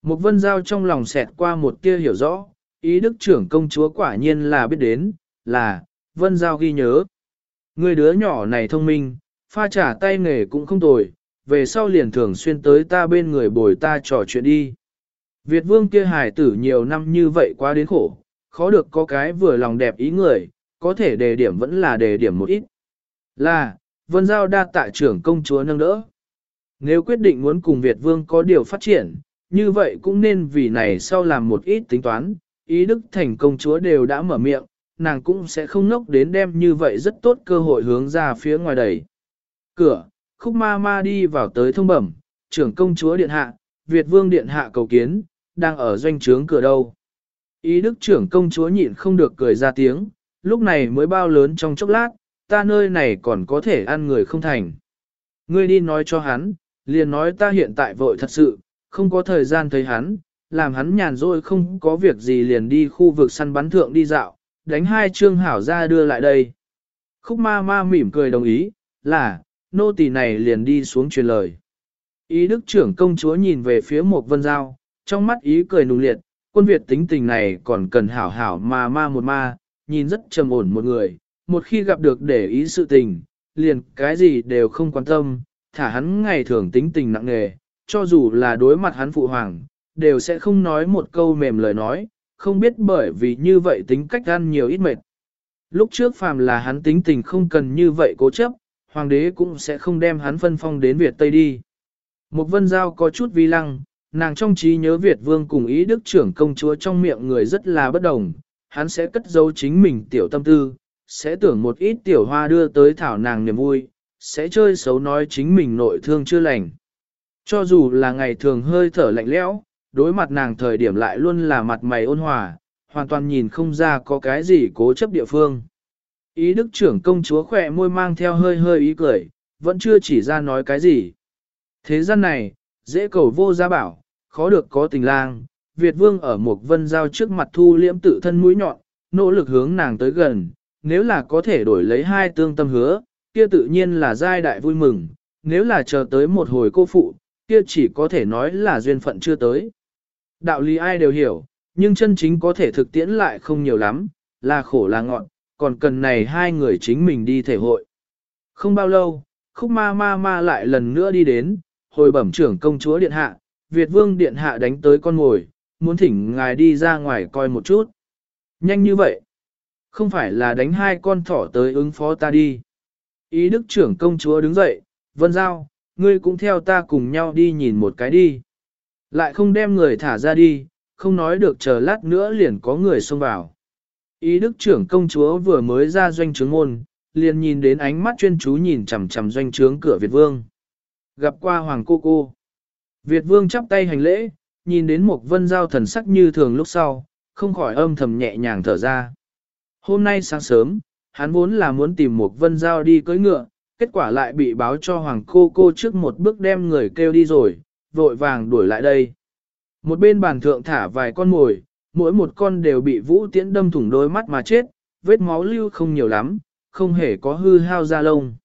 Một vân giao trong lòng xẹt qua một tia hiểu rõ, ý đức trưởng công chúa quả nhiên là biết đến, là, vân giao ghi nhớ. Người đứa nhỏ này thông minh, pha trả tay nghề cũng không tồi, về sau liền thường xuyên tới ta bên người bồi ta trò chuyện đi. Việt vương kia hài tử nhiều năm như vậy quá đến khổ, khó được có cái vừa lòng đẹp ý người, có thể đề điểm vẫn là đề điểm một ít. Là, vân giao đa tạ trưởng công chúa nâng đỡ. Nếu quyết định muốn cùng Việt vương có điều phát triển, như vậy cũng nên vì này sau làm một ít tính toán, ý đức thành công chúa đều đã mở miệng, nàng cũng sẽ không nốc đến đem như vậy rất tốt cơ hội hướng ra phía ngoài đẩy. Cửa, khúc ma ma đi vào tới thông bẩm, trưởng công chúa điện hạ, Việt vương điện hạ cầu kiến, đang ở doanh trướng cửa đâu. Ý đức trưởng công chúa nhịn không được cười ra tiếng, lúc này mới bao lớn trong chốc lát, ta nơi này còn có thể ăn người không thành. Ngươi đi nói cho hắn, liền nói ta hiện tại vội thật sự, không có thời gian thấy hắn, làm hắn nhàn rỗi không có việc gì liền đi khu vực săn bắn thượng đi dạo, đánh hai trương hảo ra đưa lại đây. Khúc ma ma mỉm cười đồng ý, là, nô tỳ này liền đi xuống truyền lời. Ý đức trưởng công chúa nhìn về phía một vân giao, trong mắt ý cười nùng liệt, quân Việt tính tình này còn cần hảo hảo mà ma một ma, nhìn rất trầm ổn một người, một khi gặp được để ý sự tình, liền cái gì đều không quan tâm, thả hắn ngày thường tính tình nặng nề, cho dù là đối mặt hắn phụ hoàng, đều sẽ không nói một câu mềm lời nói, không biết bởi vì như vậy tính cách ăn nhiều ít mệt. Lúc trước phàm là hắn tính tình không cần như vậy cố chấp, hoàng đế cũng sẽ không đem hắn phân phong đến Việt Tây đi. Một vân giao có chút vi lăng, nàng trong trí nhớ Việt vương cùng ý đức trưởng công chúa trong miệng người rất là bất đồng, hắn sẽ cất giấu chính mình tiểu tâm tư, sẽ tưởng một ít tiểu hoa đưa tới thảo nàng niềm vui, sẽ chơi xấu nói chính mình nội thương chưa lành. Cho dù là ngày thường hơi thở lạnh lẽo, đối mặt nàng thời điểm lại luôn là mặt mày ôn hòa, hoàn toàn nhìn không ra có cái gì cố chấp địa phương. Ý đức trưởng công chúa khỏe môi mang theo hơi hơi ý cười, vẫn chưa chỉ ra nói cái gì. Thế gian này, dễ cầu vô gia bảo, khó được có tình lang, Việt vương ở một vân giao trước mặt thu liễm tự thân mũi nhọn, nỗ lực hướng nàng tới gần, nếu là có thể đổi lấy hai tương tâm hứa, kia tự nhiên là giai đại vui mừng, nếu là chờ tới một hồi cô phụ, kia chỉ có thể nói là duyên phận chưa tới. Đạo lý ai đều hiểu, nhưng chân chính có thể thực tiễn lại không nhiều lắm, là khổ là ngọn, còn cần này hai người chính mình đi thể hội. Không bao lâu, khúc ma ma ma lại lần nữa đi đến, hồi bẩm trưởng công chúa điện hạ, Việt vương điện hạ đánh tới con ngồi, muốn thỉnh ngài đi ra ngoài coi một chút. Nhanh như vậy, không phải là đánh hai con thỏ tới ứng phó ta đi. Ý đức trưởng công chúa đứng dậy, vân giao, ngươi cũng theo ta cùng nhau đi nhìn một cái đi. Lại không đem người thả ra đi, không nói được chờ lát nữa liền có người xông vào. Ý đức trưởng công chúa vừa mới ra doanh trướng môn, liền nhìn đến ánh mắt chuyên chú nhìn chằm chằm doanh trướng cửa Việt Vương. Gặp qua Hoàng cô cô. Việt Vương chắp tay hành lễ, nhìn đến một vân giao thần sắc như thường lúc sau, không khỏi âm thầm nhẹ nhàng thở ra. Hôm nay sáng sớm, hắn vốn là muốn tìm một vân giao đi cưỡi ngựa, kết quả lại bị báo cho Hoàng cô cô trước một bước đem người kêu đi rồi, vội vàng đuổi lại đây. Một bên bàn thượng thả vài con mồi, mỗi một con đều bị vũ tiễn đâm thủng đôi mắt mà chết, vết máu lưu không nhiều lắm, không hề có hư hao da lông.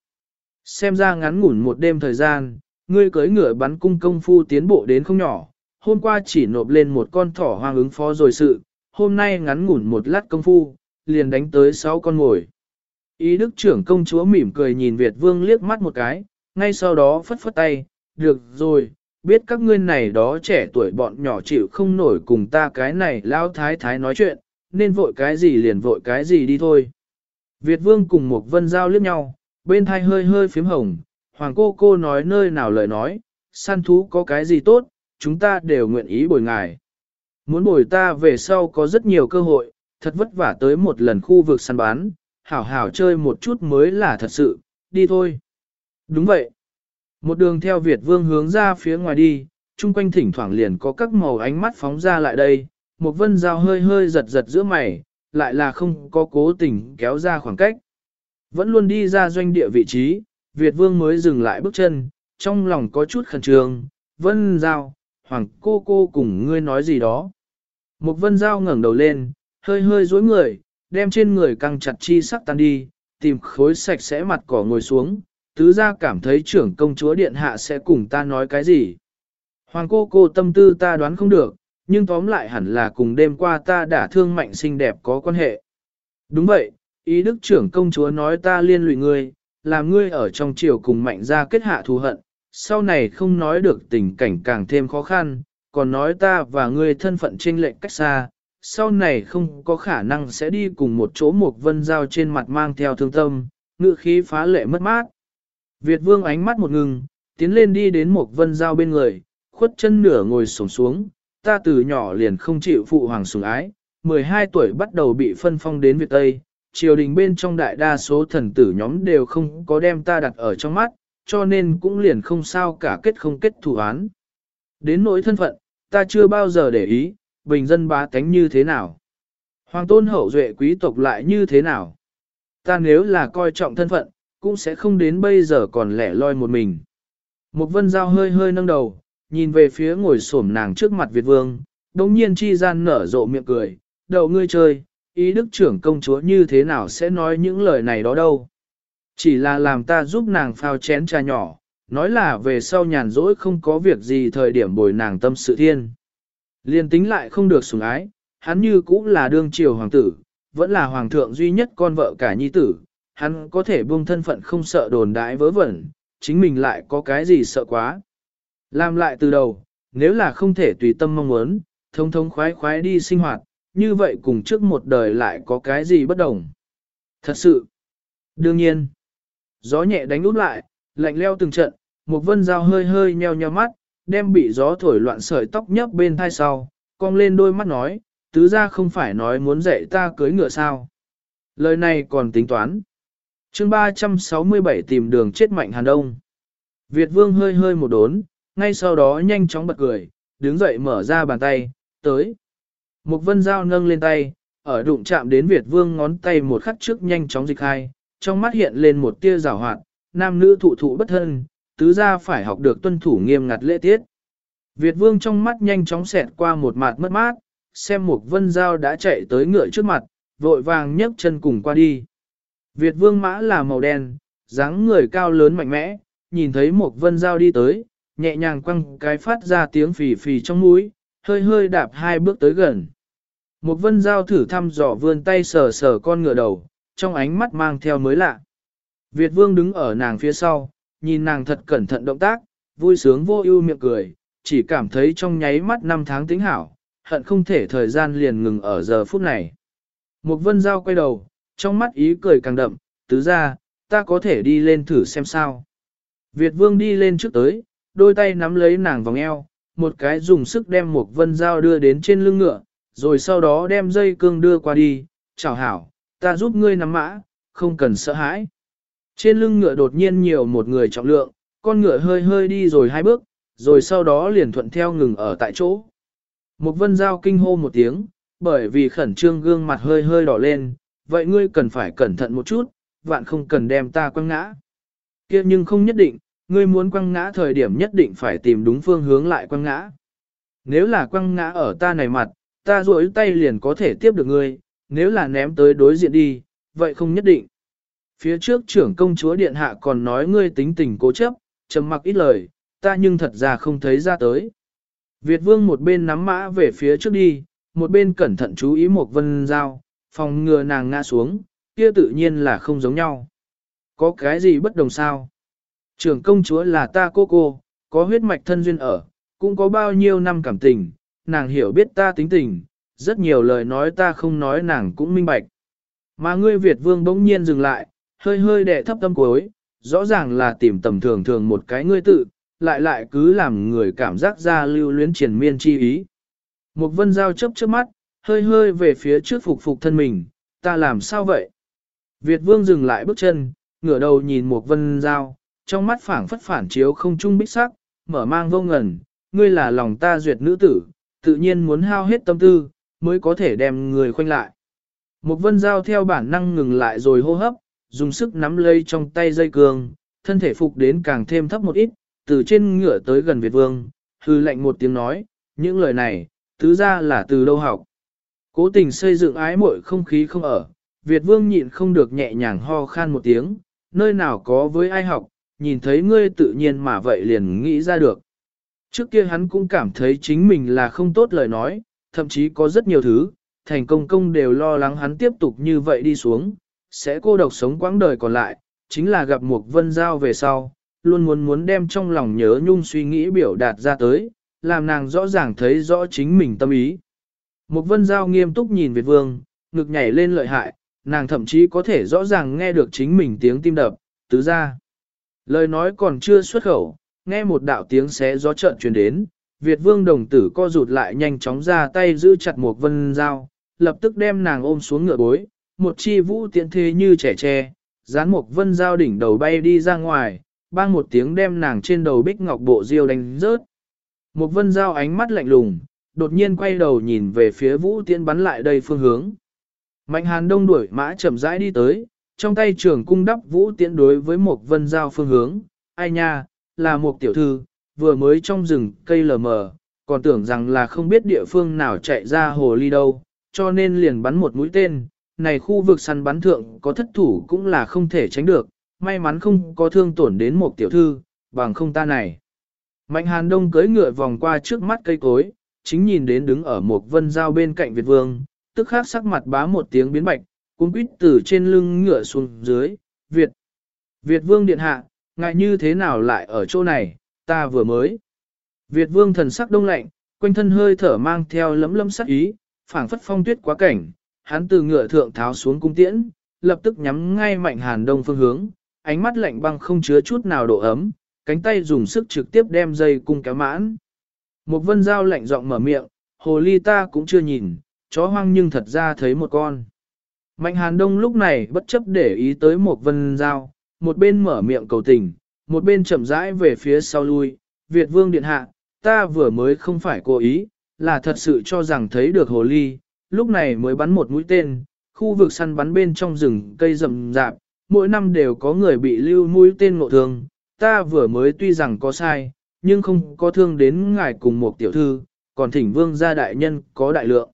Xem ra ngắn ngủn một đêm thời gian, ngươi cưới ngựa bắn cung công phu tiến bộ đến không nhỏ, hôm qua chỉ nộp lên một con thỏ hoang ứng phó rồi sự, hôm nay ngắn ngủn một lát công phu, liền đánh tới sáu con ngồi. Ý đức trưởng công chúa mỉm cười nhìn Việt vương liếc mắt một cái, ngay sau đó phất phất tay, được rồi, biết các ngươi này đó trẻ tuổi bọn nhỏ chịu không nổi cùng ta cái này lao thái thái nói chuyện, nên vội cái gì liền vội cái gì đi thôi. Việt vương cùng một vân giao liếc nhau, bên thai hơi hơi phím hồng, hoàng cô cô nói nơi nào lời nói, săn thú có cái gì tốt, chúng ta đều nguyện ý bồi ngài. Muốn bồi ta về sau có rất nhiều cơ hội, thật vất vả tới một lần khu vực săn bán, hảo hảo chơi một chút mới là thật sự, đi thôi. Đúng vậy. Một đường theo Việt vương hướng ra phía ngoài đi, chung quanh thỉnh thoảng liền có các màu ánh mắt phóng ra lại đây, một vân dao hơi hơi giật giật giữa mày, lại là không có cố tình kéo ra khoảng cách. Vẫn luôn đi ra doanh địa vị trí, Việt vương mới dừng lại bước chân, trong lòng có chút khẩn trương, vân giao, hoàng cô cô cùng ngươi nói gì đó. Một vân giao ngẩng đầu lên, hơi hơi dối người, đem trên người căng chặt chi sắc tan đi, tìm khối sạch sẽ mặt cỏ ngồi xuống, tứ ra cảm thấy trưởng công chúa điện hạ sẽ cùng ta nói cái gì. Hoàng cô cô tâm tư ta đoán không được, nhưng tóm lại hẳn là cùng đêm qua ta đã thương mạnh xinh đẹp có quan hệ. Đúng vậy, ý đức trưởng công chúa nói ta liên lụy ngươi, làm ngươi ở trong triều cùng mạnh ra kết hạ thù hận, sau này không nói được tình cảnh càng thêm khó khăn, còn nói ta và ngươi thân phận chênh lệch cách xa, sau này không có khả năng sẽ đi cùng một chỗ một vân giao trên mặt mang theo thương tâm, ngựa khí phá lệ mất mát. Việt vương ánh mắt một ngừng, tiến lên đi đến một vân giao bên người, khuất chân nửa ngồi sổng xuống, ta từ nhỏ liền không chịu phụ hoàng sủng ái, 12 tuổi bắt đầu bị phân phong đến Việt Tây, triều đình bên trong đại đa số thần tử nhóm đều không có đem ta đặt ở trong mắt, cho nên cũng liền không sao cả kết không kết thủ án. Đến nỗi thân phận, ta chưa bao giờ để ý, bình dân bá tánh như thế nào. Hoàng tôn hậu duệ quý tộc lại như thế nào. Ta nếu là coi trọng thân phận, cũng sẽ không đến bây giờ còn lẻ loi một mình. Một vân giao hơi hơi nâng đầu, nhìn về phía ngồi xổm nàng trước mặt Việt vương, đồng nhiên chi gian nở rộ miệng cười, đầu ngươi chơi, ý đức trưởng công chúa như thế nào sẽ nói những lời này đó đâu. Chỉ là làm ta giúp nàng phao chén trà nhỏ, nói là về sau nhàn rỗi không có việc gì thời điểm bồi nàng tâm sự thiên. Liên tính lại không được sủng ái, hắn như cũng là đương triều hoàng tử, vẫn là hoàng thượng duy nhất con vợ cả nhi tử, hắn có thể buông thân phận không sợ đồn đãi vớ vẩn, chính mình lại có cái gì sợ quá. Làm lại từ đầu, nếu là không thể tùy tâm mong muốn, thông thông khoái khoái đi sinh hoạt, như vậy cùng trước một đời lại có cái gì bất đồng. Thật sự, đương nhiên, gió nhẹ đánh út lại, lạnh leo từng trận, một vân dao hơi hơi nheo nheo mắt, đem bị gió thổi loạn sợi tóc nhấp bên thai sau, cong lên đôi mắt nói, tứ ra không phải nói muốn dạy ta cưới ngựa sao. Lời này còn tính toán. chương 367 tìm đường chết mạnh Hàn Đông. Việt Vương hơi hơi một đốn, ngay sau đó nhanh chóng bật cười, đứng dậy mở ra bàn tay, tới. Một vân dao nâng lên tay, ở đụng chạm đến Việt Vương ngón tay một khắc trước nhanh chóng dịch hai, trong mắt hiện lên một tia rào hoạt, nam nữ thụ thụ bất thân, tứ gia phải học được tuân thủ nghiêm ngặt lễ tiết. Việt Vương trong mắt nhanh chóng xẹt qua một mặt mất mát, xem một vân dao đã chạy tới ngựa trước mặt, vội vàng nhấc chân cùng qua đi. Việt Vương mã là màu đen, dáng người cao lớn mạnh mẽ, nhìn thấy một vân dao đi tới, nhẹ nhàng quăng cái phát ra tiếng phì phì trong mũi, hơi hơi đạp hai bước tới gần. Một vân dao thử thăm dò vươn tay sờ sờ con ngựa đầu, trong ánh mắt mang theo mới lạ. Việt vương đứng ở nàng phía sau, nhìn nàng thật cẩn thận động tác, vui sướng vô ưu miệng cười, chỉ cảm thấy trong nháy mắt năm tháng tính hảo, hận không thể thời gian liền ngừng ở giờ phút này. Một vân dao quay đầu, trong mắt ý cười càng đậm, tứ ra, ta có thể đi lên thử xem sao. Việt vương đi lên trước tới, đôi tay nắm lấy nàng vòng eo, một cái dùng sức đem một vân dao đưa đến trên lưng ngựa, rồi sau đó đem dây cương đưa qua đi, chào hảo, ta giúp ngươi nắm mã, không cần sợ hãi. Trên lưng ngựa đột nhiên nhiều một người trọng lượng, con ngựa hơi hơi đi rồi hai bước, rồi sau đó liền thuận theo ngừng ở tại chỗ. Một vân giao kinh hô một tiếng, bởi vì khẩn trương gương mặt hơi hơi đỏ lên, vậy ngươi cần phải cẩn thận một chút, vạn không cần đem ta quăng ngã. kia nhưng không nhất định, ngươi muốn quăng ngã thời điểm nhất định phải tìm đúng phương hướng lại quăng ngã. Nếu là quăng ngã ở ta này mặt, ta duỗi tay liền có thể tiếp được ngươi, nếu là ném tới đối diện đi, vậy không nhất định. Phía trước trưởng công chúa điện hạ còn nói ngươi tính tình cố chấp, trầm mặc ít lời, ta nhưng thật ra không thấy ra tới. Việt vương một bên nắm mã về phía trước đi, một bên cẩn thận chú ý một vân dao, phòng ngừa nàng ngã xuống, kia tự nhiên là không giống nhau. Có cái gì bất đồng sao? Trưởng công chúa là ta cô cô, có huyết mạch thân duyên ở, cũng có bao nhiêu năm cảm tình, nàng hiểu biết ta tính tình, rất nhiều lời nói ta không nói nàng cũng minh bạch. Mà ngươi Việt vương bỗng nhiên dừng lại, hơi hơi đệ thấp tâm cuối, rõ ràng là tìm tầm thường thường một cái ngươi tự, lại lại cứ làm người cảm giác ra lưu luyến triển miên chi ý. Một vân dao chấp trước mắt, hơi hơi về phía trước phục phục thân mình, ta làm sao vậy? Việt vương dừng lại bước chân, ngửa đầu nhìn một vân dao, trong mắt phảng phất phản chiếu không trung bích sắc, mở mang vô ngần, ngươi là lòng ta duyệt nữ tử, tự nhiên muốn hao hết tâm tư, mới có thể đem người khoanh lại. Một vân dao theo bản năng ngừng lại rồi hô hấp, dùng sức nắm lấy trong tay dây cương, thân thể phục đến càng thêm thấp một ít, từ trên ngựa tới gần Việt Vương, hư lệnh một tiếng nói, những lời này, tứ ra là từ đâu học. Cố tình xây dựng ái muội không khí không ở, Việt Vương nhịn không được nhẹ nhàng ho khan một tiếng, nơi nào có với ai học, nhìn thấy ngươi tự nhiên mà vậy liền nghĩ ra được. Trước kia hắn cũng cảm thấy chính mình là không tốt lời nói, thậm chí có rất nhiều thứ, thành công công đều lo lắng hắn tiếp tục như vậy đi xuống, sẽ cô độc sống quãng đời còn lại, chính là gặp Mục vân giao về sau, luôn muốn muốn đem trong lòng nhớ nhung suy nghĩ biểu đạt ra tới, làm nàng rõ ràng thấy rõ chính mình tâm ý. Mục vân giao nghiêm túc nhìn Việt vương, ngực nhảy lên lợi hại, nàng thậm chí có thể rõ ràng nghe được chính mình tiếng tim đập, tứ ra. Lời nói còn chưa xuất khẩu, nghe một đạo tiếng xé gió trợn truyền đến, Việt vương đồng tử co rụt lại nhanh chóng ra tay giữ chặt Mục vân Giao, lập tức đem nàng ôm xuống ngựa bối, một chi vũ tiện thế như trẻ tre, dán một vân giao đỉnh đầu bay đi ra ngoài, bang một tiếng đem nàng trên đầu bích ngọc bộ diêu đánh rớt. Một vân giao ánh mắt lạnh lùng, đột nhiên quay đầu nhìn về phía vũ tiễn bắn lại đây phương hướng. Mạnh hàn đông đuổi mã chậm rãi đi tới, trong tay trường cung đắp vũ tiễn đối với một vân giao phương hướng, ai nha, là một tiểu thư, vừa mới trong rừng cây lờ mờ, còn tưởng rằng là không biết địa phương nào chạy ra hồ ly đâu, cho nên liền bắn một mũi tên, này khu vực săn bắn thượng có thất thủ cũng là không thể tránh được, may mắn không có thương tổn đến một tiểu thư, bằng không ta này. Mạnh hàn đông cưỡi ngựa vòng qua trước mắt cây cối, chính nhìn đến đứng ở một vân giao bên cạnh Việt vương, tức khắc sắc mặt bá một tiếng biến bạch, cuốn quýt từ trên lưng ngựa xuống dưới, Việt. Việt vương điện hạ, ngại như thế nào lại ở chỗ này, ta vừa mới. Việt vương thần sắc đông lạnh, quanh thân hơi thở mang theo lấm lấm sắc ý, phảng phất phong tuyết quá cảnh, hắn từ ngựa thượng tháo xuống cung tiễn, lập tức nhắm ngay mạnh hàn đông phương hướng, ánh mắt lạnh băng không chứa chút nào độ ấm, cánh tay dùng sức trực tiếp đem dây cung kéo mãn. Một vân dao lạnh giọng mở miệng, hồ ly ta cũng chưa nhìn, chó hoang nhưng thật ra thấy một con. Mạnh Hàn Đông lúc này bất chấp để ý tới một vân dao, một bên mở miệng cầu tình, một bên chậm rãi về phía sau lui, Việt Vương Điện Hạ, ta vừa mới không phải cố ý, là thật sự cho rằng thấy được hồ ly, lúc này mới bắn một mũi tên, khu vực săn bắn bên trong rừng cây rậm rạp, mỗi năm đều có người bị lưu mũi tên ngộ thương, ta vừa mới tuy rằng có sai, nhưng không có thương đến ngài cùng một tiểu thư, còn thỉnh vương gia đại nhân có đại lượng.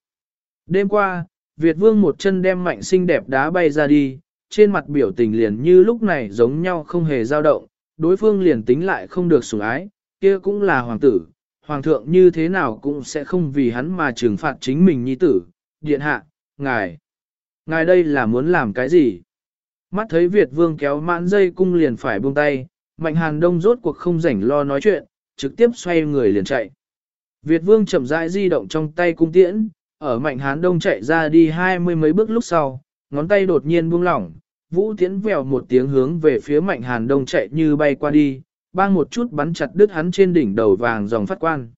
Đêm qua, Việt vương một chân đem mạnh xinh đẹp đá bay ra đi, trên mặt biểu tình liền như lúc này giống nhau không hề dao động, đối phương liền tính lại không được sủng ái, kia cũng là hoàng tử, hoàng thượng như thế nào cũng sẽ không vì hắn mà trừng phạt chính mình nhi tử, điện hạ, ngài. Ngài đây là muốn làm cái gì? Mắt thấy Việt vương kéo mãn dây cung liền phải buông tay, mạnh hàn đông rốt cuộc không rảnh lo nói chuyện, trực tiếp xoay người liền chạy. Việt vương chậm rãi di động trong tay cung tiễn, ở mạnh hán đông chạy ra đi hai mươi mấy bước lúc sau, ngón tay đột nhiên buông lỏng, vũ tiễn vèo một tiếng hướng về phía mạnh hàn đông chạy như bay qua đi, bang một chút bắn chặt đứt hắn trên đỉnh đầu vàng dòng phát quan.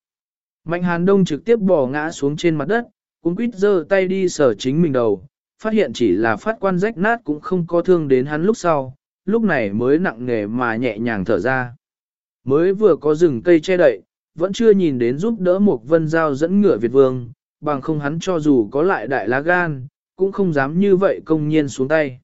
Mạnh hàn đông trực tiếp bỏ ngã xuống trên mặt đất, cũng quýt giơ tay đi sờ chính mình đầu, phát hiện chỉ là phát quan rách nát cũng không có thương đến hắn lúc sau, lúc này mới nặng nề mà nhẹ nhàng thở ra. Mới vừa có rừng cây che đậy, vẫn chưa nhìn đến giúp đỡ một vân giao dẫn ngựa Việt Vương, bằng không hắn cho dù có lại đại lá gan, cũng không dám như vậy công nhiên xuống tay.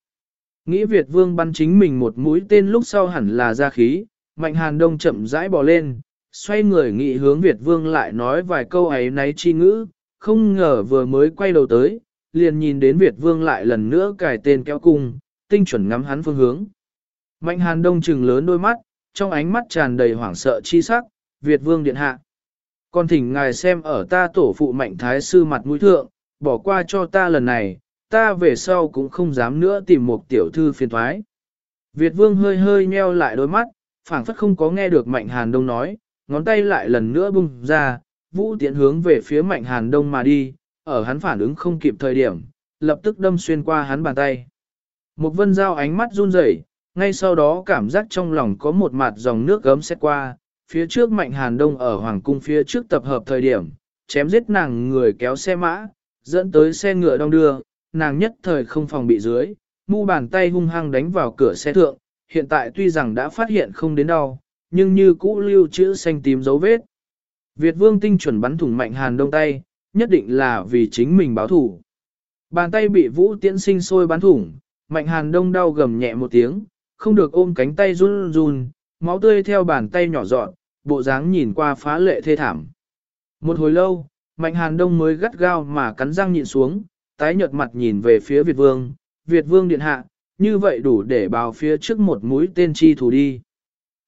Nghĩ Việt Vương bắn chính mình một mũi tên lúc sau hẳn là ra khí, Mạnh Hàn Đông chậm rãi bò lên, xoay người nghĩ hướng Việt Vương lại nói vài câu ấy náy chi ngữ, không ngờ vừa mới quay đầu tới, liền nhìn đến Việt Vương lại lần nữa cài tên kéo cung, tinh chuẩn ngắm hắn phương hướng. Mạnh Hàn Đông trừng lớn đôi mắt, trong ánh mắt tràn đầy hoảng sợ chi sắc, Việt Vương điện hạ. Còn thỉnh ngài xem ở ta tổ phụ mạnh thái sư mặt mũi thượng, bỏ qua cho ta lần này, ta về sau cũng không dám nữa tìm một tiểu thư phiền thoái. Việt Vương hơi hơi nheo lại đôi mắt, phảng phất không có nghe được Mạnh Hàn Đông nói, ngón tay lại lần nữa bung ra, vũ tiện hướng về phía Mạnh Hàn Đông mà đi, ở hắn phản ứng không kịp thời điểm, lập tức đâm xuyên qua hắn bàn tay. Một vân dao ánh mắt run rẩy, ngay sau đó cảm giác trong lòng có một mặt dòng nước gấm xét qua, phía trước Mạnh Hàn Đông ở Hoàng Cung phía trước tập hợp thời điểm, chém giết nàng người kéo xe mã, dẫn tới xe ngựa đông đưa, nàng nhất thời không phòng bị dưới, mu bàn tay hung hăng đánh vào cửa xe thượng, hiện tại tuy rằng đã phát hiện không đến đau, nhưng như cũ lưu chữ xanh tím dấu vết. Việt vương tinh chuẩn bắn thủng mạnh hàn đông tay, nhất định là vì chính mình báo thủ. Bàn tay bị vũ tiễn sinh sôi bắn thủng, mạnh hàn đông đau gầm nhẹ một tiếng, không được ôm cánh tay run run, máu tươi theo bàn tay nhỏ dọn, bộ dáng nhìn qua phá lệ thê thảm. Một hồi lâu, mạnh hàn đông mới gắt gao mà cắn răng nhịn xuống, tái nhợt mặt nhìn về phía Việt vương, Việt vương điện hạ, như vậy đủ để bào phía trước một mũi tên chi thủ đi.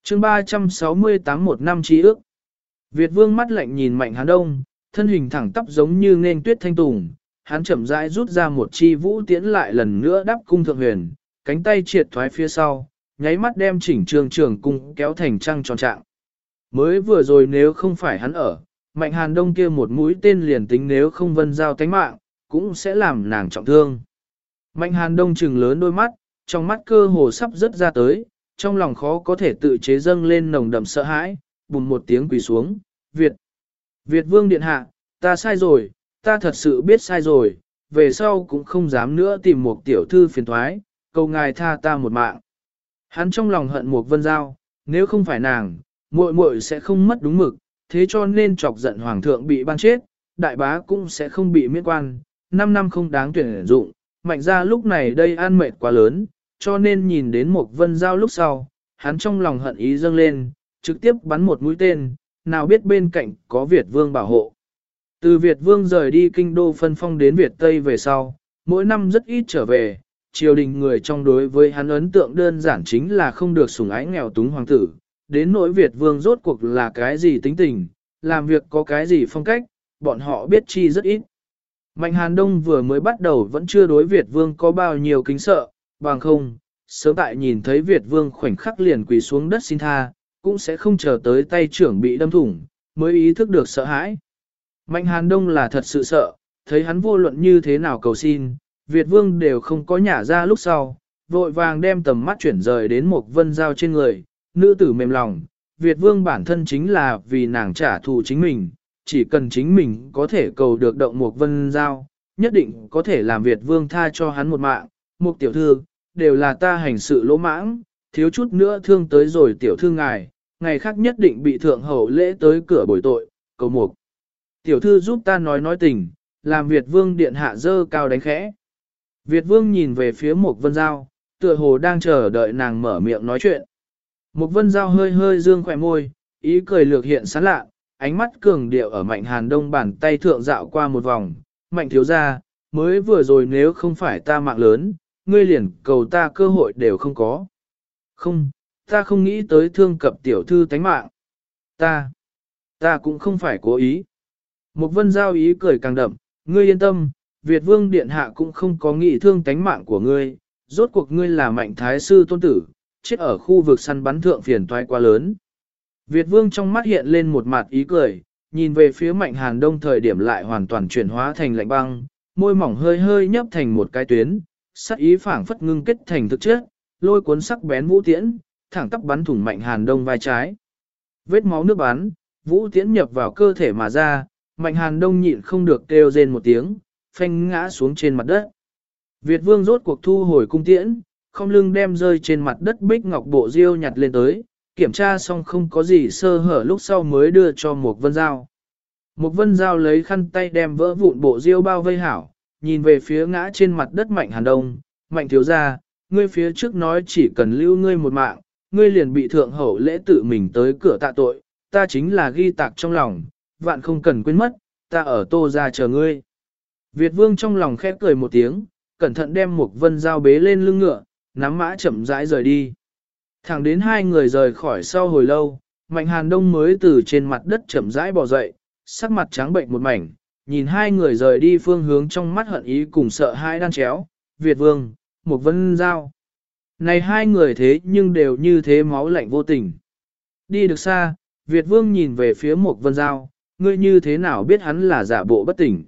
chương 368 một năm chi ước. Việt vương mắt lạnh nhìn mạnh hán đông, thân hình thẳng tắp giống như nên tuyết thanh tùng, hắn chậm rãi rút ra một chi vũ tiễn lại lần nữa đắp cung thượng huyền, cánh tay triệt thoái phía sau, nháy mắt đem chỉnh trường trường cung kéo thành trăng tròn trạng. Mới vừa rồi nếu không phải hắn ở, mạnh hàn đông kia một mũi tên liền tính nếu không vân giao tánh mạng, cũng sẽ làm nàng trọng thương. Mạnh hàn đông trừng lớn đôi mắt, trong mắt cơ hồ sắp rớt ra tới, trong lòng khó có thể tự chế dâng lên nồng đậm sợ hãi, bùm một tiếng quỳ xuống, Việt. Việt vương điện hạ, ta sai rồi, ta thật sự biết sai rồi, về sau cũng không dám nữa tìm một tiểu thư phiền thoái, cầu ngài tha ta một mạng. Hắn trong lòng hận một vân giao, nếu không phải nàng, muội muội sẽ không mất đúng mực, thế cho nên chọc giận hoàng thượng bị ban chết, đại bá cũng sẽ không bị miễn quan, 5 năm không đáng tuyển dụng, mạnh ra lúc này đây an mệt quá lớn, cho nên nhìn đến một vân giao lúc sau, hắn trong lòng hận ý dâng lên, trực tiếp bắn một mũi tên, nào biết bên cạnh có Việt Vương bảo hộ. Từ Việt Vương rời đi kinh đô phân phong đến Việt Tây về sau, mỗi năm rất ít trở về, triều đình người trong đối với hắn ấn tượng đơn giản chính là không được sủng ái nghèo túng hoàng tử, đến nỗi Việt Vương rốt cuộc là cái gì tính tình, làm việc có cái gì phong cách, bọn họ biết chi rất ít. Mạnh Hàn Đông vừa mới bắt đầu vẫn chưa đối Việt Vương có bao nhiêu kính sợ, bằng không, sớm tại nhìn thấy Việt Vương khoảnh khắc liền quỳ xuống đất xin tha, cũng sẽ không chờ tới tay trưởng bị đâm thủng, mới ý thức được sợ hãi. Mạnh Hàn Đông là thật sự sợ, thấy hắn vô luận như thế nào cầu xin, Việt Vương đều không có nhả ra lúc sau, vội vàng đem tầm mắt chuyển rời đến một vân giao trên người, nữ tử mềm lòng, Việt Vương bản thân chính là vì nàng trả thù chính mình, chỉ cần chính mình có thể cầu được động một vân giao, nhất định có thể làm Việt vương tha cho hắn một mạng, một tiểu thư, đều là ta hành sự lỗ mãng, thiếu chút nữa thương tới rồi tiểu thư ngài, ngày khác nhất định bị thượng hậu lễ tới cửa bồi tội, cầu mục. Tiểu thư giúp ta nói nói tình, làm Việt vương điện hạ dơ cao đánh khẽ. Việt vương nhìn về phía một vân giao, tựa hồ đang chờ đợi nàng mở miệng nói chuyện. Một vân giao hơi hơi dương khỏe môi, ý cười lược hiện sán lạ, ánh mắt cường điệu ở mạnh hàn đông bàn tay thượng dạo qua một vòng, mạnh thiếu ra, mới vừa rồi nếu không phải ta mạng lớn, ngươi liền cầu ta cơ hội đều không có. Không, ta không nghĩ tới thương cập tiểu thư tánh mạng. Ta, ta cũng không phải cố ý. Một vân giao ý cười càng đậm, ngươi yên tâm, Việt vương điện hạ cũng không có nghĩ thương tánh mạng của ngươi, rốt cuộc ngươi là mạnh thái sư tôn tử, chết ở khu vực săn bắn thượng phiền toái quá lớn. Việt vương trong mắt hiện lên một mặt ý cười, nhìn về phía mạnh hàn đông thời điểm lại hoàn toàn chuyển hóa thành lạnh băng, môi mỏng hơi hơi nhấp thành một cái tuyến, sắc ý phảng phất ngưng kết thành thực chất, lôi cuốn sắc bén vũ tiễn, thẳng tắp bắn thủng mạnh hàn đông vai trái. Vết máu nước bắn, vũ tiễn nhập vào cơ thể mà ra, mạnh hàn đông nhịn không được kêu rên một tiếng, phanh ngã xuống trên mặt đất. Việt vương rốt cuộc thu hồi cung tiễn, không lưng đem rơi trên mặt đất bích ngọc bộ diêu nhặt lên tới, kiểm tra xong không có gì sơ hở lúc sau mới đưa cho một vân dao Một vân dao lấy khăn tay đem vỡ vụn bộ diêu bao vây hảo, nhìn về phía ngã trên mặt đất mạnh hàn đông, mạnh thiếu ra, ngươi phía trước nói chỉ cần lưu ngươi một mạng, ngươi liền bị thượng hậu lễ tự mình tới cửa tạ tội, ta chính là ghi tạc trong lòng, vạn không cần quên mất, ta ở tô ra chờ ngươi. Việt vương trong lòng khép cười một tiếng, cẩn thận đem một vân dao bế lên lưng ngựa, nắm mã chậm rãi rời đi. Thẳng đến hai người rời khỏi sau hồi lâu, Mạnh Hàn Đông mới từ trên mặt đất chậm rãi bò dậy, sắc mặt trắng bệnh một mảnh, nhìn hai người rời đi phương hướng trong mắt hận ý cùng sợ hai đan chéo, Việt Vương, một vân dao. Này hai người thế nhưng đều như thế máu lạnh vô tình. Đi được xa, Việt Vương nhìn về phía Mộc vân giao, ngươi như thế nào biết hắn là giả bộ bất tỉnh.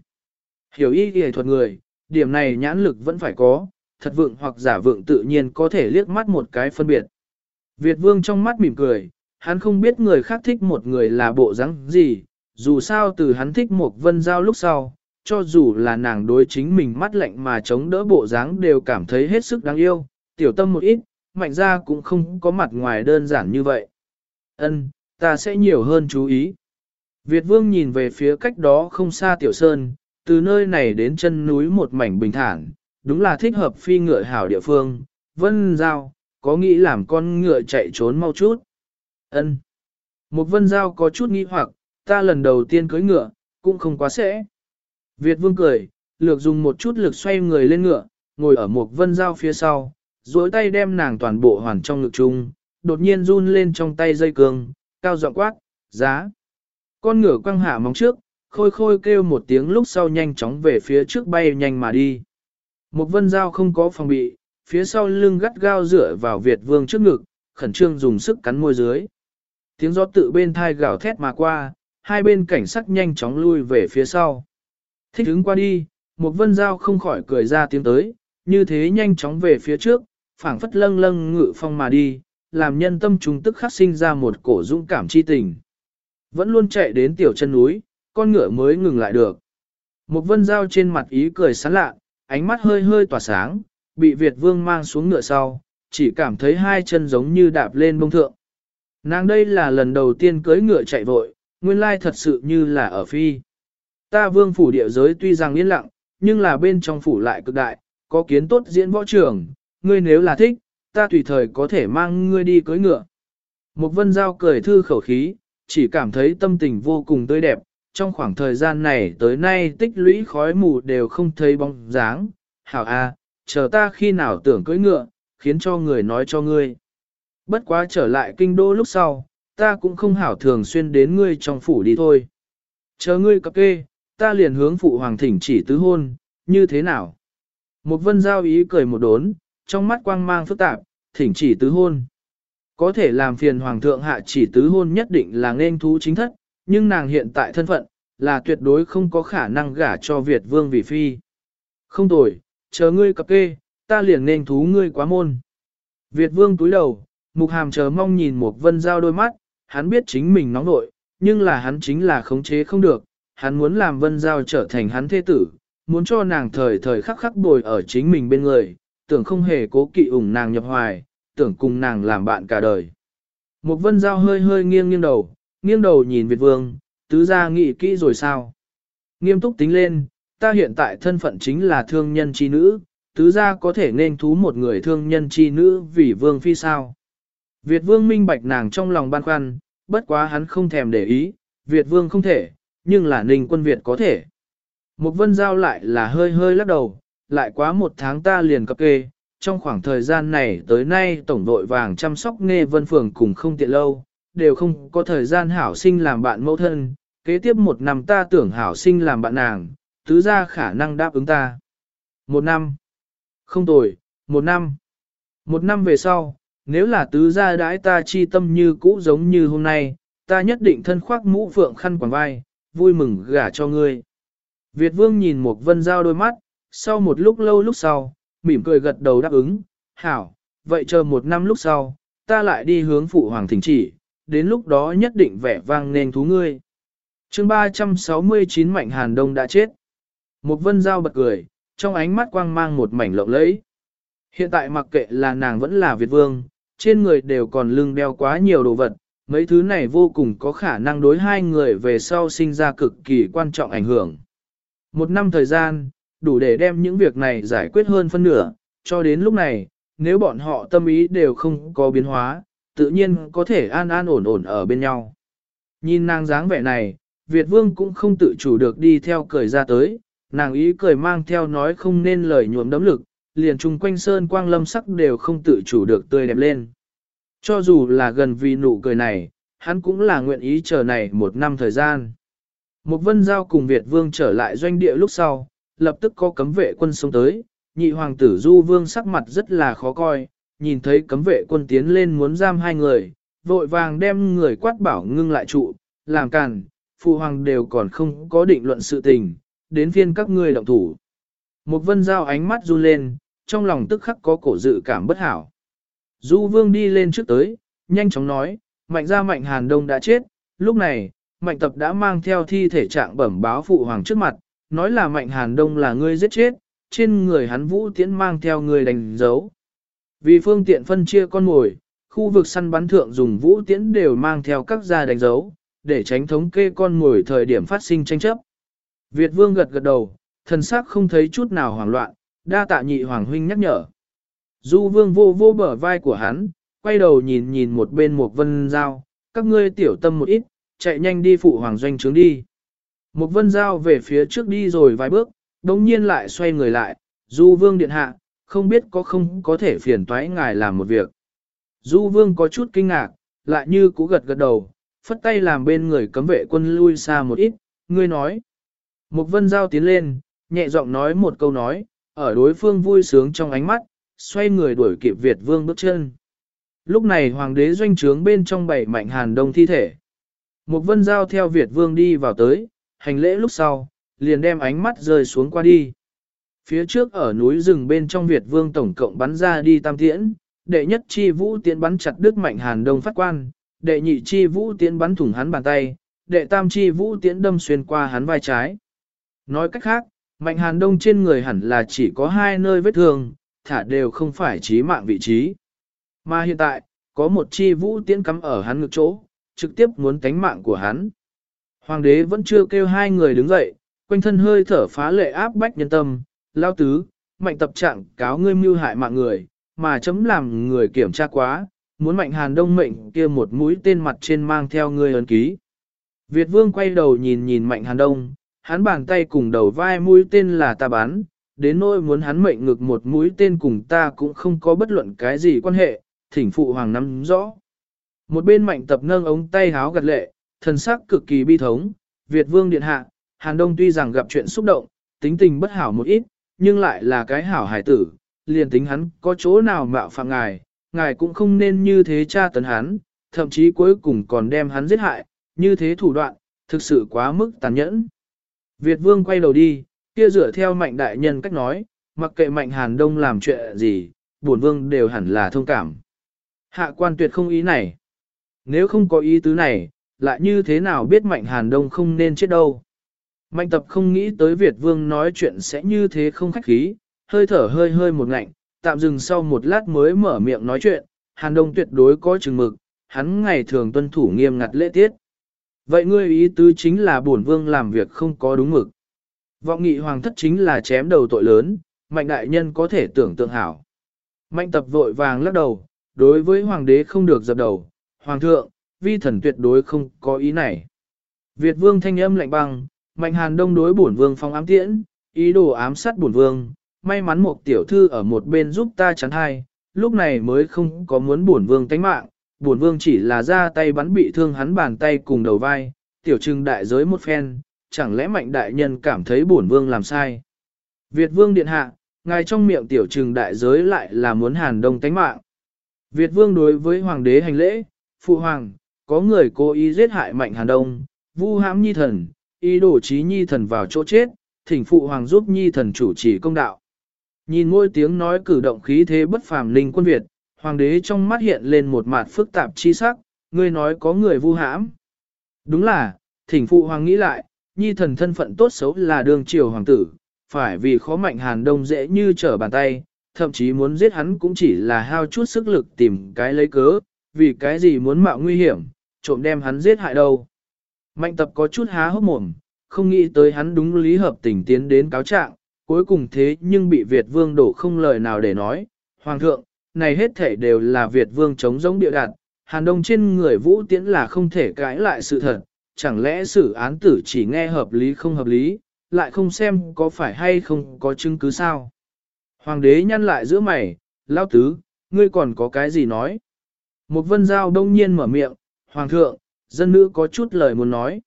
Hiểu ý y thuật người, điểm này nhãn lực vẫn phải có, thật vượng hoặc giả vượng tự nhiên có thể liếc mắt một cái phân biệt. Việt vương trong mắt mỉm cười, hắn không biết người khác thích một người là bộ dáng gì, dù sao từ hắn thích một vân giao lúc sau, cho dù là nàng đối chính mình mắt lạnh mà chống đỡ bộ dáng đều cảm thấy hết sức đáng yêu, tiểu tâm một ít, mạnh ra cũng không có mặt ngoài đơn giản như vậy. Ân, ta sẽ nhiều hơn chú ý. Việt vương nhìn về phía cách đó không xa tiểu sơn, từ nơi này đến chân núi một mảnh bình thản, đúng là thích hợp phi ngựa hảo địa phương, vân giao, có nghĩ làm con ngựa chạy trốn mau chút. Ân. Một vân giao có chút nghi hoặc, ta lần đầu tiên cưới ngựa, cũng không quá sẽ. Việt vương cười, lược dùng một chút lực xoay người lên ngựa, ngồi ở một vân giao phía sau, duỗi tay đem nàng toàn bộ hoàn trong ngực chung, đột nhiên run lên trong tay dây cương, cao giọng quát, giá. Con ngựa quăng hạ móng trước, khôi khôi kêu một tiếng lúc sau nhanh chóng về phía trước bay nhanh mà đi. Một vân giao không có phòng bị, phía sau lưng gắt gao dựa vào Việt vương trước ngực, khẩn trương dùng sức cắn môi dưới. Tiếng gió tự bên thai gào thét mà qua, hai bên cảnh sắc nhanh chóng lui về phía sau. Thích đứng qua đi, một vân giao không khỏi cười ra tiếng tới, như thế nhanh chóng về phía trước, phảng phất lâng lâng ngự phong mà đi, làm nhân tâm chúng tức khắc sinh ra một cổ dũng cảm chi tình. Vẫn luôn chạy đến tiểu chân núi, con ngựa mới ngừng lại được. Một vân dao trên mặt ý cười sán lạ, ánh mắt hơi hơi tỏa sáng, bị Việt vương mang xuống ngựa sau, chỉ cảm thấy hai chân giống như đạp lên bông thượng. Nàng đây là lần đầu tiên cưới ngựa chạy vội, nguyên lai thật sự như là ở phi. Ta vương phủ địa giới tuy rằng yên lặng, nhưng là bên trong phủ lại cực đại, có kiến tốt diễn võ trường, ngươi nếu là thích, ta tùy thời có thể mang ngươi đi cưới ngựa. Một vân giao cười thư khẩu khí, chỉ cảm thấy tâm tình vô cùng tươi đẹp, trong khoảng thời gian này tới nay tích lũy khói mù đều không thấy bóng dáng. Hảo a, chờ ta khi nào tưởng cưỡi ngựa, khiến cho người nói cho ngươi. Bất quá trở lại kinh đô lúc sau, ta cũng không hảo thường xuyên đến ngươi trong phủ đi thôi. Chờ ngươi cập kê, ta liền hướng phụ hoàng thỉnh chỉ tứ hôn, như thế nào? Một vân giao ý cười một đốn, trong mắt quang mang phức tạp, thỉnh chỉ tứ hôn. Có thể làm phiền hoàng thượng hạ chỉ tứ hôn nhất định là nên thú chính thất, nhưng nàng hiện tại thân phận, là tuyệt đối không có khả năng gả cho Việt vương vì phi. Không tồi, chờ ngươi cập kê, ta liền nên thú ngươi quá môn. Việt vương túi đầu, mục hàm chờ mong nhìn một vân giao đôi mắt, hắn biết chính mình nóng nội, nhưng là hắn chính là khống chế không được, hắn muốn làm vân giao trở thành hắn thế tử, muốn cho nàng thời thời khắc khắc bồi ở chính mình bên người, tưởng không hề cố kỵ ủng nàng nhập hoài, tưởng cùng nàng làm bạn cả đời. Một vân giao hơi hơi nghiêng nghiêng đầu, nghiêng đầu nhìn Việt Vương, tứ gia nghĩ kỹ rồi sao? Nghiêm túc tính lên, ta hiện tại thân phận chính là thương nhân chi nữ, tứ gia có thể nên thú một người thương nhân chi nữ vì Vương phi sao? Việt Vương minh bạch nàng trong lòng băn khoăn, bất quá hắn không thèm để ý, Việt Vương không thể, nhưng là Ninh quân Việt có thể. Một vân giao lại là hơi hơi lắc đầu, lại quá một tháng ta liền cập kê, trong khoảng thời gian này tới nay tổng đội vàng chăm sóc nghe vân phường cùng không tiện lâu, đều không có thời gian hảo sinh làm bạn mẫu thân, kế tiếp một năm ta tưởng hảo sinh làm bạn nàng, tứ ra khả năng đáp ứng ta. Một năm. Không tồi, một năm. Một năm về sau, nếu là tứ gia đãi ta chi tâm như cũ giống như hôm nay, ta nhất định thân khoác mũ phượng khăn quàng vai, vui mừng gả cho ngươi. Việt vương nhìn một vân giao đôi mắt, sau một lúc lâu lúc sau, mỉm cười gật đầu đáp ứng, hảo, vậy chờ một năm lúc sau, ta lại đi hướng phụ hoàng thỉnh chỉ, đến lúc đó nhất định vẻ vang nên thú ngươi. chương 369 Mạnh Hàn Đông đã chết. Một vân giao bật cười, trong ánh mắt quang mang một mảnh lộng lẫy. Hiện tại mặc kệ là nàng vẫn là Việt Vương, trên người đều còn lưng đeo quá nhiều đồ vật, mấy thứ này vô cùng có khả năng đối hai người về sau sinh ra cực kỳ quan trọng ảnh hưởng. Một năm thời gian, đủ để đem những việc này giải quyết hơn phân nửa, cho đến lúc này, nếu bọn họ tâm ý đều không có biến hóa, tự nhiên có thể an an ổn ổn ở bên nhau. Nhìn nàng dáng vẻ này, Việt Vương cũng không tự chủ được đi theo cười ra tới, nàng ý cười mang theo nói không nên lời nhuộm đấm lực, liền chung quanh sơn quang lâm sắc đều không tự chủ được tươi đẹp lên. Cho dù là gần vì nụ cười này, hắn cũng là nguyện ý chờ này một năm thời gian. Một vân giao cùng Việt Vương trở lại doanh địa lúc sau, lập tức có cấm vệ quân xông tới, nhị hoàng tử Du Vương sắc mặt rất là khó coi, nhìn thấy cấm vệ quân tiến lên muốn giam hai người, vội vàng đem người quát bảo ngưng lại trụ, làm càn, phụ hoàng đều còn không có định luận sự tình, đến phiên các ngươi động thủ. Một vân giao ánh mắt run lên, trong lòng tức khắc có cổ dự cảm bất hảo. Du vương đi lên trước tới, nhanh chóng nói, mạnh ra mạnh hàn đông đã chết, lúc này, mạnh tập đã mang theo thi thể trạng bẩm báo phụ hoàng trước mặt, nói là mạnh hàn đông là ngươi giết chết, trên người hắn vũ tiễn mang theo người đánh dấu. Vì phương tiện phân chia con mồi, khu vực săn bắn thượng dùng vũ tiễn đều mang theo các gia đánh dấu, để tránh thống kê con mồi thời điểm phát sinh tranh chấp. Việt vương gật gật đầu, thần sắc không thấy chút nào hoảng loạn, đa tạ nhị hoàng huynh nhắc nhở. Du vương vô vô bờ vai của hắn, quay đầu nhìn nhìn một bên một vân dao các ngươi tiểu tâm một ít, chạy nhanh đi phụ hoàng doanh trướng đi. Một vân giao về phía trước đi rồi vài bước, đồng nhiên lại xoay người lại, du vương điện hạ, không biết có không có thể phiền toái ngài làm một việc. Du vương có chút kinh ngạc, lại như cú gật gật đầu, phất tay làm bên người cấm vệ quân lui xa một ít, ngươi nói. Một vân giao tiến lên, nhẹ giọng nói một câu nói, ở đối phương vui sướng trong ánh mắt, xoay người đuổi kịp Việt vương bước chân. Lúc này hoàng đế doanh trướng bên trong bảy mạnh hàn đông thi thể. Một vân giao theo Việt vương đi vào tới, hành lễ lúc sau, liền đem ánh mắt rơi xuống qua đi. Phía trước ở núi rừng bên trong Việt vương tổng cộng bắn ra đi tam tiễn, đệ nhất chi vũ tiễn bắn chặt đứt mạnh hàn đông phát quan, đệ nhị chi vũ tiễn bắn thủng hắn bàn tay, đệ tam chi vũ tiễn đâm xuyên qua hắn vai trái. Nói cách khác, mạnh hàn đông trên người hẳn là chỉ có hai nơi vết thương, thả đều không phải chí mạng vị trí. Mà hiện tại, có một chi vũ tiễn cắm ở hắn ngực chỗ, trực tiếp muốn tánh mạng của hắn. Hoàng đế vẫn chưa kêu hai người đứng dậy, quanh thân hơi thở phá lệ áp bách nhân tâm, lao tứ, mạnh tập trạng cáo ngươi mưu hại mạng người, mà chấm làm người kiểm tra quá, muốn mạnh hàn đông mệnh kia một mũi tên mặt trên mang theo ngươi ấn ký. Việt vương quay đầu nhìn nhìn mạnh hàn đông, hắn bàn tay cùng đầu vai mũi tên là ta bán, đến nỗi muốn hắn mệnh ngực một mũi tên cùng ta cũng không có bất luận cái gì quan hệ, thỉnh phụ hoàng nắm rõ. Một bên mạnh tập nâng ống tay háo gật lệ, thần sắc cực kỳ bi thống, Việt vương điện hạ, Hàn Đông tuy rằng gặp chuyện xúc động, tính tình bất hảo một ít, nhưng lại là cái hảo hải tử, liền tính hắn có chỗ nào mạo phạm ngài, ngài cũng không nên như thế tra tấn hắn, thậm chí cuối cùng còn đem hắn giết hại, như thế thủ đoạn, thực sự quá mức tàn nhẫn. Việt vương quay đầu đi, kia dựa theo mạnh đại nhân cách nói, mặc kệ mạnh hàn đông làm chuyện gì, bổn vương đều hẳn là thông cảm. Hạ quan tuyệt không ý này. Nếu không có ý tứ này, lại như thế nào biết mạnh hàn đông không nên chết đâu. Mạnh tập không nghĩ tới Việt Vương nói chuyện sẽ như thế không khách khí, hơi thở hơi hơi một ngạnh, tạm dừng sau một lát mới mở miệng nói chuyện, Hàn Đông tuyệt đối có chừng mực, hắn ngày thường tuân thủ nghiêm ngặt lễ tiết. Vậy ngươi ý tứ chính là bổn vương làm việc không có đúng mực. Vọng nghị hoàng thất chính là chém đầu tội lớn, mạnh đại nhân có thể tưởng tượng hảo. Mạnh tập vội vàng lắc đầu, đối với hoàng đế không được dập đầu, hoàng thượng, vi thần tuyệt đối không có ý này. Việt vương thanh âm lạnh băng, mạnh hàn đông đối bổn vương phong ám tiễn, ý đồ ám sát bổn vương, may mắn một tiểu thư ở một bên giúp ta chắn hai, lúc này mới không có muốn bổn vương tánh mạng, bổn vương chỉ là ra tay bắn bị thương hắn bàn tay cùng đầu vai, tiểu trưng đại giới một phen, chẳng lẽ mạnh đại nhân cảm thấy bổn vương làm sai. Việt vương điện hạ, ngài trong miệng tiểu trừng đại giới lại là muốn hàn đông tánh mạng. Việt vương đối với hoàng đế hành lễ, phụ hoàng, có người cố ý giết hại mạnh hàn đông, vu hãm nhi thần, ý đổ trí nhi thần vào chỗ chết, thỉnh phụ hoàng giúp nhi thần chủ trì công đạo. Nhìn ngôi tiếng nói cử động khí thế bất phàm linh quân Việt, hoàng đế trong mắt hiện lên một mặt phức tạp chi sắc, ngươi nói có người vu hãm. Đúng là, thỉnh phụ hoàng nghĩ lại, nhi thần thân phận tốt xấu là đường triều hoàng tử, phải vì khó mạnh hàn đông dễ như trở bàn tay, thậm chí muốn giết hắn cũng chỉ là hao chút sức lực tìm cái lấy cớ, vì cái gì muốn mạo nguy hiểm, trộm đem hắn giết hại đâu. Mạnh tập có chút há hốc mồm, không nghĩ tới hắn đúng lý hợp tình tiến đến cáo trạng, cuối cùng thế nhưng bị Việt vương đổ không lời nào để nói. Hoàng thượng, này hết thể đều là Việt vương chống giống địa đạt, hàn đông trên người vũ tiễn là không thể cãi lại sự thật, chẳng lẽ xử án tử chỉ nghe hợp lý không hợp lý, lại không xem có phải hay không có chứng cứ sao. Hoàng đế nhăn lại giữa mày, lao tứ, ngươi còn có cái gì nói? Một vân giao đông nhiên mở miệng, Hoàng thượng, dân nữ có chút lời muốn nói.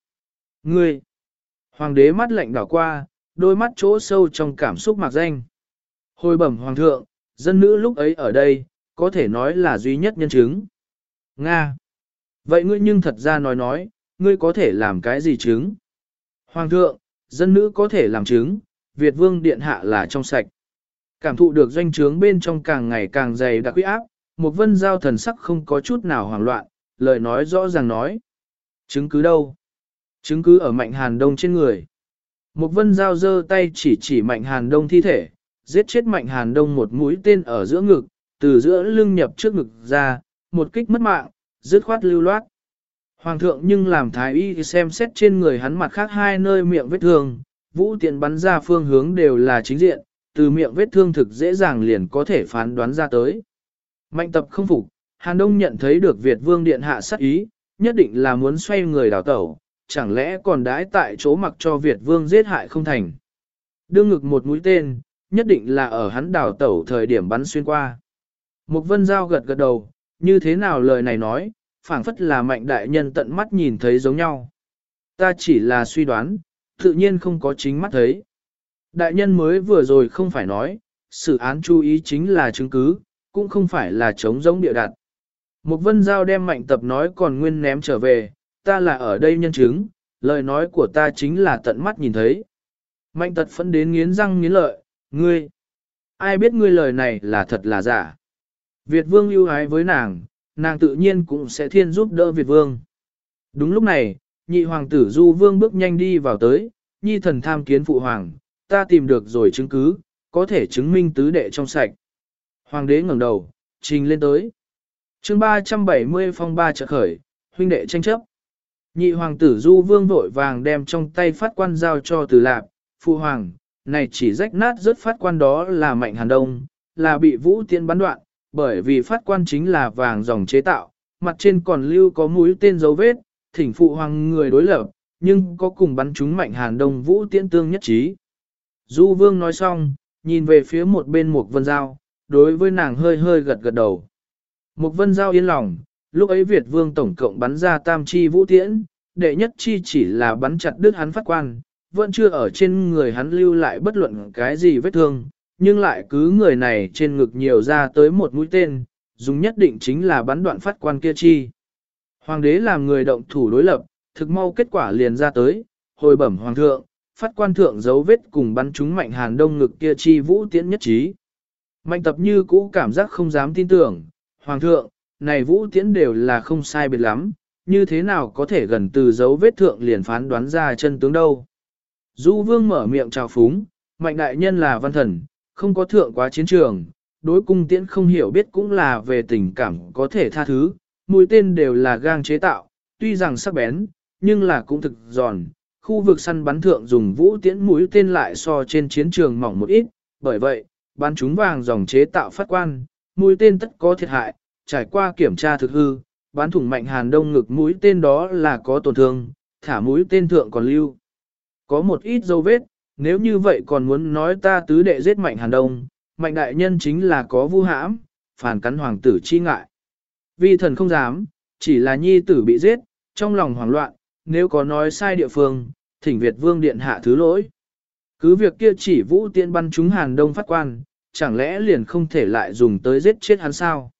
Ngươi! Hoàng đế mắt lạnh đảo qua, đôi mắt chỗ sâu trong cảm xúc mạc danh. Hồi bẩm Hoàng thượng, dân nữ lúc ấy ở đây, có thể nói là duy nhất nhân chứng. Nga! Vậy ngươi nhưng thật ra nói nói, ngươi có thể làm cái gì chứng? Hoàng thượng, dân nữ có thể làm chứng, Việt vương điện hạ là trong sạch. Cảm thụ được doanh trướng bên trong càng ngày càng dày đặc uy áp, một vân giao thần sắc không có chút nào hoảng loạn, lời nói rõ ràng nói. Chứng cứ đâu? Chứng cứ ở mạnh hàn đông trên người. Một vân giao dơ tay chỉ chỉ mạnh hàn đông thi thể, giết chết mạnh hàn đông một mũi tên ở giữa ngực, từ giữa lưng nhập trước ngực ra, một kích mất mạng, dứt khoát lưu loát. Hoàng thượng nhưng làm thái y xem xét trên người hắn mặt khác hai nơi miệng vết thương, vũ tiện bắn ra phương hướng đều là chính diện, từ miệng vết thương thực dễ dàng liền có thể phán đoán ra tới. Mạnh tập không phục, Hàn Đông nhận thấy được Việt Vương Điện hạ sát ý, nhất định là muốn xoay người đào tẩu, chẳng lẽ còn đãi tại chỗ mặc cho Việt Vương giết hại không thành. Đương ngực một mũi tên, nhất định là ở hắn đào tẩu thời điểm bắn xuyên qua. Mục vân giao gật gật đầu, như thế nào lời này nói, phảng phất là mạnh đại nhân tận mắt nhìn thấy giống nhau. Ta chỉ là suy đoán, tự nhiên không có chính mắt thấy. Đại nhân mới vừa rồi không phải nói, sự án chú ý chính là chứng cứ, cũng không phải là chống giống địa đặt. Một vân giao đem mạnh tập nói còn nguyên ném trở về, ta là ở đây nhân chứng, lời nói của ta chính là tận mắt nhìn thấy. Mạnh tật phẫn đến nghiến răng nghiến lợi, ngươi, ai biết ngươi lời này là thật là giả. Việt vương yêu ái với nàng, nàng tự nhiên cũng sẽ thiên giúp đỡ Việt vương. Đúng lúc này, nhị hoàng tử du vương bước nhanh đi vào tới, nhi thần tham kiến phụ hoàng, ta tìm được rồi chứng cứ, có thể chứng minh tứ đệ trong sạch. Hoàng đế ngẩng đầu, trình lên tới chương 370 phong ba trợ khởi, huynh đệ tranh chấp. Nhị hoàng tử du vương vội vàng đem trong tay phát quan giao cho từ lạp, phụ hoàng, này chỉ rách nát rớt phát quan đó là mạnh hàn đông, là bị vũ tiên bắn đoạn, bởi vì phát quan chính là vàng dòng chế tạo, mặt trên còn lưu có mũi tên dấu vết, thỉnh phụ hoàng người đối lập, nhưng có cùng bắn chúng mạnh hàn đông vũ tiễn tương nhất trí. Du vương nói xong, nhìn về phía một bên một vân giao, đối với nàng hơi hơi gật gật đầu. Mục vân giao yên lòng, lúc ấy Việt vương tổng cộng bắn ra tam chi vũ tiễn, đệ nhất chi chỉ là bắn chặt đứt hắn phát quan, vẫn chưa ở trên người hắn lưu lại bất luận cái gì vết thương, nhưng lại cứ người này trên ngực nhiều ra tới một mũi tên, dùng nhất định chính là bắn đoạn phát quan kia chi. Hoàng đế làm người động thủ đối lập, thực mau kết quả liền ra tới, hồi bẩm hoàng thượng, phát quan thượng dấu vết cùng bắn chúng mạnh hàn đông ngực kia chi vũ tiễn nhất trí. Mạnh tập như cũ cảm giác không dám tin tưởng, Hoàng thượng, này vũ tiễn đều là không sai biệt lắm, như thế nào có thể gần từ dấu vết thượng liền phán đoán ra chân tướng đâu. Du vương mở miệng chào phúng, mạnh đại nhân là văn thần, không có thượng quá chiến trường, đối cung tiễn không hiểu biết cũng là về tình cảm có thể tha thứ, mũi tên đều là gang chế tạo, tuy rằng sắc bén, nhưng là cũng thực giòn. Khu vực săn bắn thượng dùng vũ tiễn mũi tên lại so trên chiến trường mỏng một ít, bởi vậy, bắn chúng vàng dòng chế tạo phát quan, mũi tên tất có thiệt hại, trải qua kiểm tra thực hư, bán thủng mạnh hàn đông ngực mũi tên đó là có tổn thương, thả mũi tên thượng còn lưu. Có một ít dấu vết, nếu như vậy còn muốn nói ta tứ đệ giết mạnh hàn đông, mạnh đại nhân chính là có vu hãm, phản cắn hoàng tử chi ngại. Vi thần không dám, chỉ là nhi tử bị giết, trong lòng hoảng loạn, nếu có nói sai địa phương, thỉnh Việt vương điện hạ thứ lỗi. Cứ việc kia chỉ vũ tiên bắn chúng hàn đông phát quan, chẳng lẽ liền không thể lại dùng tới giết chết hắn sao?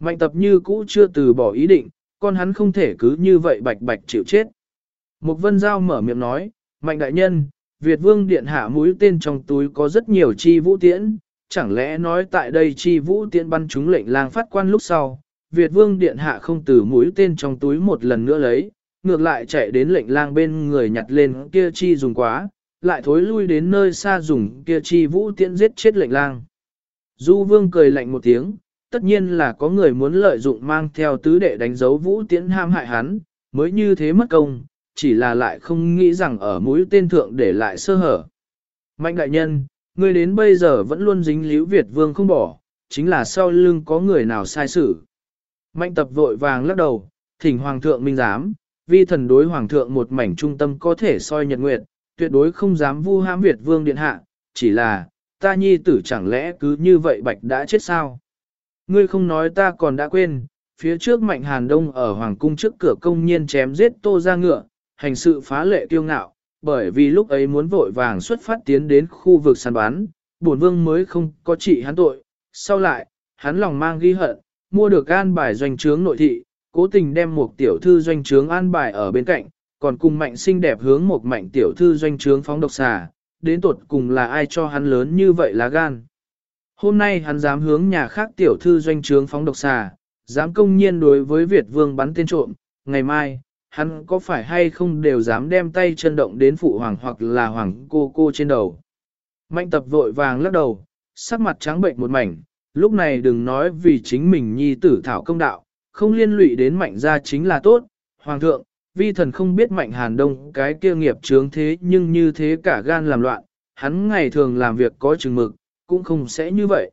Mạnh tập như cũ chưa từ bỏ ý định, con hắn không thể cứ như vậy bạch bạch chịu chết. Mục vân giao mở miệng nói, mạnh đại nhân, Việt vương điện hạ mũi tên trong túi có rất nhiều chi vũ tiễn, chẳng lẽ nói tại đây chi vũ tiễn bắn chúng lệnh lang phát quan lúc sau, Việt vương điện hạ không từ mũi tên trong túi một lần nữa lấy, ngược lại chạy đến lệnh lang bên người nhặt lên kia chi dùng quá, lại thối lui đến nơi xa dùng kia chi vũ tiễn giết chết lệnh lang. Du vương cười lạnh một tiếng, tất nhiên là có người muốn lợi dụng mang theo tứ đệ đánh dấu vũ tiễn ham hại hắn, mới như thế mất công, chỉ là lại không nghĩ rằng ở mũi tên thượng để lại sơ hở. Mạnh đại nhân, ngươi đến bây giờ vẫn luôn dính líu Việt vương không bỏ, chính là sau lưng có người nào sai xử. Mạnh tập vội vàng lắc đầu, thỉnh hoàng thượng minh giám, vi thần đối hoàng thượng một mảnh trung tâm có thể soi nhật nguyệt, tuyệt đối không dám vu hãm Việt vương điện hạ, chỉ là, ta nhi tử chẳng lẽ cứ như vậy bạch đã chết sao? Ngươi không nói ta còn đã quên, phía trước mạnh hàn đông ở hoàng cung trước cửa công nhiên chém giết tô ra ngựa, hành sự phá lệ kiêu ngạo, bởi vì lúc ấy muốn vội vàng xuất phát tiến đến khu vực săn bán, bổn vương mới không có trị hắn tội. Sau lại, hắn lòng mang ghi hận, mua được an bài doanh trướng nội thị, cố tình đem một tiểu thư doanh trướng an bài ở bên cạnh, còn cùng mạnh xinh đẹp hướng một mạnh tiểu thư doanh trướng phóng độc xà, đến tột cùng là ai cho hắn lớn như vậy là gan. Hôm nay hắn dám hướng nhà khác tiểu thư doanh trướng phóng độc xà, dám công nhiên đối với Việt vương bắn tên trộm, ngày mai, hắn có phải hay không đều dám đem tay chân động đến phụ hoàng hoặc là hoàng cô cô trên đầu. Mạnh tập vội vàng lắc đầu, sắc mặt trắng bệnh một mảnh, lúc này đừng nói vì chính mình nhi tử thảo công đạo, không liên lụy đến mạnh gia chính là tốt, hoàng thượng, vi thần không biết mạnh hàn đông cái kia nghiệp trướng thế nhưng như thế cả gan làm loạn, hắn ngày thường làm việc có chừng mực, cũng không sẽ như vậy.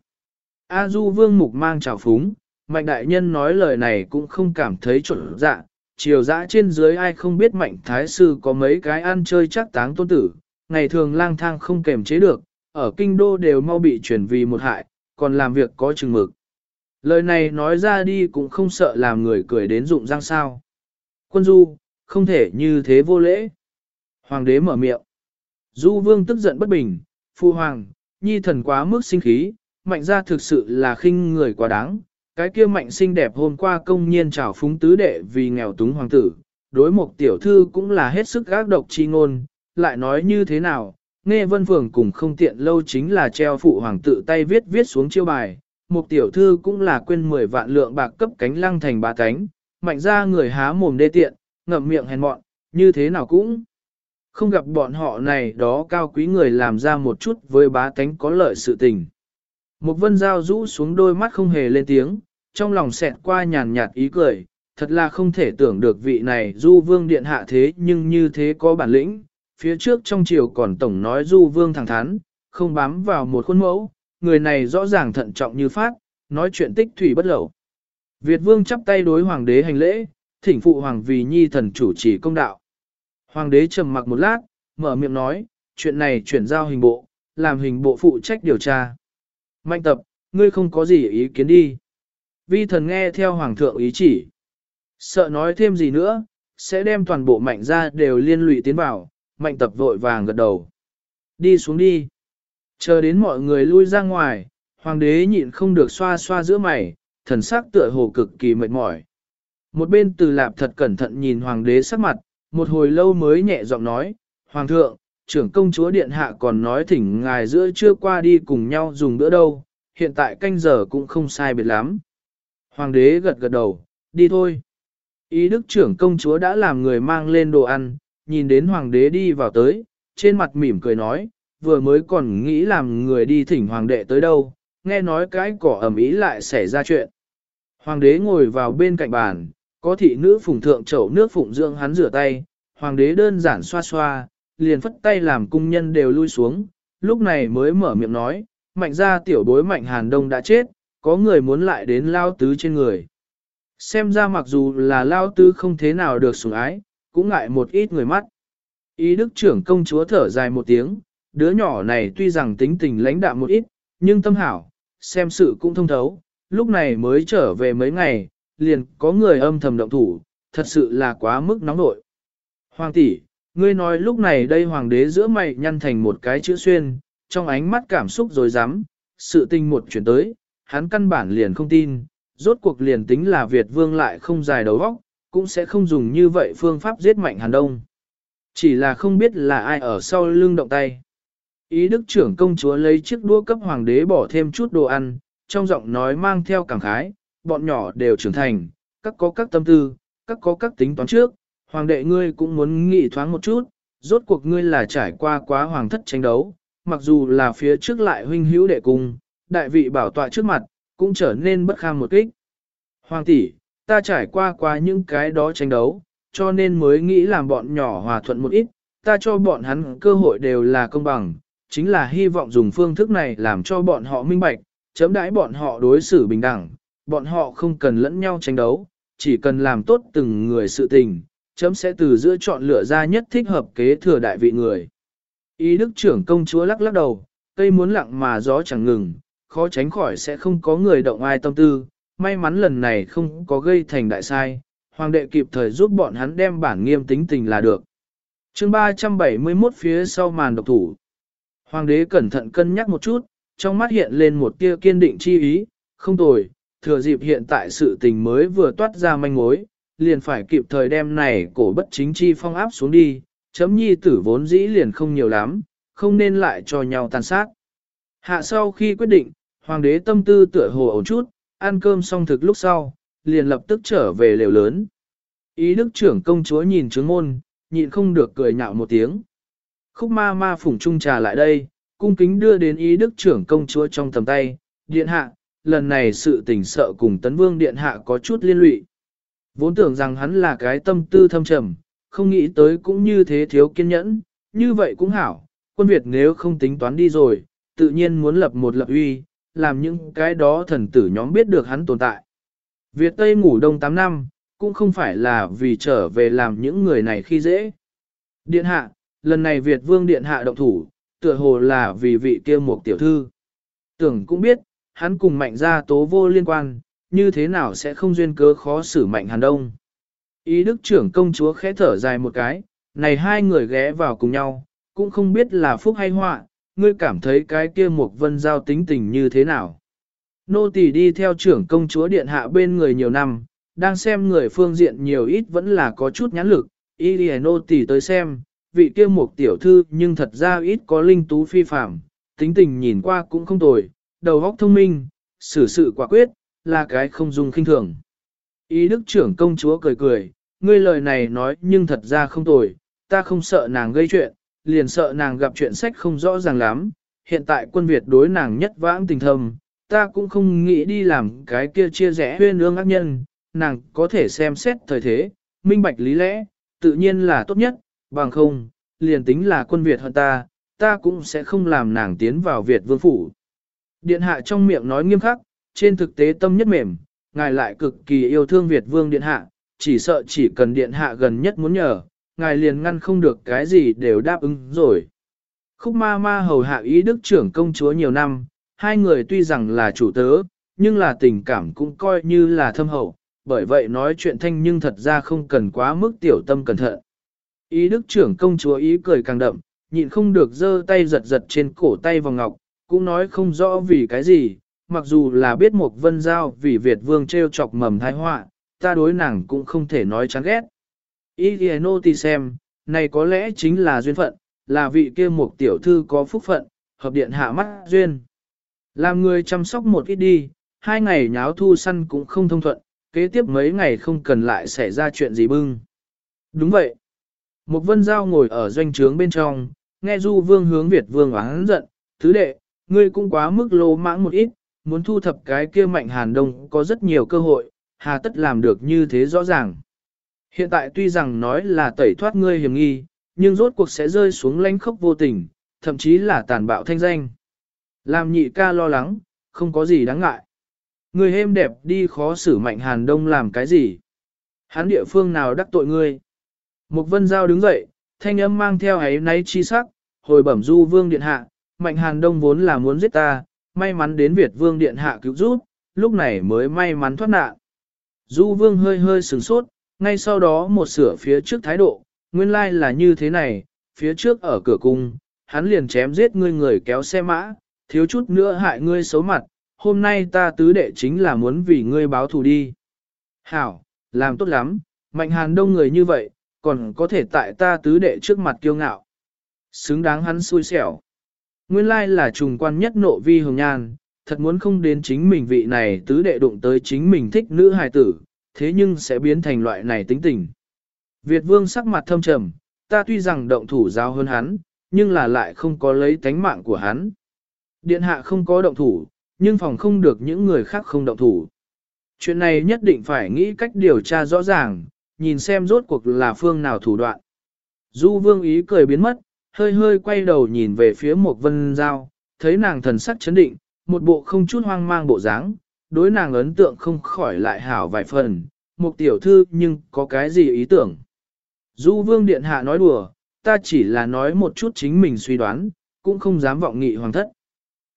A du vương mục mang trào phúng, mạnh đại nhân nói lời này cũng không cảm thấy trộn dạ, chiều dã trên dưới ai không biết mạnh thái sư có mấy cái ăn chơi chắc táng tôn tử, ngày thường lang thang không kềm chế được, ở kinh đô đều mau bị chuyển vì một hại, còn làm việc có chừng mực. Lời này nói ra đi cũng không sợ làm người cười đến rụng răng sao. Quân du, không thể như thế vô lễ. Hoàng đế mở miệng. Du vương tức giận bất bình, phu hoàng, nhi thần quá mức sinh khí, mạnh ra thực sự là khinh người quá đáng, cái kia mạnh xinh đẹp hôm qua công nhiên trào phúng tứ đệ vì nghèo túng hoàng tử, đối một tiểu thư cũng là hết sức gác độc chi ngôn, lại nói như thế nào, nghe vân phường cùng không tiện lâu chính là treo phụ hoàng tử tay viết viết xuống chiêu bài, một tiểu thư cũng là quên 10 vạn lượng bạc cấp cánh lăng thành ba cánh, mạnh ra người há mồm đê tiện, ngậm miệng hèn mọn, như thế nào cũng không gặp bọn họ này đó cao quý người làm ra một chút với bá tánh có lợi sự tình. Một vân giao rũ xuống đôi mắt không hề lên tiếng, trong lòng xẹt qua nhàn nhạt ý cười, thật là không thể tưởng được vị này du vương điện hạ thế nhưng như thế có bản lĩnh, phía trước trong chiều còn tổng nói du vương thẳng thắn, không bám vào một khuôn mẫu, người này rõ ràng thận trọng như phát, nói chuyện tích thủy bất lậu. Việt vương chắp tay đối hoàng đế hành lễ, thỉnh phụ hoàng vì nhi thần chủ trì công đạo. Hoàng đế trầm mặc một lát, mở miệng nói, chuyện này chuyển giao hình bộ, làm hình bộ phụ trách điều tra. Mạnh tập, ngươi không có gì ý kiến đi. Vi thần nghe theo hoàng thượng ý chỉ. Sợ nói thêm gì nữa, sẽ đem toàn bộ mạnh ra đều liên lụy tiến vào, mạnh tập vội vàng gật đầu. Đi xuống đi. Chờ đến mọi người lui ra ngoài, hoàng đế nhịn không được xoa xoa giữa mày, thần sắc tựa hồ cực kỳ mệt mỏi. Một bên từ lạp thật cẩn thận nhìn hoàng đế sắc mặt, một hồi lâu mới nhẹ giọng nói, Hoàng thượng, trưởng công chúa điện hạ còn nói thỉnh ngài giữa trưa qua đi cùng nhau dùng bữa đâu, hiện tại canh giờ cũng không sai biệt lắm. Hoàng đế gật gật đầu, đi thôi. Ý đức trưởng công chúa đã làm người mang lên đồ ăn, nhìn đến hoàng đế đi vào tới, trên mặt mỉm cười nói, vừa mới còn nghĩ làm người đi thỉnh hoàng đệ tới đâu, nghe nói cái cỏ ẩm ý lại xảy ra chuyện. Hoàng đế ngồi vào bên cạnh bàn, có thị nữ phụng thượng chậu nước phụng dưỡng hắn rửa tay, hoàng đế đơn giản xoa xoa, liền phất tay làm cung nhân đều lui xuống, lúc này mới mở miệng nói, mạnh ra tiểu bối mạnh hàn đông đã chết, có người muốn lại đến lao tứ trên người. Xem ra mặc dù là lao tứ không thế nào được sủng ái, cũng ngại một ít người mắt. Ý đức trưởng công chúa thở dài một tiếng, đứa nhỏ này tuy rằng tính tình lãnh đạm một ít, nhưng tâm hảo, xem sự cũng thông thấu, lúc này mới trở về mấy ngày, liền có người âm thầm động thủ, thật sự là quá mức nóng nội. Hoàng tỷ, ngươi nói lúc này đây hoàng đế giữa mày nhăn thành một cái chữ xuyên, trong ánh mắt cảm xúc rồi dám, sự tình một chuyển tới, hắn căn bản liền không tin, rốt cuộc liền tính là Việt vương lại không dài đầu óc, cũng sẽ không dùng như vậy phương pháp giết mạnh Hàn Đông. Chỉ là không biết là ai ở sau lưng động tay. Ý đức trưởng công chúa lấy chiếc đũa cấp hoàng đế bỏ thêm chút đồ ăn, trong giọng nói mang theo cảm khái, bọn nhỏ đều trưởng thành, các có các tâm tư, các có các tính toán trước, hoàng đệ ngươi cũng muốn nghĩ thoáng một chút, rốt cuộc ngươi là trải qua quá hoàng thất tranh đấu, mặc dù là phía trước lại huynh hữu đệ cùng, đại vị bảo tọa trước mặt, cũng trở nên bất kham một kích. Hoàng tỷ, ta trải qua qua những cái đó tranh đấu, cho nên mới nghĩ làm bọn nhỏ hòa thuận một ít, ta cho bọn hắn cơ hội đều là công bằng, chính là hy vọng dùng phương thức này làm cho bọn họ minh bạch, chấm đãi bọn họ đối xử bình đẳng, bọn họ không cần lẫn nhau tranh đấu, chỉ cần làm tốt từng người sự tình, chấm sẽ từ giữa chọn lựa ra nhất thích hợp kế thừa đại vị người. Ý đức trưởng công chúa lắc lắc đầu, cây muốn lặng mà gió chẳng ngừng, khó tránh khỏi sẽ không có người động ai tâm tư, may mắn lần này không có gây thành đại sai, hoàng đệ kịp thời giúp bọn hắn đem bản nghiêm tính tình là được. chương 371 phía sau màn độc thủ. Hoàng đế cẩn thận cân nhắc một chút, trong mắt hiện lên một tia kiên định chi ý, không tồi, thừa dịp hiện tại sự tình mới vừa toát ra manh mối, liền phải kịp thời đem này cổ bất chính chi phong áp xuống đi, chấm nhi tử vốn dĩ liền không nhiều lắm, không nên lại cho nhau tàn sát. Hạ sau khi quyết định, hoàng đế tâm tư tựa hồ ổn chút, ăn cơm xong thực lúc sau, liền lập tức trở về lều lớn. Ý đức trưởng công chúa nhìn trướng môn, nhịn không được cười nhạo một tiếng. Khúc ma ma phủng trung trà lại đây, cung kính đưa đến ý đức trưởng công chúa trong tầm tay, điện hạ, lần này sự tình sợ cùng tấn vương điện hạ có chút liên lụy. Vốn tưởng rằng hắn là cái tâm tư thâm trầm, không nghĩ tới cũng như thế thiếu kiên nhẫn, như vậy cũng hảo, quân Việt nếu không tính toán đi rồi, tự nhiên muốn lập một lập uy, làm những cái đó thần tử nhóm biết được hắn tồn tại. Việt Tây ngủ đông 8 năm, cũng không phải là vì trở về làm những người này khi dễ. Điện hạ, lần này Việt Vương Điện hạ động thủ, tựa hồ là vì vị kia một tiểu thư. Tưởng cũng biết, hắn cùng mạnh gia tố vô liên quan, như thế nào sẽ không duyên cớ khó xử mạnh hàn đông. Ý đức trưởng công chúa khẽ thở dài một cái, này hai người ghé vào cùng nhau, cũng không biết là phúc hay họa, ngươi cảm thấy cái kia một vân giao tính tình như thế nào. Nô tỳ đi theo trưởng công chúa điện hạ bên người nhiều năm, đang xem người phương diện nhiều ít vẫn là có chút nhãn lực, y đi nô tỳ tới xem, vị kia một tiểu thư nhưng thật ra ít có linh tú phi phạm, tính tình nhìn qua cũng không tồi, đầu óc thông minh, xử sự quả quyết, là cái không dung khinh thường. Ý đức trưởng công chúa cười cười, ngươi lời này nói nhưng thật ra không tồi, ta không sợ nàng gây chuyện, liền sợ nàng gặp chuyện sách không rõ ràng lắm, hiện tại quân Việt đối nàng nhất vãng tình thâm, ta cũng không nghĩ đi làm cái kia chia rẽ huyên ương ác nhân, nàng có thể xem xét thời thế, minh bạch lý lẽ, tự nhiên là tốt nhất, bằng không, liền tính là quân Việt hơn ta, ta cũng sẽ không làm nàng tiến vào Việt vương phủ. Điện hạ trong miệng nói nghiêm khắc, trên thực tế tâm nhất mềm, ngài lại cực kỳ yêu thương Việt vương điện hạ, chỉ sợ chỉ cần điện hạ gần nhất muốn nhờ, ngài liền ngăn không được cái gì đều đáp ứng rồi. Khúc ma ma hầu hạ ý đức trưởng công chúa nhiều năm, hai người tuy rằng là chủ tớ, nhưng là tình cảm cũng coi như là thâm hậu, bởi vậy nói chuyện thanh nhưng thật ra không cần quá mức tiểu tâm cẩn thận. Ý đức trưởng công chúa ý cười càng đậm, nhịn không được giơ tay giật giật trên cổ tay vào ngọc, cũng nói không rõ vì cái gì, mặc dù là biết một vân giao vì Việt vương treo chọc mầm thái họa, ta đối nàng cũng không thể nói chán ghét. Ý thì nô tì xem, này có lẽ chính là duyên phận, là vị kia một tiểu thư có phúc phận, hợp điện hạ mắt duyên. Làm người chăm sóc một ít đi, hai ngày nháo thu săn cũng không thông thuận, kế tiếp mấy ngày không cần lại xảy ra chuyện gì bưng. Đúng vậy. Một vân giao ngồi ở doanh trướng bên trong, nghe du vương hướng Việt vương oán giận, thứ đệ, ngươi cũng quá mức lô mãng một ít, muốn thu thập cái kia mạnh hàn đông có rất nhiều cơ hội, hà tất làm được như thế rõ ràng. Hiện tại tuy rằng nói là tẩy thoát ngươi hiểm nghi, nhưng rốt cuộc sẽ rơi xuống lãnh khốc vô tình, thậm chí là tàn bạo thanh danh. Làm nhị ca lo lắng, không có gì đáng ngại. Ngươi êm đẹp đi khó xử mạnh hàn đông làm cái gì? Hắn địa phương nào đắc tội ngươi? Mục vân giao đứng dậy, thanh âm mang theo ấy náy chi sắc, hồi bẩm du vương điện hạ, mạnh hàn đông vốn là muốn giết ta, may mắn đến Việt vương điện hạ cứu giúp, lúc này mới may mắn thoát nạn. Du vương hơi hơi sửng sốt, ngay sau đó một sửa phía trước thái độ, nguyên lai là như thế này, phía trước ở cửa cung, hắn liền chém giết ngươi người kéo xe mã, thiếu chút nữa hại ngươi xấu mặt, hôm nay ta tứ đệ chính là muốn vì ngươi báo thù đi. Hảo, làm tốt lắm, mạnh hàn đông người như vậy, còn có thể tại ta tứ đệ trước mặt kiêu ngạo. Xứng đáng hắn xui xẻo. Nguyên lai là trùng quan nhất nộ vi hồng nhan, thật muốn không đến chính mình vị này tứ đệ đụng tới chính mình thích nữ hài tử, thế nhưng sẽ biến thành loại này tính tình. Việt vương sắc mặt thâm trầm, ta tuy rằng động thủ giao hơn hắn, nhưng là lại không có lấy tánh mạng của hắn. Điện hạ không có động thủ, nhưng phòng không được những người khác không động thủ. Chuyện này nhất định phải nghĩ cách điều tra rõ ràng, nhìn xem rốt cuộc là phương nào thủ đoạn. Du vương ý cười biến mất, hơi hơi quay đầu nhìn về phía một vân giao, thấy nàng thần sắc chấn định, một bộ không chút hoang mang bộ dáng, đối nàng ấn tượng không khỏi lại hảo vài phần, một tiểu thư nhưng có cái gì ý tưởng. Du vương điện hạ nói đùa, ta chỉ là nói một chút chính mình suy đoán, cũng không dám vọng nghị hoàng thất.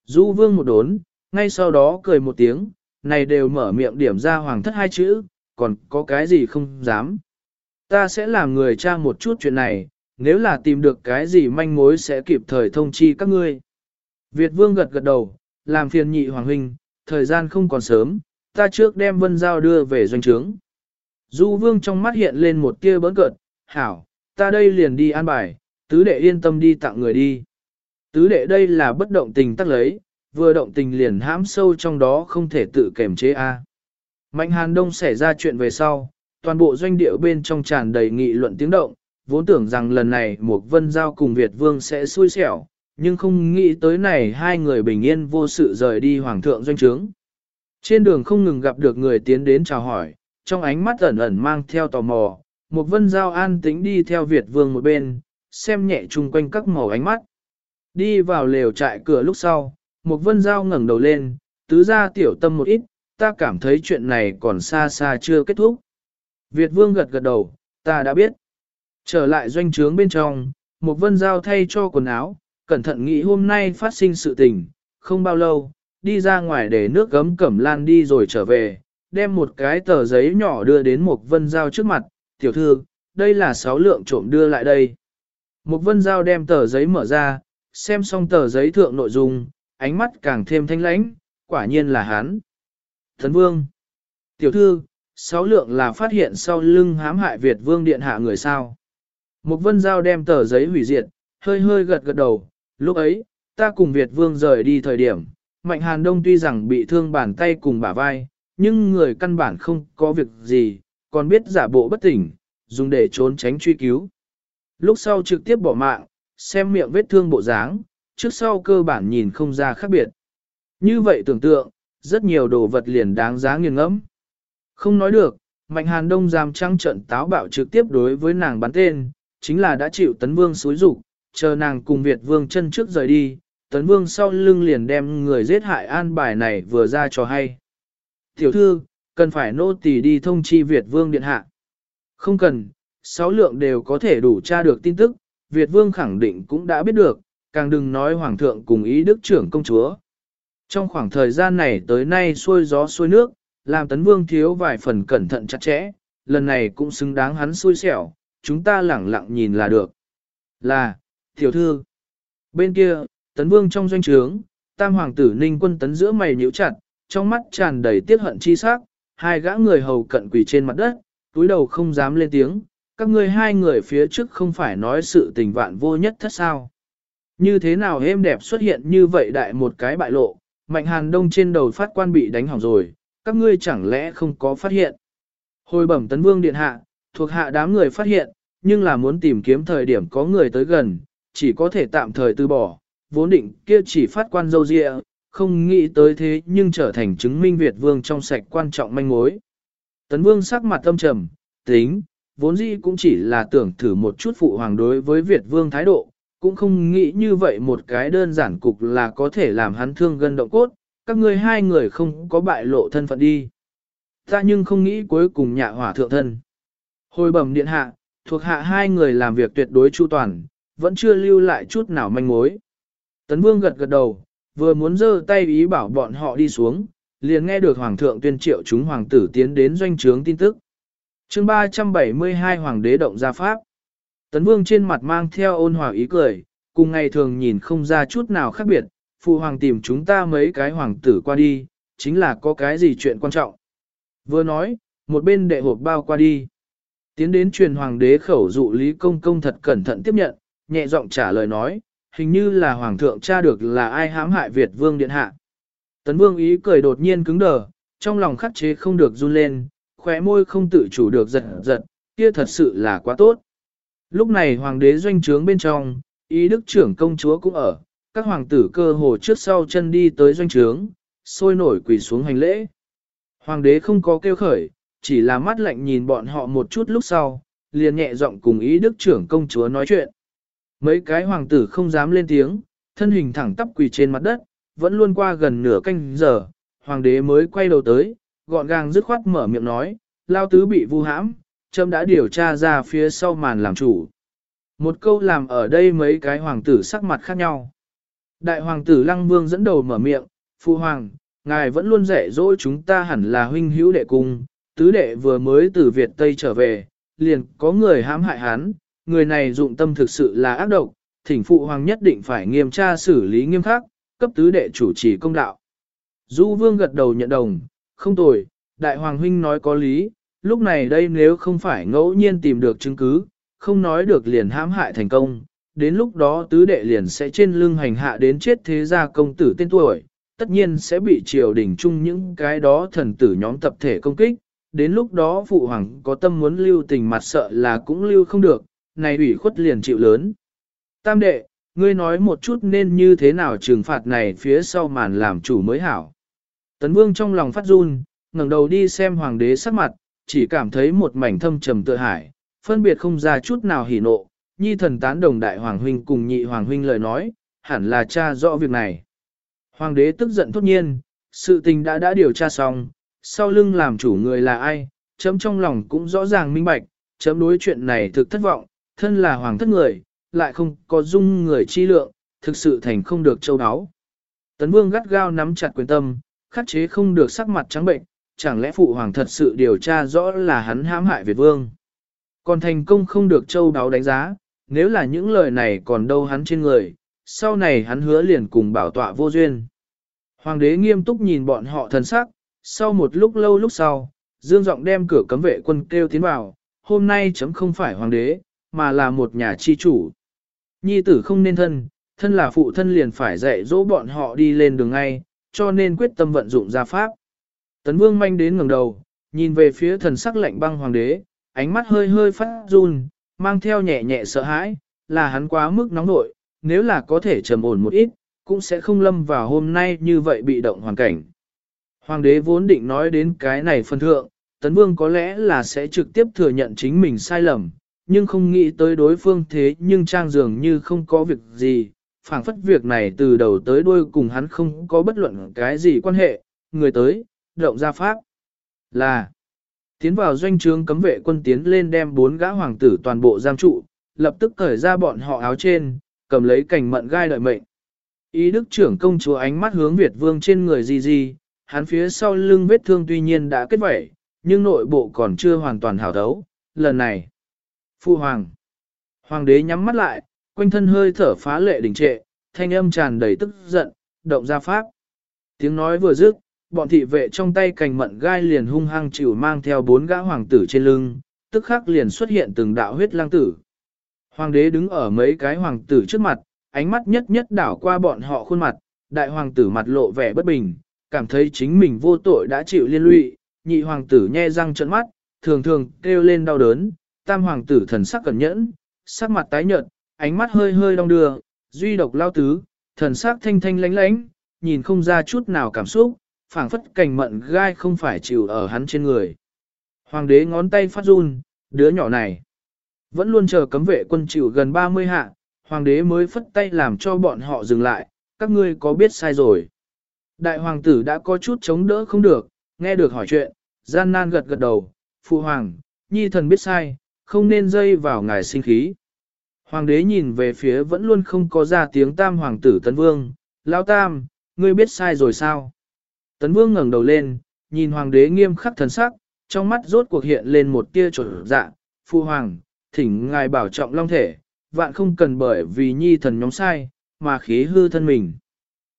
Du vương một đốn, ngay sau đó cười một tiếng, này đều mở miệng điểm ra hoàng thất hai chữ, còn có cái gì không dám. Ta sẽ làm người tra một chút chuyện này, nếu là tìm được cái gì manh mối sẽ kịp thời thông chi các ngươi. Việt vương gật gật đầu, làm phiền nhị hoàng huynh, thời gian không còn sớm, ta trước đem vân giao đưa về doanh trướng. Du vương trong mắt hiện lên một tia bỡn cợt, hảo, ta đây liền đi an bài, tứ đệ yên tâm đi tặng người đi. Tứ đệ đây là bất động tình tắc lấy, vừa động tình liền hãm sâu trong đó không thể tự kềm chế a. Mạnh hàn đông xảy ra chuyện về sau, toàn bộ doanh địa bên trong tràn đầy nghị luận tiếng động, vốn tưởng rằng lần này một vân giao cùng Việt vương sẽ xui xẻo, nhưng không nghĩ tới này hai người bình yên vô sự rời đi hoàng thượng doanh trướng. Trên đường không ngừng gặp được người tiến đến chào hỏi, trong ánh mắt ẩn ẩn mang theo tò mò, một vân giao an tĩnh đi theo Việt vương một bên, xem nhẹ chung quanh các màu ánh mắt. Đi vào lều trại cửa lúc sau, một vân giao ngẩng đầu lên, tứ ra tiểu tâm một ít, ta cảm thấy chuyện này còn xa xa chưa kết thúc. Việt vương gật gật đầu, ta đã biết. Trở lại doanh trướng bên trong, một vân giao thay cho quần áo, cẩn thận nghĩ hôm nay phát sinh sự tình, không bao lâu, đi ra ngoài để nước gấm cẩm lan đi rồi trở về, đem một cái tờ giấy nhỏ đưa đến một vân giao trước mặt, tiểu thư, đây là sáu lượng trộm đưa lại đây. Một vân giao đem tờ giấy mở ra, xem xong tờ giấy thượng nội dung, ánh mắt càng thêm thanh lãnh, quả nhiên là hắn. Thần vương, tiểu thư, sáu lượng là phát hiện sau lưng hãm hại Việt vương điện hạ người sao. Một vân giao đem tờ giấy hủy diệt, hơi hơi gật gật đầu, lúc ấy, ta cùng Việt vương rời đi thời điểm, Mạnh Hàn Đông tuy rằng bị thương bàn tay cùng bả vai, nhưng người căn bản không có việc gì, còn biết giả bộ bất tỉnh, dùng để trốn tránh truy cứu. Lúc sau trực tiếp bỏ mạng, xem miệng vết thương bộ dáng, trước sau cơ bản nhìn không ra khác biệt. Như vậy tưởng tượng, rất nhiều đồ vật liền đáng giá nghiền ngẫm. Không nói được, Mạnh Hàn Đông giam trăng trận táo bạo trực tiếp đối với nàng bắn tên, chính là đã chịu tấn vương xúi dục chờ nàng cùng Việt vương chân trước rời đi, tấn vương sau lưng liền đem người giết hại an bài này vừa ra cho hay. Tiểu thư, cần phải nô tỳ đi thông chi Việt vương điện hạ. Không cần, sáu lượng đều có thể đủ tra được tin tức, Việt vương khẳng định cũng đã biết được, càng đừng nói hoàng thượng cùng ý đức trưởng công chúa. Trong khoảng thời gian này tới nay xuôi gió xuôi nước, làm tấn vương thiếu vài phần cẩn thận chặt chẽ, lần này cũng xứng đáng hắn xui xẻo, chúng ta lẳng lặng nhìn là được. Là, tiểu thư. Bên kia, tấn vương trong doanh trướng, tam hoàng tử ninh quân tấn giữa mày nhíu chặt, trong mắt tràn đầy tiếc hận chi sắc, hai gã người hầu cận quỳ trên mặt đất, túi đầu không dám lên tiếng, các ngươi hai người phía trước không phải nói sự tình vạn vô nhất thất sao. Như thế nào êm đẹp xuất hiện như vậy đại một cái bại lộ, mạnh hàn đông trên đầu phát quan bị đánh hỏng rồi, các ngươi chẳng lẽ không có phát hiện. Hồi bẩm tấn vương điện hạ, thuộc hạ đám người phát hiện, nhưng là muốn tìm kiếm thời điểm có người tới gần, chỉ có thể tạm thời từ bỏ, vốn định kia chỉ phát quan dâu dịa, không nghĩ tới thế nhưng trở thành chứng minh Việt vương trong sạch quan trọng manh mối. Tấn vương sắc mặt tâm trầm, tính, vốn dĩ cũng chỉ là tưởng thử một chút phụ hoàng đối với Việt vương thái độ, cũng không nghĩ như vậy một cái đơn giản cục là có thể làm hắn thương gân động cốt, các ngươi hai người không có bại lộ thân phận đi. Ta nhưng không nghĩ cuối cùng nhạ hỏa thượng thân. Hồi bẩm điện hạ, thuộc hạ hai người làm việc tuyệt đối chu toàn, vẫn chưa lưu lại chút nào manh mối. Tấn Vương gật gật đầu, vừa muốn giơ tay ý bảo bọn họ đi xuống, liền nghe được Hoàng thượng tuyên triệu chúng hoàng tử tiến đến doanh trướng tin tức. chương 372 Hoàng đế động ra Pháp. Tấn Vương trên mặt mang theo ôn hòa ý cười, cùng ngày thường nhìn không ra chút nào khác biệt, phụ hoàng tìm chúng ta mấy cái hoàng tử qua đi, chính là có cái gì chuyện quan trọng. Vừa nói, một bên đệ hộp bao qua đi. Tiến đến truyền hoàng đế khẩu dụ Lý Công Công thật cẩn thận tiếp nhận, nhẹ giọng trả lời nói, hình như là hoàng thượng tra được là ai hãm hại Việt vương điện hạ. Tấn vương ý cười đột nhiên cứng đờ, trong lòng khắc chế không được run lên, khóe môi không tự chủ được giật giật, kia thật sự là quá tốt. Lúc này hoàng đế doanh trướng bên trong, ý đức trưởng công chúa cũng ở, các hoàng tử cơ hồ trước sau chân đi tới doanh trướng, sôi nổi quỳ xuống hành lễ. Hoàng đế không có kêu khởi, chỉ là mắt lạnh nhìn bọn họ một chút lúc sau, liền nhẹ giọng cùng ý đức trưởng công chúa nói chuyện. Mấy cái hoàng tử không dám lên tiếng, thân hình thẳng tắp quỳ trên mặt đất, vẫn luôn qua gần nửa canh giờ, hoàng đế mới quay đầu tới, gọn gàng dứt khoát mở miệng nói, lao tứ bị vu hãm, trâm đã điều tra ra phía sau màn làm chủ. Một câu làm ở đây mấy cái hoàng tử sắc mặt khác nhau. Đại hoàng tử Lăng Vương dẫn đầu mở miệng, Phu Hoàng, ngài vẫn luôn dạy dỗ chúng ta hẳn là huynh hữu đệ cung, tứ đệ vừa mới từ Việt Tây trở về, liền có người hãm hại hắn, người này dụng tâm thực sự là ác độc, thỉnh Phụ Hoàng nhất định phải nghiêm tra xử lý nghiêm khắc, cấp tứ đệ chủ trì công đạo. Du Vương gật đầu nhận đồng, không tồi, Đại Hoàng huynh nói có lý, lúc này đây nếu không phải ngẫu nhiên tìm được chứng cứ, không nói được liền hãm hại thành công, đến lúc đó tứ đệ liền sẽ trên lưng hành hạ đến chết thế gia công tử tên tuổi, tất nhiên sẽ bị triều đình chung những cái đó thần tử nhóm tập thể công kích, đến lúc đó phụ hoàng có tâm muốn lưu tình mặt sợ là cũng lưu không được, này ủy khuất liền chịu lớn. Tam đệ, ngươi nói một chút nên như thế nào trừng phạt này phía sau màn làm chủ mới hảo. Tấn vương trong lòng phát run, ngẩng đầu đi xem hoàng đế sắc mặt, chỉ cảm thấy một mảnh thâm trầm tự hải, phân biệt không ra chút nào hỉ nộ, nhi thần tán đồng đại hoàng huynh cùng nhị hoàng huynh lời nói, hẳn là cha rõ việc này. Hoàng đế tức giận thốt nhiên, sự tình đã đã điều tra xong, sau lưng làm chủ người là ai, chấm trong lòng cũng rõ ràng minh bạch, chấm đối chuyện này thực thất vọng, thân là hoàng thất người, lại không có dung người chi lượng, thực sự thành không được châu áo. Tấn vương gắt gao nắm chặt quyền tâm, khắc chế không được sắc mặt trắng bệnh, chẳng lẽ phụ hoàng thật sự điều tra rõ là hắn hãm hại Việt vương. Còn thành công không được châu đáo đánh giá, nếu là những lời này còn đâu hắn trên người, sau này hắn hứa liền cùng bảo tọa vô duyên. Hoàng đế nghiêm túc nhìn bọn họ thần sắc, sau một lúc lâu lúc sau, dương giọng đem cửa cấm vệ quân kêu tiến vào, hôm nay chấm không phải hoàng đế, mà là một nhà chi chủ. Nhi tử không nên thân, thân là phụ thân liền phải dạy dỗ bọn họ đi lên đường ngay, cho nên quyết tâm vận dụng gia pháp. Tấn vương manh đến ngẩng đầu, nhìn về phía thần sắc lạnh băng hoàng đế, ánh mắt hơi hơi phát run, mang theo nhẹ nhẹ sợ hãi, là hắn quá mức nóng nội, nếu là có thể trầm ổn một ít, cũng sẽ không lâm vào hôm nay như vậy bị động hoàn cảnh. Hoàng đế vốn định nói đến cái này phân thượng, Tấn Vương có lẽ là sẽ trực tiếp thừa nhận chính mình sai lầm, nhưng không nghĩ tới đối phương thế nhưng trang dường như không có việc gì, phảng phất việc này từ đầu tới đuôi cùng hắn không có bất luận cái gì quan hệ, người tới, động ra pháp. Là, tiến vào doanh trướng cấm vệ quân tiến lên đem bốn gã hoàng tử toàn bộ giam trụ, lập tức cởi ra bọn họ áo trên, cầm lấy cành mận gai đợi mệnh. Ý đức trưởng công chúa ánh mắt hướng Việt vương trên người gì gì, hắn phía sau lưng vết thương tuy nhiên đã kết vẩy, nhưng nội bộ còn chưa hoàn toàn hảo thấu. Lần này, Phu Hoàng, Hoàng đế nhắm mắt lại, quanh thân hơi thở phá lệ đình trệ, thanh âm tràn đầy tức giận, động ra pháp. Tiếng nói vừa dứt, bọn thị vệ trong tay cành mận gai liền hung hăng chịu mang theo bốn gã hoàng tử trên lưng, tức khắc liền xuất hiện từng đạo huyết lang tử. Hoàng đế đứng ở mấy cái hoàng tử trước mặt, ánh mắt nhất nhất đảo qua bọn họ khuôn mặt, đại hoàng tử mặt lộ vẻ bất bình, cảm thấy chính mình vô tội đã chịu liên lụy, nhị hoàng tử nhe răng trợn mắt, thường thường kêu lên đau đớn, tam hoàng tử thần sắc cẩn nhẫn, sắc mặt tái nhợt, ánh mắt hơi hơi đong đưa, duy độc lao tứ, thần sắc thanh thanh lánh lánh, nhìn không ra chút nào cảm xúc, phảng phất cảnh mận gai không phải chịu ở hắn trên người. Hoàng đế ngón tay phát run, đứa nhỏ này. Vẫn luôn chờ cấm vệ quân chịu gần 30 hạ, hoàng đế mới phất tay làm cho bọn họ dừng lại, các ngươi có biết sai rồi. Đại hoàng tử đã có chút chống đỡ không được, nghe được hỏi chuyện, gian nan gật gật đầu, phụ hoàng, nhi thần biết sai, không nên dây vào ngài sinh khí. Hoàng đế nhìn về phía vẫn luôn không có ra tiếng tam hoàng tử tấn vương, lão tam, ngươi biết sai rồi sao? Tấn vương ngẩng đầu lên, nhìn hoàng đế nghiêm khắc thần sắc, trong mắt rốt cuộc hiện lên một tia trột dạ, phụ hoàng, thỉnh ngài bảo trọng long thể, vạn không cần bởi vì nhi thần nhóm sai, mà khí hư thân mình.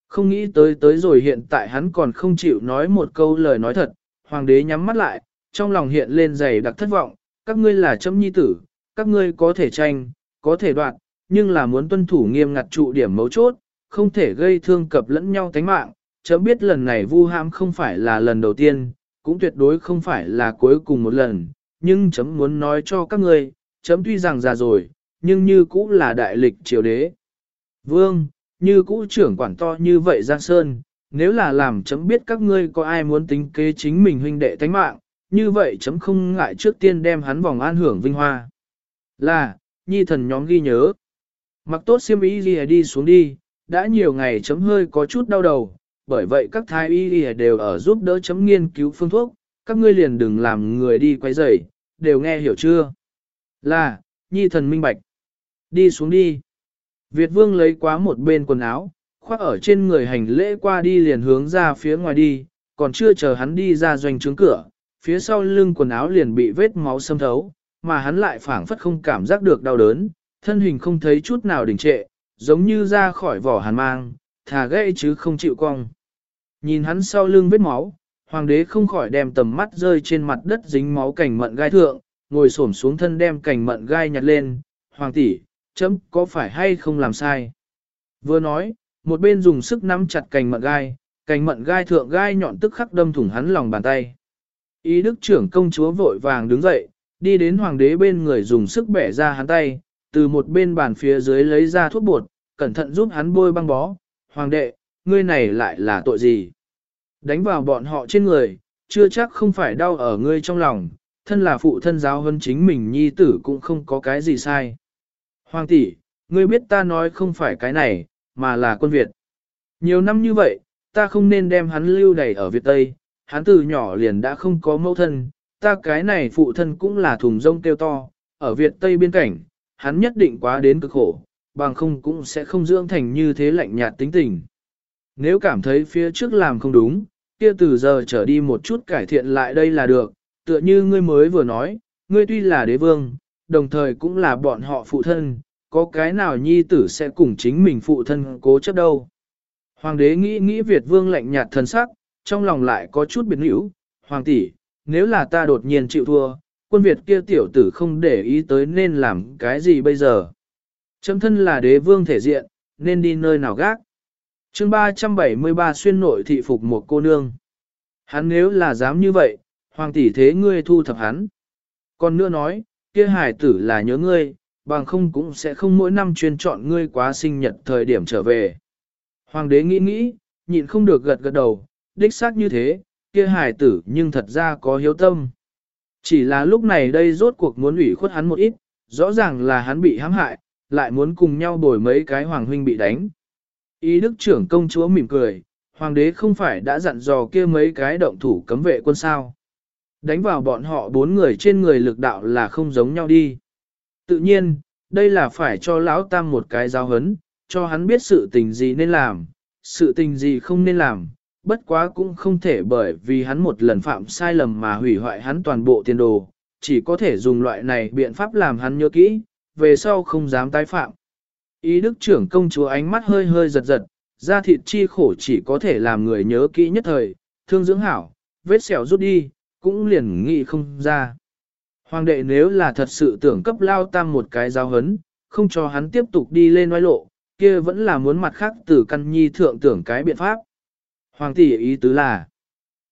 Không nghĩ tới tới rồi hiện tại hắn còn không chịu nói một câu lời nói thật, hoàng đế nhắm mắt lại, trong lòng hiện lên dày đặc thất vọng, các ngươi là chấm nhi tử, các ngươi có thể tranh, có thể đoạt, nhưng là muốn tuân thủ nghiêm ngặt trụ điểm mấu chốt, không thể gây thương cập lẫn nhau tánh mạng, chấm biết lần này vu ham không phải là lần đầu tiên, cũng tuyệt đối không phải là cuối cùng một lần, nhưng chấm muốn nói cho các ngươi, chấm tuy rằng già rồi, nhưng như cũng là đại lịch triều đế. Vương, như cũ trưởng quản to như vậy Giang Sơn, nếu là làm chấm biết các ngươi có ai muốn tính kế chính mình huynh đệ tánh mạng, như vậy chấm không ngại trước tiên đem hắn vòng an hưởng vinh hoa. Là, nhi thần nhóm ghi nhớ. Mặc tốt xiêm y gì đi xuống đi, đã nhiều ngày chấm hơi có chút đau đầu, bởi vậy các thái y đều ở giúp đỡ chấm nghiên cứu phương thuốc, các ngươi liền đừng làm người đi quay rầy, đều nghe hiểu chưa? Là, nhi thần minh bạch. Đi xuống đi. Việt vương lấy quá một bên quần áo, khoác ở trên người hành lễ qua đi liền hướng ra phía ngoài đi, còn chưa chờ hắn đi ra doanh trướng cửa, phía sau lưng quần áo liền bị vết máu xâm thấu, mà hắn lại phảng phất không cảm giác được đau đớn, thân hình không thấy chút nào đình trệ, giống như ra khỏi vỏ hàn mang, thà gây chứ không chịu cong. Nhìn hắn sau lưng vết máu, hoàng đế không khỏi đem tầm mắt rơi trên mặt đất dính máu cảnh mận gai thượng, ngồi xổm xuống thân đem cảnh mận gai nhặt lên, hoàng tỷ, chấm có phải hay không làm sai. Vừa nói, một bên dùng sức nắm chặt cành mận gai, cành mận gai thượng gai nhọn tức khắc đâm thủng hắn lòng bàn tay. Ý đức trưởng công chúa vội vàng đứng dậy, đi đến hoàng đế bên người dùng sức bẻ ra hắn tay, từ một bên bàn phía dưới lấy ra thuốc bột, cẩn thận giúp hắn bôi băng bó. Hoàng đệ, ngươi này lại là tội gì? Đánh vào bọn họ trên người, chưa chắc không phải đau ở ngươi trong lòng, thân là phụ thân giáo hơn chính mình nhi tử cũng không có cái gì sai. Hoàng tỷ, ngươi biết ta nói không phải cái này, mà là quân Việt. Nhiều năm như vậy, ta không nên đem hắn lưu đầy ở Việt Tây, hắn từ nhỏ liền đã không có mẫu thân, ta cái này phụ thân cũng là thùng rông tiêu to, ở Việt Tây biên cảnh, hắn nhất định quá đến cực khổ, bằng không cũng sẽ không dưỡng thành như thế lạnh nhạt tính tình. Nếu cảm thấy phía trước làm không đúng, kia từ giờ trở đi một chút cải thiện lại đây là được, tựa như ngươi mới vừa nói, ngươi tuy là đế vương, đồng thời cũng là bọn họ phụ thân, có cái nào nhi tử sẽ cùng chính mình phụ thân cố chấp đâu. Hoàng đế nghĩ nghĩ Việt vương lạnh nhạt thần sắc, trong lòng lại có chút biệt hữu, hoàng tỷ, nếu là ta đột nhiên chịu thua, quân Việt kia tiểu tử không để ý tới nên làm cái gì bây giờ. Chấm thân là đế vương thể diện, nên đi nơi nào gác. chương 373 xuyên nội thị phục một cô nương. Hắn nếu là dám như vậy, hoàng tỷ thế ngươi thu thập hắn. Còn nữa nói, kia hải tử là nhớ ngươi, bằng không cũng sẽ không mỗi năm chuyên chọn ngươi quá sinh nhật thời điểm trở về. Hoàng đế nghĩ nghĩ, nhịn không được gật gật đầu, đích xác như thế, kia hải tử nhưng thật ra có hiếu tâm. Chỉ là lúc này đây rốt cuộc muốn ủy khuất hắn một ít, rõ ràng là hắn bị hãm hại, lại muốn cùng nhau bồi mấy cái hoàng huynh bị đánh. Ý đức trưởng công chúa mỉm cười, hoàng đế không phải đã dặn dò kia mấy cái động thủ cấm vệ quân sao. Đánh vào bọn họ bốn người trên người lực đạo là không giống nhau đi. Tự nhiên, đây là phải cho lão tam một cái giáo hấn, cho hắn biết sự tình gì nên làm, sự tình gì không nên làm, bất quá cũng không thể bởi vì hắn một lần phạm sai lầm mà hủy hoại hắn toàn bộ tiền đồ, chỉ có thể dùng loại này biện pháp làm hắn nhớ kỹ, về sau không dám tái phạm. Ý đức trưởng công chúa ánh mắt hơi hơi giật giật, da thịt chi khổ chỉ có thể làm người nhớ kỹ nhất thời, thương dưỡng hảo, vết sẹo rút đi, cũng liền nghĩ không ra. Hoàng đệ nếu là thật sự tưởng cấp lao tam một cái giáo hấn, không cho hắn tiếp tục đi lên oai lộ, kia vẫn là muốn mặt khác từ căn nhi thượng tưởng cái biện pháp. Hoàng tỷ ý tứ là,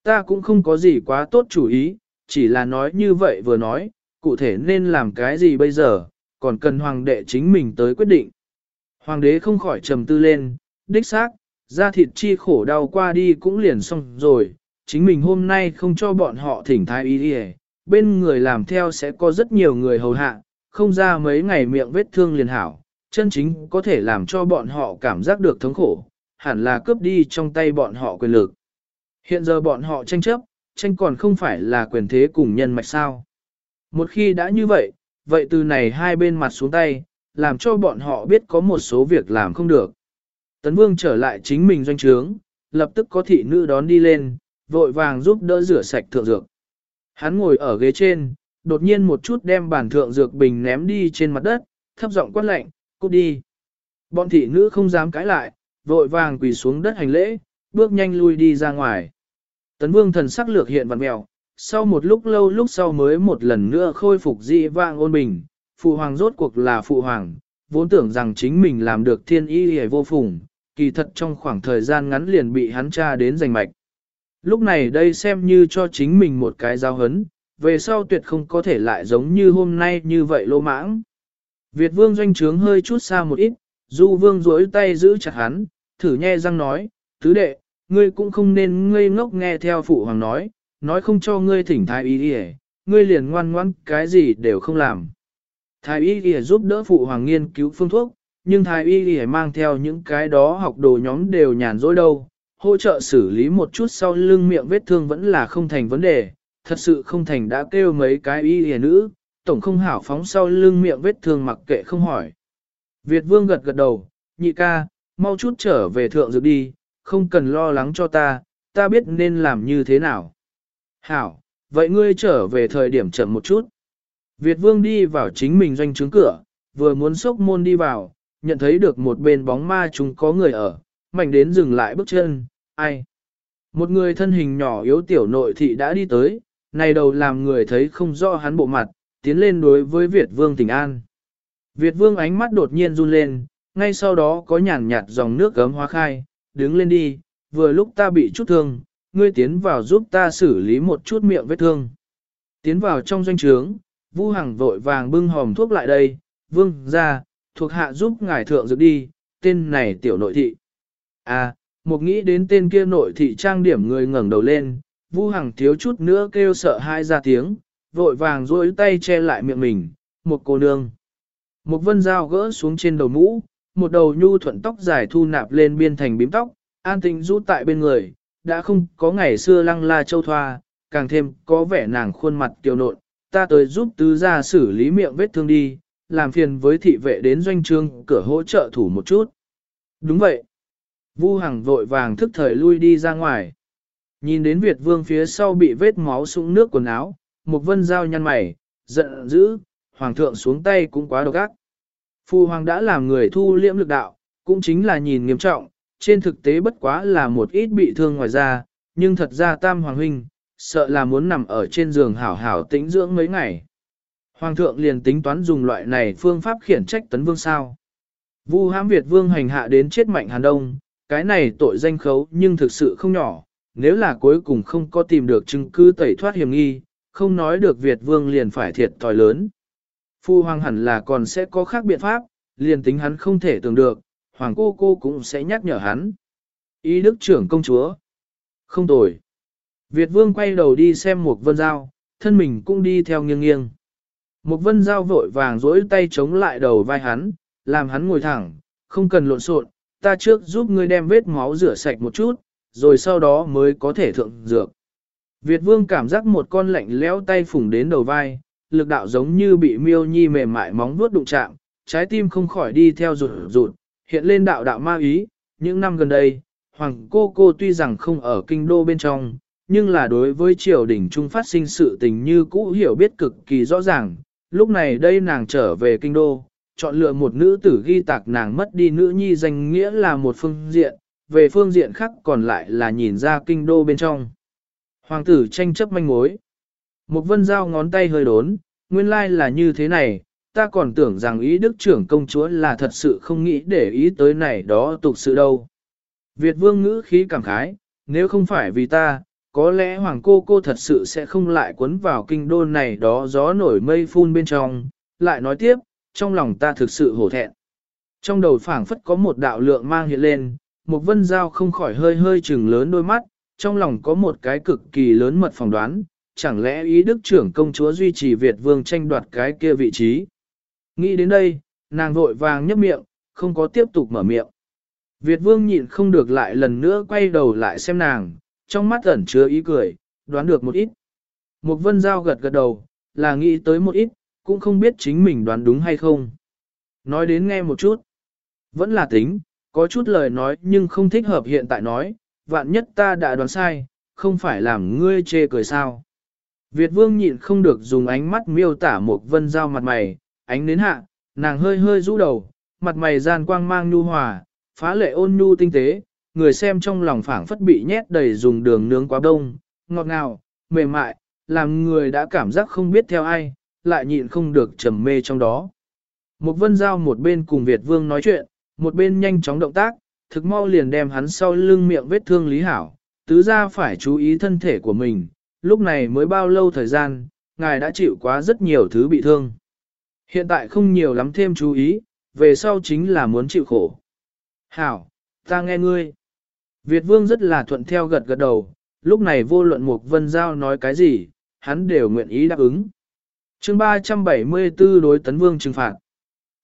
ta cũng không có gì quá tốt chủ ý, chỉ là nói như vậy vừa nói, cụ thể nên làm cái gì bây giờ, còn cần hoàng đệ chính mình tới quyết định. Hoàng đế không khỏi trầm tư lên, đích xác, ra thịt chi khổ đau qua đi cũng liền xong rồi, chính mình hôm nay không cho bọn họ thỉnh thái y đi bên người làm theo sẽ có rất nhiều người hầu hạ, không ra mấy ngày miệng vết thương liền hảo, chân chính có thể làm cho bọn họ cảm giác được thống khổ, hẳn là cướp đi trong tay bọn họ quyền lực. Hiện giờ bọn họ tranh chấp, tranh còn không phải là quyền thế cùng nhân mạch sao. Một khi đã như vậy, vậy từ này hai bên mặt xuống tay, làm cho bọn họ biết có một số việc làm không được. Tấn Vương trở lại chính mình doanh trướng, lập tức có thị nữ đón đi lên, vội vàng giúp đỡ rửa sạch thượng dược. Hắn ngồi ở ghế trên, đột nhiên một chút đem bản thượng dược bình ném đi trên mặt đất, thấp giọng quát lệnh, cút đi. Bọn thị nữ không dám cãi lại, vội vàng quỳ xuống đất hành lễ, bước nhanh lui đi ra ngoài. Tấn vương thần sắc lược hiện vặn mèo, sau một lúc lâu lúc sau mới một lần nữa khôi phục dị vang ôn bình, phụ hoàng rốt cuộc là phụ hoàng, vốn tưởng rằng chính mình làm được thiên y hề vô phùng, kỳ thật trong khoảng thời gian ngắn liền bị hắn tra đến giành mạch. Lúc này đây xem như cho chính mình một cái giao hấn, về sau tuyệt không có thể lại giống như hôm nay như vậy lô mãng. Việt vương doanh trướng hơi chút xa một ít, du vương duỗi tay giữ chặt hắn, thử nhe răng nói, tứ đệ, ngươi cũng không nên ngây ngốc nghe theo phụ hoàng nói, nói không cho ngươi thỉnh thái y đi ngươi liền ngoan ngoãn cái gì đều không làm. Thái y đi giúp đỡ phụ hoàng nghiên cứu phương thuốc, nhưng thái y đi mang theo những cái đó học đồ nhóm đều nhàn rỗi đâu, hỗ trợ xử lý một chút sau lưng miệng vết thương vẫn là không thành vấn đề, thật sự không thành đã kêu mấy cái y hề nữ, tổng không hảo phóng sau lưng miệng vết thương mặc kệ không hỏi. Việt vương gật gật đầu, nhị ca, mau chút trở về thượng dược đi, không cần lo lắng cho ta, ta biết nên làm như thế nào. Hảo, vậy ngươi trở về thời điểm chậm một chút. Việt vương đi vào chính mình doanh trướng cửa, vừa muốn xốc môn đi vào, nhận thấy được một bên bóng ma chúng có người ở, mạnh đến dừng lại bước chân, ai. Một người thân hình nhỏ yếu tiểu nội thị đã đi tới, này đầu làm người thấy không rõ hắn bộ mặt, tiến lên đối với Việt vương tỉnh an. Việt vương ánh mắt đột nhiên run lên, ngay sau đó có nhàn nhạt dòng nước gấm hóa khai, đứng lên đi, vừa lúc ta bị chút thương, ngươi tiến vào giúp ta xử lý một chút miệng vết thương. Tiến vào trong doanh trướng, Vu Hằng vội vàng bưng hòm thuốc lại đây, vương ra, thuộc hạ giúp ngài thượng dược đi, tên này tiểu nội thị. À, một nghĩ đến tên kia nội thị trang điểm người ngẩng đầu lên, Vu Hằng thiếu chút nữa kêu sợ hai ra tiếng, vội vàng duỗi tay che lại miệng mình, một cô nương. Một vân dao gỡ xuống trên đầu mũ, một đầu nhu thuận tóc dài thu nạp lên biên thành bím tóc, an tĩnh rũ tại bên người, đã không có ngày xưa lăng la châu thoa, càng thêm có vẻ nàng khuôn mặt tiêu nộn, ta tới giúp tứ gia xử lý miệng vết thương đi, làm phiền với thị vệ đến doanh trương cửa hỗ trợ thủ một chút. Đúng vậy. Vu Hằng vội vàng thức thời lui đi ra ngoài. Nhìn đến Việt Vương phía sau bị vết máu sũng nước quần áo, một vân dao nhăn mày, giận dữ, Hoàng thượng xuống tay cũng quá độc ác. Phu Hoàng đã làm người thu liễm lực đạo, cũng chính là nhìn nghiêm trọng, trên thực tế bất quá là một ít bị thương ngoài ra, nhưng thật ra Tam Hoàng Huynh, sợ là muốn nằm ở trên giường hảo hảo tĩnh dưỡng mấy ngày. Hoàng thượng liền tính toán dùng loại này phương pháp khiển trách tấn vương sao. Vu hãm Việt vương hành hạ đến chết mạnh Hàn Đông, cái này tội danh khấu nhưng thực sự không nhỏ, nếu là cuối cùng không có tìm được chứng cứ tẩy thoát hiểm nghi, không nói được Việt vương liền phải thiệt thòi lớn. Phu hoàng hẳn là còn sẽ có khác biện pháp, liền tính hắn không thể tưởng được, hoàng cô cô cũng sẽ nhắc nhở hắn. Ý đức trưởng công chúa. Không tồi. Việt vương quay đầu đi xem một vân dao, thân mình cũng đi theo nghiêng nghiêng. Một vân dao vội vàng dỗi tay chống lại đầu vai hắn, làm hắn ngồi thẳng, không cần lộn xộn, ta trước giúp ngươi đem vết máu rửa sạch một chút, rồi sau đó mới có thể thượng dược. Việt vương cảm giác một con lạnh lẽo tay phủng đến đầu vai, lực đạo giống như bị miêu nhi mềm mại móng vuốt đụng chạm, trái tim không khỏi đi theo rụt rụt, hiện lên đạo đạo ma ý, những năm gần đây, hoàng cô cô tuy rằng không ở kinh đô bên trong, nhưng là đối với triều đình trung phát sinh sự tình như cũ hiểu biết cực kỳ rõ ràng, lúc này đây nàng trở về kinh đô, chọn lựa một nữ tử ghi tạc nàng mất đi nữ nhi danh nghĩa là một phương diện, về phương diện khác còn lại là nhìn ra kinh đô bên trong. Hoàng tử tranh chấp manh mối. Một vân dao ngón tay hơi đốn, nguyên lai là như thế này, ta còn tưởng rằng ý đức trưởng công chúa là thật sự không nghĩ để ý tới này đó tục sự đâu. Việt vương ngữ khí cảm khái, nếu không phải vì ta, có lẽ hoàng cô cô thật sự sẽ không lại cuốn vào kinh đô này đó gió nổi mây phun bên trong. Lại nói tiếp, trong lòng ta thực sự hổ thẹn. Trong đầu phảng phất có một đạo lượng mang hiện lên, một vân giao không khỏi hơi hơi chừng lớn đôi mắt, trong lòng có một cái cực kỳ lớn mật phỏng đoán, chẳng lẽ ý đức trưởng công chúa duy trì Việt vương tranh đoạt cái kia vị trí. Nghĩ đến đây, nàng vội vàng nhấp miệng, không có tiếp tục mở miệng. Việt vương nhịn không được lại lần nữa quay đầu lại xem nàng, trong mắt ẩn chứa ý cười, đoán được một ít. Một vân giao gật gật đầu, là nghĩ tới một ít, cũng không biết chính mình đoán đúng hay không. Nói đến nghe một chút. Vẫn là tính, có chút lời nói nhưng không thích hợp hiện tại nói, vạn nhất ta đã đoán sai, không phải làm ngươi chê cười sao. Việt vương nhịn không được dùng ánh mắt miêu tả một vân giao mặt mày, ánh đến hạ, nàng hơi hơi rũ đầu, mặt mày gian quang mang nhu hòa, phá lệ ôn nhu tinh tế, người xem trong lòng phảng phất bị nhét đầy dùng đường nướng quá đông, ngọt ngào, mềm mại, làm người đã cảm giác không biết theo ai, lại nhịn không được trầm mê trong đó. Một vân giao một bên cùng Việt vương nói chuyện, một bên nhanh chóng động tác, thực mau liền đem hắn sau lưng miệng vết thương lý hảo, tứ ra phải chú ý thân thể của mình, lúc này mới bao lâu thời gian, ngài đã chịu quá rất nhiều thứ bị thương. Hiện tại không nhiều lắm thêm chú ý, về sau chính là muốn chịu khổ. Hảo, ta nghe ngươi. Việt vương rất là thuận theo gật gật đầu, lúc này vô luận Mục Vân Giao nói cái gì, hắn đều nguyện ý đáp ứng chương 374 đối tấn vương trừng phạt.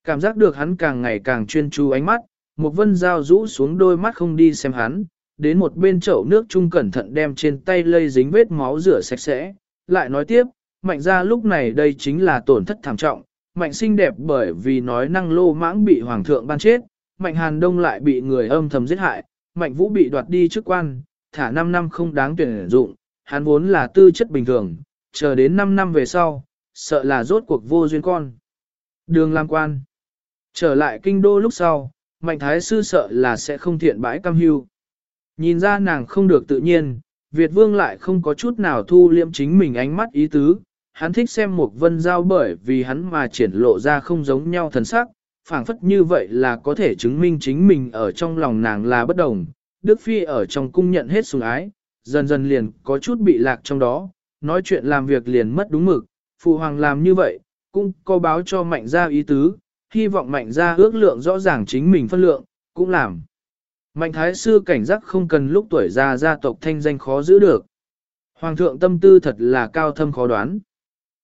Cảm giác được hắn càng ngày càng chuyên chú ánh mắt, một Vân dao rũ xuống đôi mắt không đi xem hắn, đến một bên chậu nước chung cẩn thận đem trên tay lây dính vết máu rửa sạch sẽ, lại nói tiếp, mạnh ra lúc này đây chính là tổn thất thảm trọng, mạnh xinh đẹp bởi vì nói năng lô mãng bị hoàng thượng ban chết, mạnh hàn đông lại bị người âm thầm giết hại, mạnh vũ bị đoạt đi chức quan, thả 5 năm không đáng tuyển dụng, hắn vốn là tư chất bình thường, chờ đến 5 năm về sau, sợ là rốt cuộc vô duyên con. Đường Lam quan. Trở lại kinh đô lúc sau, mạnh thái sư sợ là sẽ không thiện bãi cam hưu. Nhìn ra nàng không được tự nhiên, Việt vương lại không có chút nào thu liệm chính mình ánh mắt ý tứ, hắn thích xem một vân giao bởi vì hắn mà triển lộ ra không giống nhau thần sắc, phảng phất như vậy là có thể chứng minh chính mình ở trong lòng nàng là bất đồng. Đức Phi ở trong cung nhận hết sủng ái, dần dần liền có chút bị lạc trong đó, nói chuyện làm việc liền mất đúng mực, phụ hoàng làm như vậy, cũng có báo cho mạnh gia ý tứ, hy vọng mạnh gia ước lượng rõ ràng chính mình phân lượng, cũng làm. Mạnh thái sư cảnh giác không cần lúc tuổi già gia tộc thanh danh khó giữ được. Hoàng thượng tâm tư thật là cao thâm khó đoán.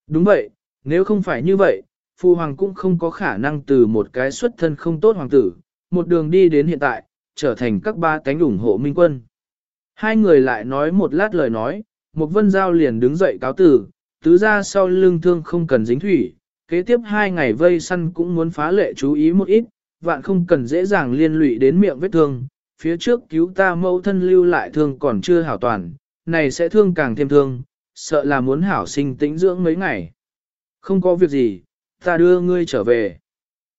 Đúng vậy, nếu không phải như vậy, phụ Hoàng cũng không có khả năng từ một cái xuất thân không tốt hoàng tử, một đường đi đến hiện tại, trở thành các ba cánh ủng hộ minh quân. Hai người lại nói một lát lời nói, một vân giao liền đứng dậy cáo tử, tứ ra sau lưng thương không cần dính thủy, kế tiếp hai ngày vây săn cũng muốn phá lệ chú ý một ít, vạn không cần dễ dàng liên lụy đến miệng vết thương, phía trước cứu ta mẫu thân lưu lại thương còn chưa hảo toàn, này sẽ thương càng thêm thương, sợ là muốn hảo sinh tĩnh dưỡng mấy ngày. Không có việc gì, ta đưa ngươi trở về.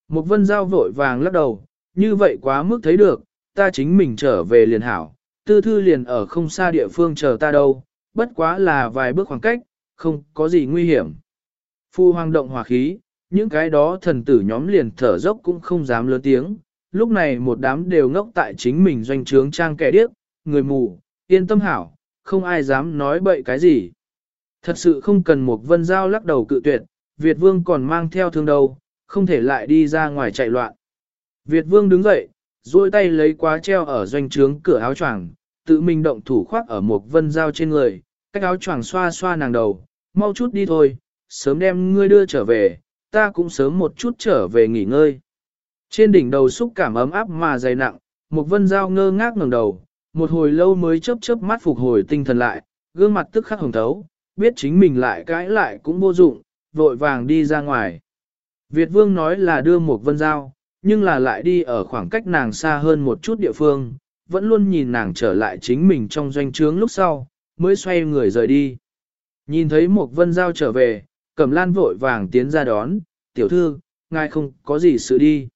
Một vân giao vội vàng lắc đầu, như vậy quá mức thấy được, ta chính mình trở về liền hảo, tư thư liền ở không xa địa phương chờ ta đâu, bất quá là vài bước khoảng cách, không có gì nguy hiểm. Phu hoàng động hòa khí, những cái đó thần tử nhóm liền thở dốc cũng không dám lớn tiếng, lúc này một đám đều ngốc tại chính mình doanh trướng trang kẻ điếc, người mù, yên tâm hảo, không ai dám nói bậy cái gì. Thật sự không cần một vân giao lắc đầu cự tuyệt, Việt vương còn mang theo thương đầu, không thể lại đi ra ngoài chạy loạn. Việt vương đứng dậy, duỗi tay lấy quá treo ở doanh trướng cửa áo choàng, tự mình động thủ khoác ở một vân giao trên người, cách áo choàng xoa xoa nàng đầu, mau chút đi thôi, sớm đem ngươi đưa trở về, ta cũng sớm một chút trở về nghỉ ngơi. Trên đỉnh đầu xúc cảm ấm áp mà dày nặng, một vân dao ngơ ngác ngẩng đầu, một hồi lâu mới chớp chớp mắt phục hồi tinh thần lại, gương mặt tức khắc hồng thấu, biết chính mình lại cãi lại cũng vô dụng, vội vàng đi ra ngoài. Việt vương nói là đưa một vân dao, nhưng là lại đi ở khoảng cách nàng xa hơn một chút địa phương, vẫn luôn nhìn nàng trở lại chính mình trong doanh trướng lúc sau, mới xoay người rời đi. Nhìn thấy một vân giao trở về, cẩm lan vội vàng tiến ra đón, tiểu thư, ngài không có gì sự đi.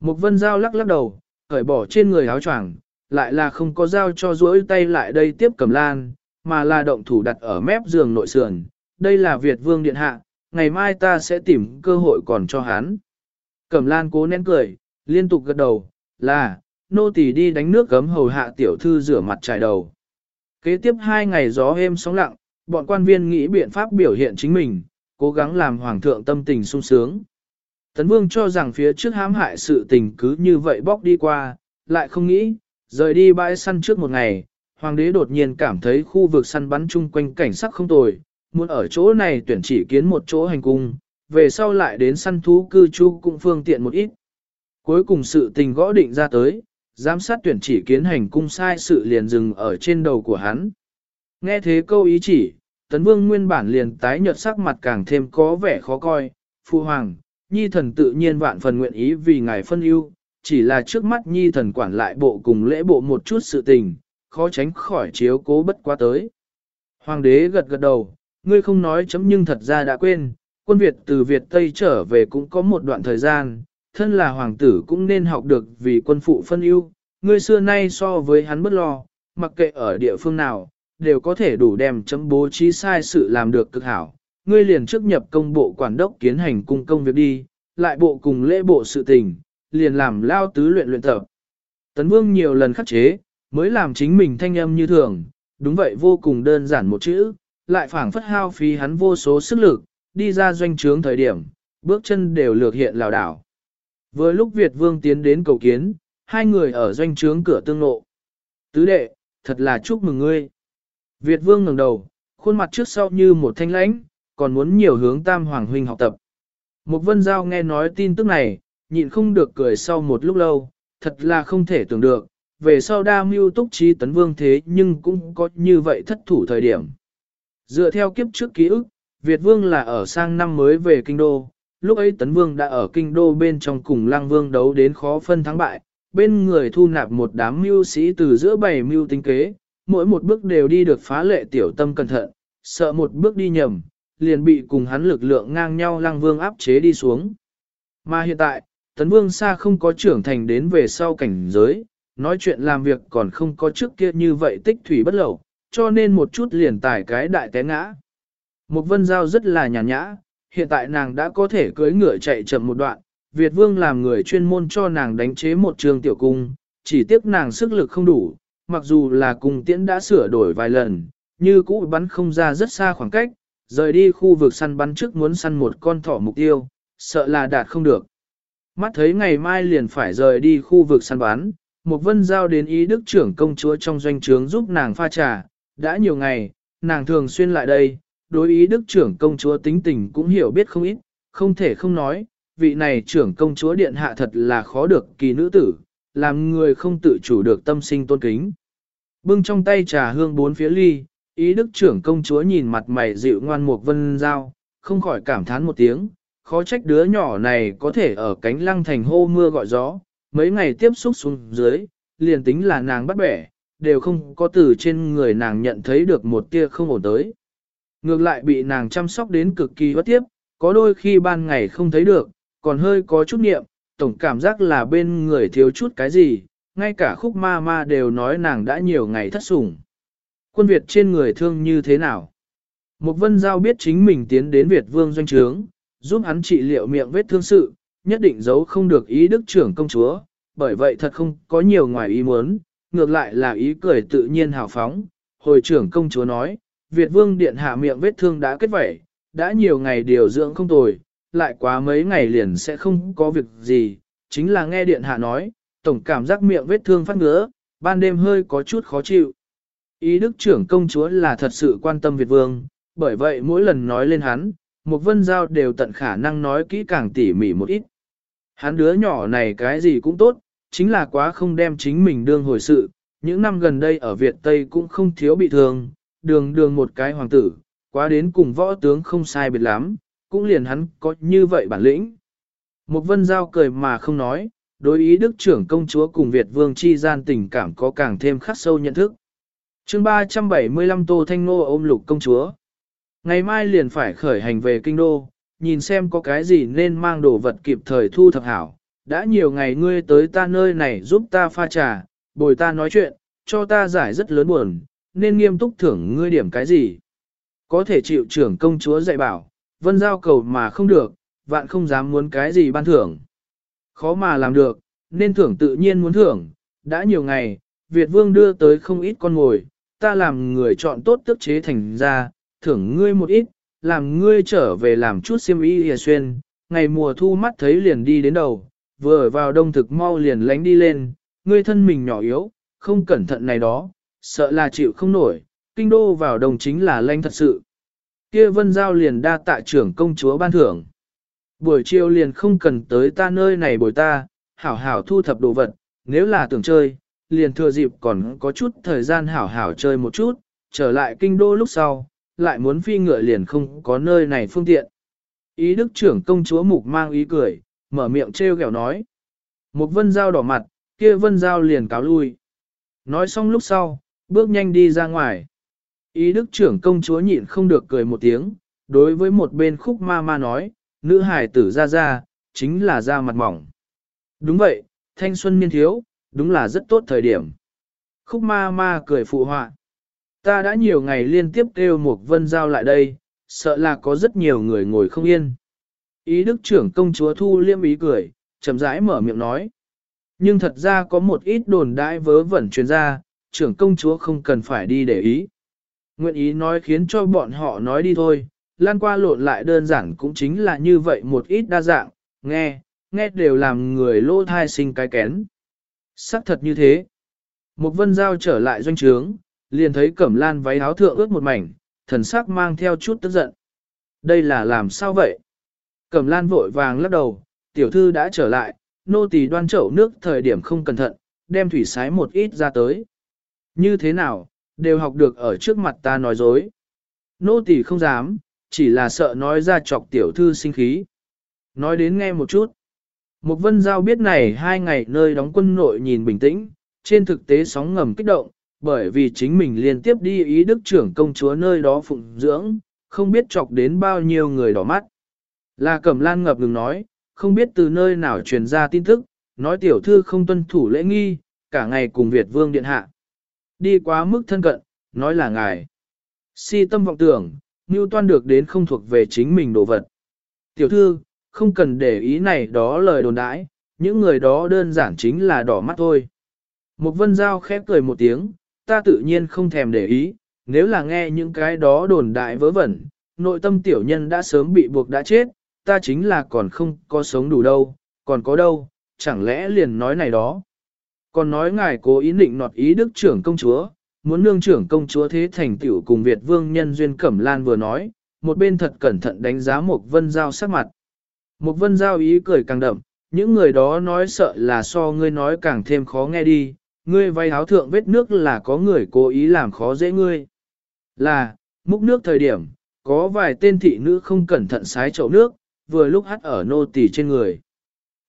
Một vân giao lắc lắc đầu, cởi bỏ trên người áo choàng, lại là không có dao cho duỗi tay lại đây tiếp cẩm lan, mà là động thủ đặt ở mép giường nội sườn. Đây là Việt vương điện hạ, ngày mai ta sẽ tìm cơ hội còn cho hắn. Cẩm lan cố nén cười, liên tục gật đầu, là, nô tỳ đi đánh nước gấm hầu hạ tiểu thư rửa mặt trải đầu. Kế tiếp hai ngày gió êm sóng lặng, bọn quan viên nghĩ biện pháp biểu hiện chính mình, cố gắng làm hoàng thượng tâm tình sung sướng. Tấn Vương cho rằng phía trước hãm hại sự tình cứ như vậy bóc đi qua, lại không nghĩ, rời đi bãi săn trước một ngày, hoàng đế đột nhiên cảm thấy khu vực săn bắn chung quanh cảnh sắc không tồi, muốn ở chỗ này tuyển chỉ kiến một chỗ hành cung, về sau lại đến săn thú cư trú cũng phương tiện một ít. Cuối cùng sự tình gõ định ra tới, giám sát tuyển chỉ kiến hành cung sai sự liền dừng ở trên đầu của hắn. Nghe thế câu ý chỉ, tấn vương nguyên bản liền tái nhợt sắc mặt càng thêm có vẻ khó coi, phu hoàng, nhi thần tự nhiên vạn phần nguyện ý vì ngài phân ưu, chỉ là trước mắt nhi thần quản lại bộ cùng lễ bộ một chút sự tình, khó tránh khỏi chiếu cố bất quá tới. Hoàng đế gật gật đầu, ngươi không nói chấm nhưng thật ra đã quên, quân Việt từ Việt Tây trở về cũng có một đoạn thời gian, thân là hoàng tử cũng nên học được vì quân phụ phân ưu, ngươi xưa nay so với hắn bất lo, mặc kệ ở địa phương nào, đều có thể đủ đem chấm bố trí sai sự làm được cực hảo. Ngươi liền trước nhập công bộ quản đốc kiến hành cung công việc đi, lại bộ cùng lễ bộ sự tình, liền làm lao tứ luyện luyện tập. Tấn Vương nhiều lần khắc chế, mới làm chính mình thanh âm như thường, đúng vậy vô cùng đơn giản một chữ, lại phảng phất hao phí hắn vô số sức lực, đi ra doanh trướng thời điểm, bước chân đều lược hiện lào đảo. Vừa lúc Việt Vương tiến đến cầu kiến, hai người ở doanh trướng cửa tương nộ. Tứ đệ, thật là chúc mừng ngươi. Việt Vương ngẩng đầu, khuôn mặt trước sau như một thanh lãnh, còn muốn nhiều hướng Tam Hoàng huynh học tập. Một vân giao nghe nói tin tức này, nhịn không được cười sau một lúc lâu, thật là không thể tưởng được, về sau đa mưu túc trí tấn vương thế nhưng cũng có như vậy thất thủ thời điểm. Dựa theo kiếp trước ký ức, Việt vương là ở sang năm mới về kinh đô, lúc ấy tấn vương đã ở kinh đô bên trong cùng lang vương đấu đến khó phân thắng bại, bên người thu nạp một đám mưu sĩ từ giữa bảy mưu tính kế, mỗi một bước đều đi được phá lệ tiểu tâm cẩn thận, sợ một bước đi nhầm, liền bị cùng hắn lực lượng ngang nhau lăng vương áp chế đi xuống. Mà hiện tại, tấn vương xa không có trưởng thành đến về sau cảnh giới, nói chuyện làm việc còn không có trước kia như vậy tích thủy bất lẩu, cho nên một chút liền tải cái đại té ngã. Một vân giao rất là nhàn nhã, hiện tại nàng đã có thể cưỡi ngựa chạy chậm một đoạn, Việt vương làm người chuyên môn cho nàng đánh chế một trường tiểu cung, chỉ tiếc nàng sức lực không đủ, mặc dù là cung tiễn đã sửa đổi vài lần, như cũ bắn không ra rất xa khoảng cách, rời đi khu vực săn bắn trước muốn săn một con thỏ mục tiêu, sợ là đạt không được. Mắt thấy ngày mai liền phải rời đi khu vực săn bắn, một vân giao đến ý đức trưởng công chúa trong doanh trướng giúp nàng pha trà, đã nhiều ngày, nàng thường xuyên lại đây, đối ý đức trưởng công chúa tính tình cũng hiểu biết không ít, không thể không nói, vị này trưởng công chúa điện hạ thật là khó được kỳ nữ tử, làm người không tự chủ được tâm sinh tôn kính. Bưng trong tay trà hương bốn phía ly, ý đức trưởng công chúa nhìn mặt mày dịu ngoan mục vân giao, không khỏi cảm thán một tiếng, khó trách đứa nhỏ này có thể ở cánh lăng thành hô mưa gọi gió, mấy ngày tiếp xúc xuống dưới, liền tính là nàng bắt bẻ, đều không có từ trên người nàng nhận thấy được một tia không ổn tới. Ngược lại bị nàng chăm sóc đến cực kỳ bất tiếp, có đôi khi ban ngày không thấy được, còn hơi có chút niệm, tổng cảm giác là bên người thiếu chút cái gì, ngay cả khúc ma ma đều nói nàng đã nhiều ngày thất sủng. Quân Việt trên người thương như thế nào? Một vân giao biết chính mình tiến đến Việt vương doanh trướng, giúp hắn trị liệu miệng vết thương sự, nhất định giấu không được ý đức trưởng công chúa, bởi vậy thật không có nhiều ngoài ý muốn, ngược lại là ý cười tự nhiên hào phóng. Hồi trưởng công chúa nói, Việt vương điện hạ miệng vết thương đã kết vẩy, đã nhiều ngày điều dưỡng không tồi, lại quá mấy ngày liền sẽ không có việc gì, chính là nghe điện hạ nói, tổng cảm giác miệng vết thương phát ngứa, ban đêm hơi có chút khó chịu. Ý đức trưởng công chúa là thật sự quan tâm Việt vương, bởi vậy mỗi lần nói lên hắn, một vân giao đều tận khả năng nói kỹ càng tỉ mỉ một ít. Hắn đứa nhỏ này cái gì cũng tốt, chính là quá không đem chính mình đương hồi sự, những năm gần đây ở Việt Tây cũng không thiếu bị thương, đường đường một cái hoàng tử, quá đến cùng võ tướng không sai biệt lắm, cũng liền hắn có như vậy bản lĩnh. Một vân giao cười mà không nói, đối ý đức trưởng công chúa cùng Việt vương chi gian tình cảm có càng thêm khắc sâu nhận thức. chương 375 Tô Thanh Nô ôm lục công chúa. Ngày mai liền phải khởi hành về kinh đô, nhìn xem có cái gì nên mang đồ vật kịp thời thu thập hảo. Đã nhiều ngày ngươi tới ta nơi này giúp ta pha trà, bồi ta nói chuyện, cho ta giải rất lớn buồn, nên nghiêm túc thưởng ngươi điểm cái gì. Có thể chịu trưởng công chúa dạy bảo, vân giao cầu mà không được, vạn không dám muốn cái gì ban thưởng. Khó mà làm được, nên thưởng tự nhiên muốn thưởng, đã nhiều ngày, Việt vương đưa tới không ít con ngồi, ta làm người chọn tốt tức chế thành ra, thưởng ngươi một ít, làm ngươi trở về làm chút xiêm y hìa xuyên, ngày mùa thu mắt thấy liền đi đến đầu, vừa vào đông thực mau liền lánh đi lên, ngươi thân mình nhỏ yếu, không cẩn thận này đó, sợ là chịu không nổi, kinh đô vào đồng chính là lanh thật sự. Kia vân giao liền đa tạ trưởng công chúa ban thưởng. Buổi chiều liền không cần tới ta nơi này bồi ta, hảo hảo thu thập đồ vật, nếu là tưởng chơi, liền thừa dịp còn có chút thời gian hảo hảo chơi một chút, trở lại kinh đô lúc sau, lại muốn phi ngựa liền không có nơi này phương tiện. Ý đức trưởng công chúa mục mang ý cười, mở miệng trêu ghẹo nói. Một vân dao đỏ mặt, kia vân dao liền cáo lui. Nói xong lúc sau, bước nhanh đi ra ngoài. Ý đức trưởng công chúa nhịn không được cười một tiếng, đối với một bên khúc ma ma nói, nữ hài tử ra ra, chính là da mặt mỏng. Đúng vậy, thanh xuân niên thiếu, đúng là rất tốt thời điểm. Khúc ma ma cười phụ họa. Ta đã nhiều ngày liên tiếp kêu một vân giao lại đây, sợ là có rất nhiều người ngồi không yên. Ý đức trưởng công chúa thu liêm ý cười, chậm rãi mở miệng nói. Nhưng thật ra có một ít đồn đại vớ vẩn truyền ra, trưởng công chúa không cần phải đi để ý. Nguyện ý nói khiến cho bọn họ nói đi thôi, lan qua lộn lại đơn giản cũng chính là như vậy một ít đa dạng, nghe, nghe đều làm người lô thai sinh cái kén. Sắc thật như thế. Một vân giao trở lại doanh trướng, liền thấy cẩm lan váy áo thượng ướt một mảnh, thần sắc mang theo chút tức giận. Đây là làm sao vậy? Cẩm lan vội vàng lắc đầu, tiểu thư đã trở lại, nô tỳ đoan chậu nước thời điểm không cẩn thận, đem thủy sái một ít ra tới. Như thế nào, đều học được ở trước mặt ta nói dối. Nô tỳ không dám, chỉ là sợ nói ra chọc tiểu thư sinh khí. Nói đến nghe một chút. Mục vân giao biết này hai ngày nơi đóng quân nội nhìn bình tĩnh, trên thực tế sóng ngầm kích động, bởi vì chính mình liên tiếp đi ý đức trưởng công chúa nơi đó phụng dưỡng, không biết chọc đến bao nhiêu người đỏ mắt. Là cẩm lan ngập ngừng nói, không biết từ nơi nào truyền ra tin tức, nói tiểu thư không tuân thủ lễ nghi, cả ngày cùng Việt vương điện hạ. Đi quá mức thân cận, nói là ngài. Si tâm vọng tưởng, mưu toan được đến không thuộc về chính mình đồ vật. Tiểu thư, không cần để ý này đó lời đồn đãi, những người đó đơn giản chính là đỏ mắt thôi. Một vân giao khép cười một tiếng, ta tự nhiên không thèm để ý, nếu là nghe những cái đó đồn đại vớ vẩn, nội tâm tiểu nhân đã sớm bị buộc đã chết, ta chính là còn không có sống đủ đâu, còn có đâu, chẳng lẽ liền nói này đó. Còn nói ngài cố ý định nọt ý đức trưởng công chúa, muốn nương trưởng công chúa thế thành tiểu cùng Việt vương nhân duyên cẩm lan vừa nói, một bên thật cẩn thận đánh giá một vân giao sắc mặt. Một vân giao ý cười càng đậm, những người đó nói sợ là so ngươi nói càng thêm khó nghe đi, ngươi vay áo thượng vết nước là có người cố ý làm khó dễ ngươi. Là, múc nước thời điểm, có vài tên thị nữ không cẩn thận sái chậu nước, vừa lúc hắt ở nô tỳ trên người.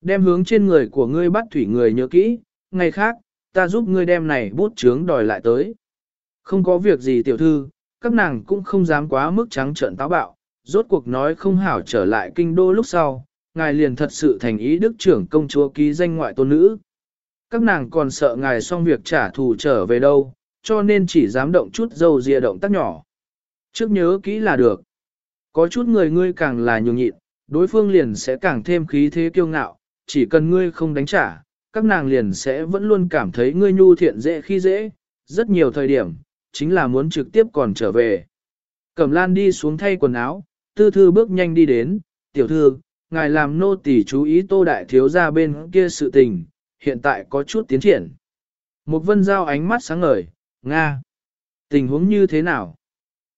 Đem hướng trên người của ngươi bắt thủy người nhớ kỹ, ngày khác, ta giúp ngươi đem này bút chướng đòi lại tới. Không có việc gì tiểu thư, các nàng cũng không dám quá mức trắng trợn táo bạo, rốt cuộc nói không hảo trở lại kinh đô lúc sau, ngài liền thật sự thành ý đức trưởng công chúa ký danh ngoại tôn nữ. Các nàng còn sợ ngài xong việc trả thù trở về đâu, cho nên chỉ dám động chút dâu dịa động tác nhỏ. Trước nhớ kỹ là được. Có chút người ngươi càng là nhường nhịn, đối phương liền sẽ càng thêm khí thế kiêu ngạo, chỉ cần ngươi không đánh trả, các nàng liền sẽ vẫn luôn cảm thấy ngươi nhu thiện dễ khi dễ, rất nhiều thời điểm, chính là muốn trực tiếp còn trở về. Cẩm lan đi xuống thay quần áo, tư thư bước nhanh đi đến, tiểu thư, ngài làm nô tỳ chú ý tô đại thiếu ra bên kia sự tình, hiện tại có chút tiến triển. Một vân giao ánh mắt sáng ngời, Nga. Tình huống như thế nào?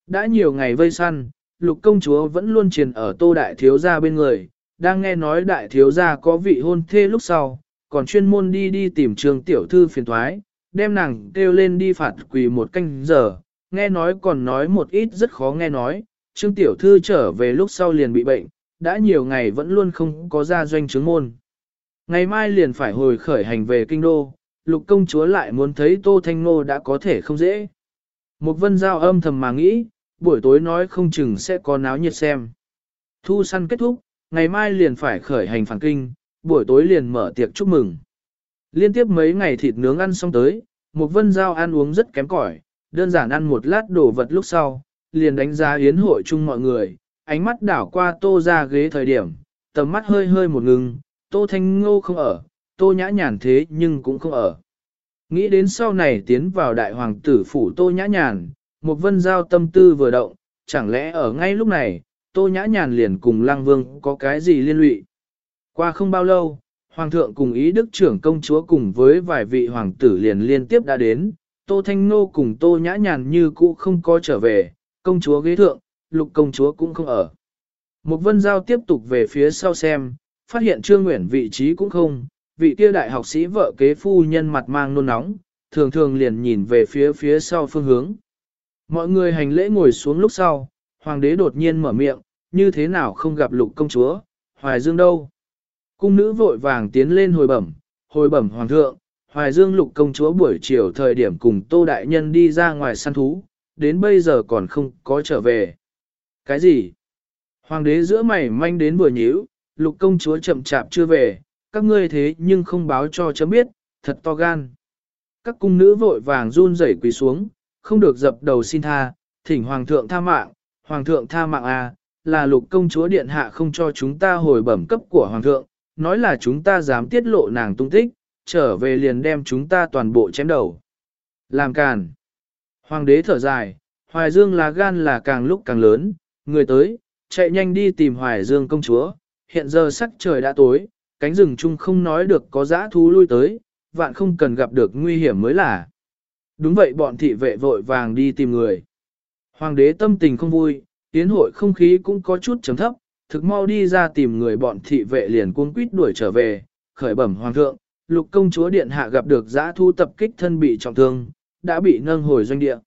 Đã nhiều ngày vây săn, lục công chúa vẫn luôn triền ở tô đại thiếu gia bên người, đang nghe nói đại thiếu gia có vị hôn thê lúc sau, còn chuyên môn đi đi tìm trường tiểu thư phiền thoái, đem nàng kêu lên đi phạt quỳ một canh giờ, nghe nói còn nói một ít rất khó nghe nói, trương tiểu thư trở về lúc sau liền bị bệnh, đã nhiều ngày vẫn luôn không có ra doanh chứng môn. Ngày mai liền phải hồi khởi hành về kinh đô, lục công chúa lại muốn thấy tô thanh nô đã có thể không dễ. Một vân giao âm thầm mà nghĩ, buổi tối nói không chừng sẽ có náo nhiệt xem. Thu săn kết thúc, ngày mai liền phải khởi hành phản kinh, buổi tối liền mở tiệc chúc mừng. Liên tiếp mấy ngày thịt nướng ăn xong tới, một vân giao ăn uống rất kém cỏi, đơn giản ăn một lát đồ vật lúc sau, liền đánh giá yến hội chung mọi người, ánh mắt đảo qua tô ra ghế thời điểm, tầm mắt hơi hơi một ngừng, tô thanh ngô không ở, tô nhã nhàn thế nhưng cũng không ở. Nghĩ đến sau này tiến vào đại hoàng tử phủ tô nhã nhàn, một vân giao tâm tư vừa động, chẳng lẽ ở ngay lúc này, tô nhã nhàn liền cùng lang vương có cái gì liên lụy. Qua không bao lâu, hoàng thượng cùng ý đức trưởng công chúa cùng với vài vị hoàng tử liền liên tiếp đã đến, tô thanh nô cùng tô nhã nhàn như cũ không có trở về, công chúa ghế thượng, lục công chúa cũng không ở. Một vân giao tiếp tục về phía sau xem, phát hiện trương nguyện vị trí cũng không, vị kia đại học sĩ vợ kế phu nhân mặt mang nôn nóng, thường thường liền nhìn về phía phía sau phương hướng. Mọi người hành lễ ngồi xuống lúc sau, hoàng đế đột nhiên mở miệng, như thế nào không gặp lục công chúa, hoài dương đâu. Cung nữ vội vàng tiến lên hồi bẩm, hồi bẩm hoàng thượng, hoài dương lục công chúa buổi chiều thời điểm cùng tô đại nhân đi ra ngoài săn thú, đến bây giờ còn không có trở về. Cái gì? Hoàng đế giữa mày manh đến vừa nhíu, lục công chúa chậm chạp chưa về, các ngươi thế nhưng không báo cho chấm biết, thật to gan. Các cung nữ vội vàng run rẩy quỳ xuống, không được dập đầu xin tha, thỉnh hoàng thượng tha mạng, hoàng thượng tha mạng à, là lục công chúa điện hạ không cho chúng ta hồi bẩm cấp của hoàng thượng, nói là chúng ta dám tiết lộ nàng tung tích, trở về liền đem chúng ta toàn bộ chém đầu. Làm càn. Hoàng đế thở dài, hoài dương là gan là càng lúc càng lớn, người tới, chạy nhanh đi tìm hoài dương công chúa, hiện giờ sắc trời đã tối, cánh rừng chung không nói được có dã thú lui tới, vạn không cần gặp được nguy hiểm mới là. Đúng vậy bọn thị vệ vội vàng đi tìm người. Hoàng đế tâm tình không vui, tiến hội không khí cũng có chút chấm thấp, thực mau đi ra tìm người bọn thị vệ liền cuống quýt đuổi trở về, khởi bẩm hoàng thượng, lục công chúa điện hạ gặp được giã thu tập kích thân bị trọng thương, đã bị nâng hồi doanh địa.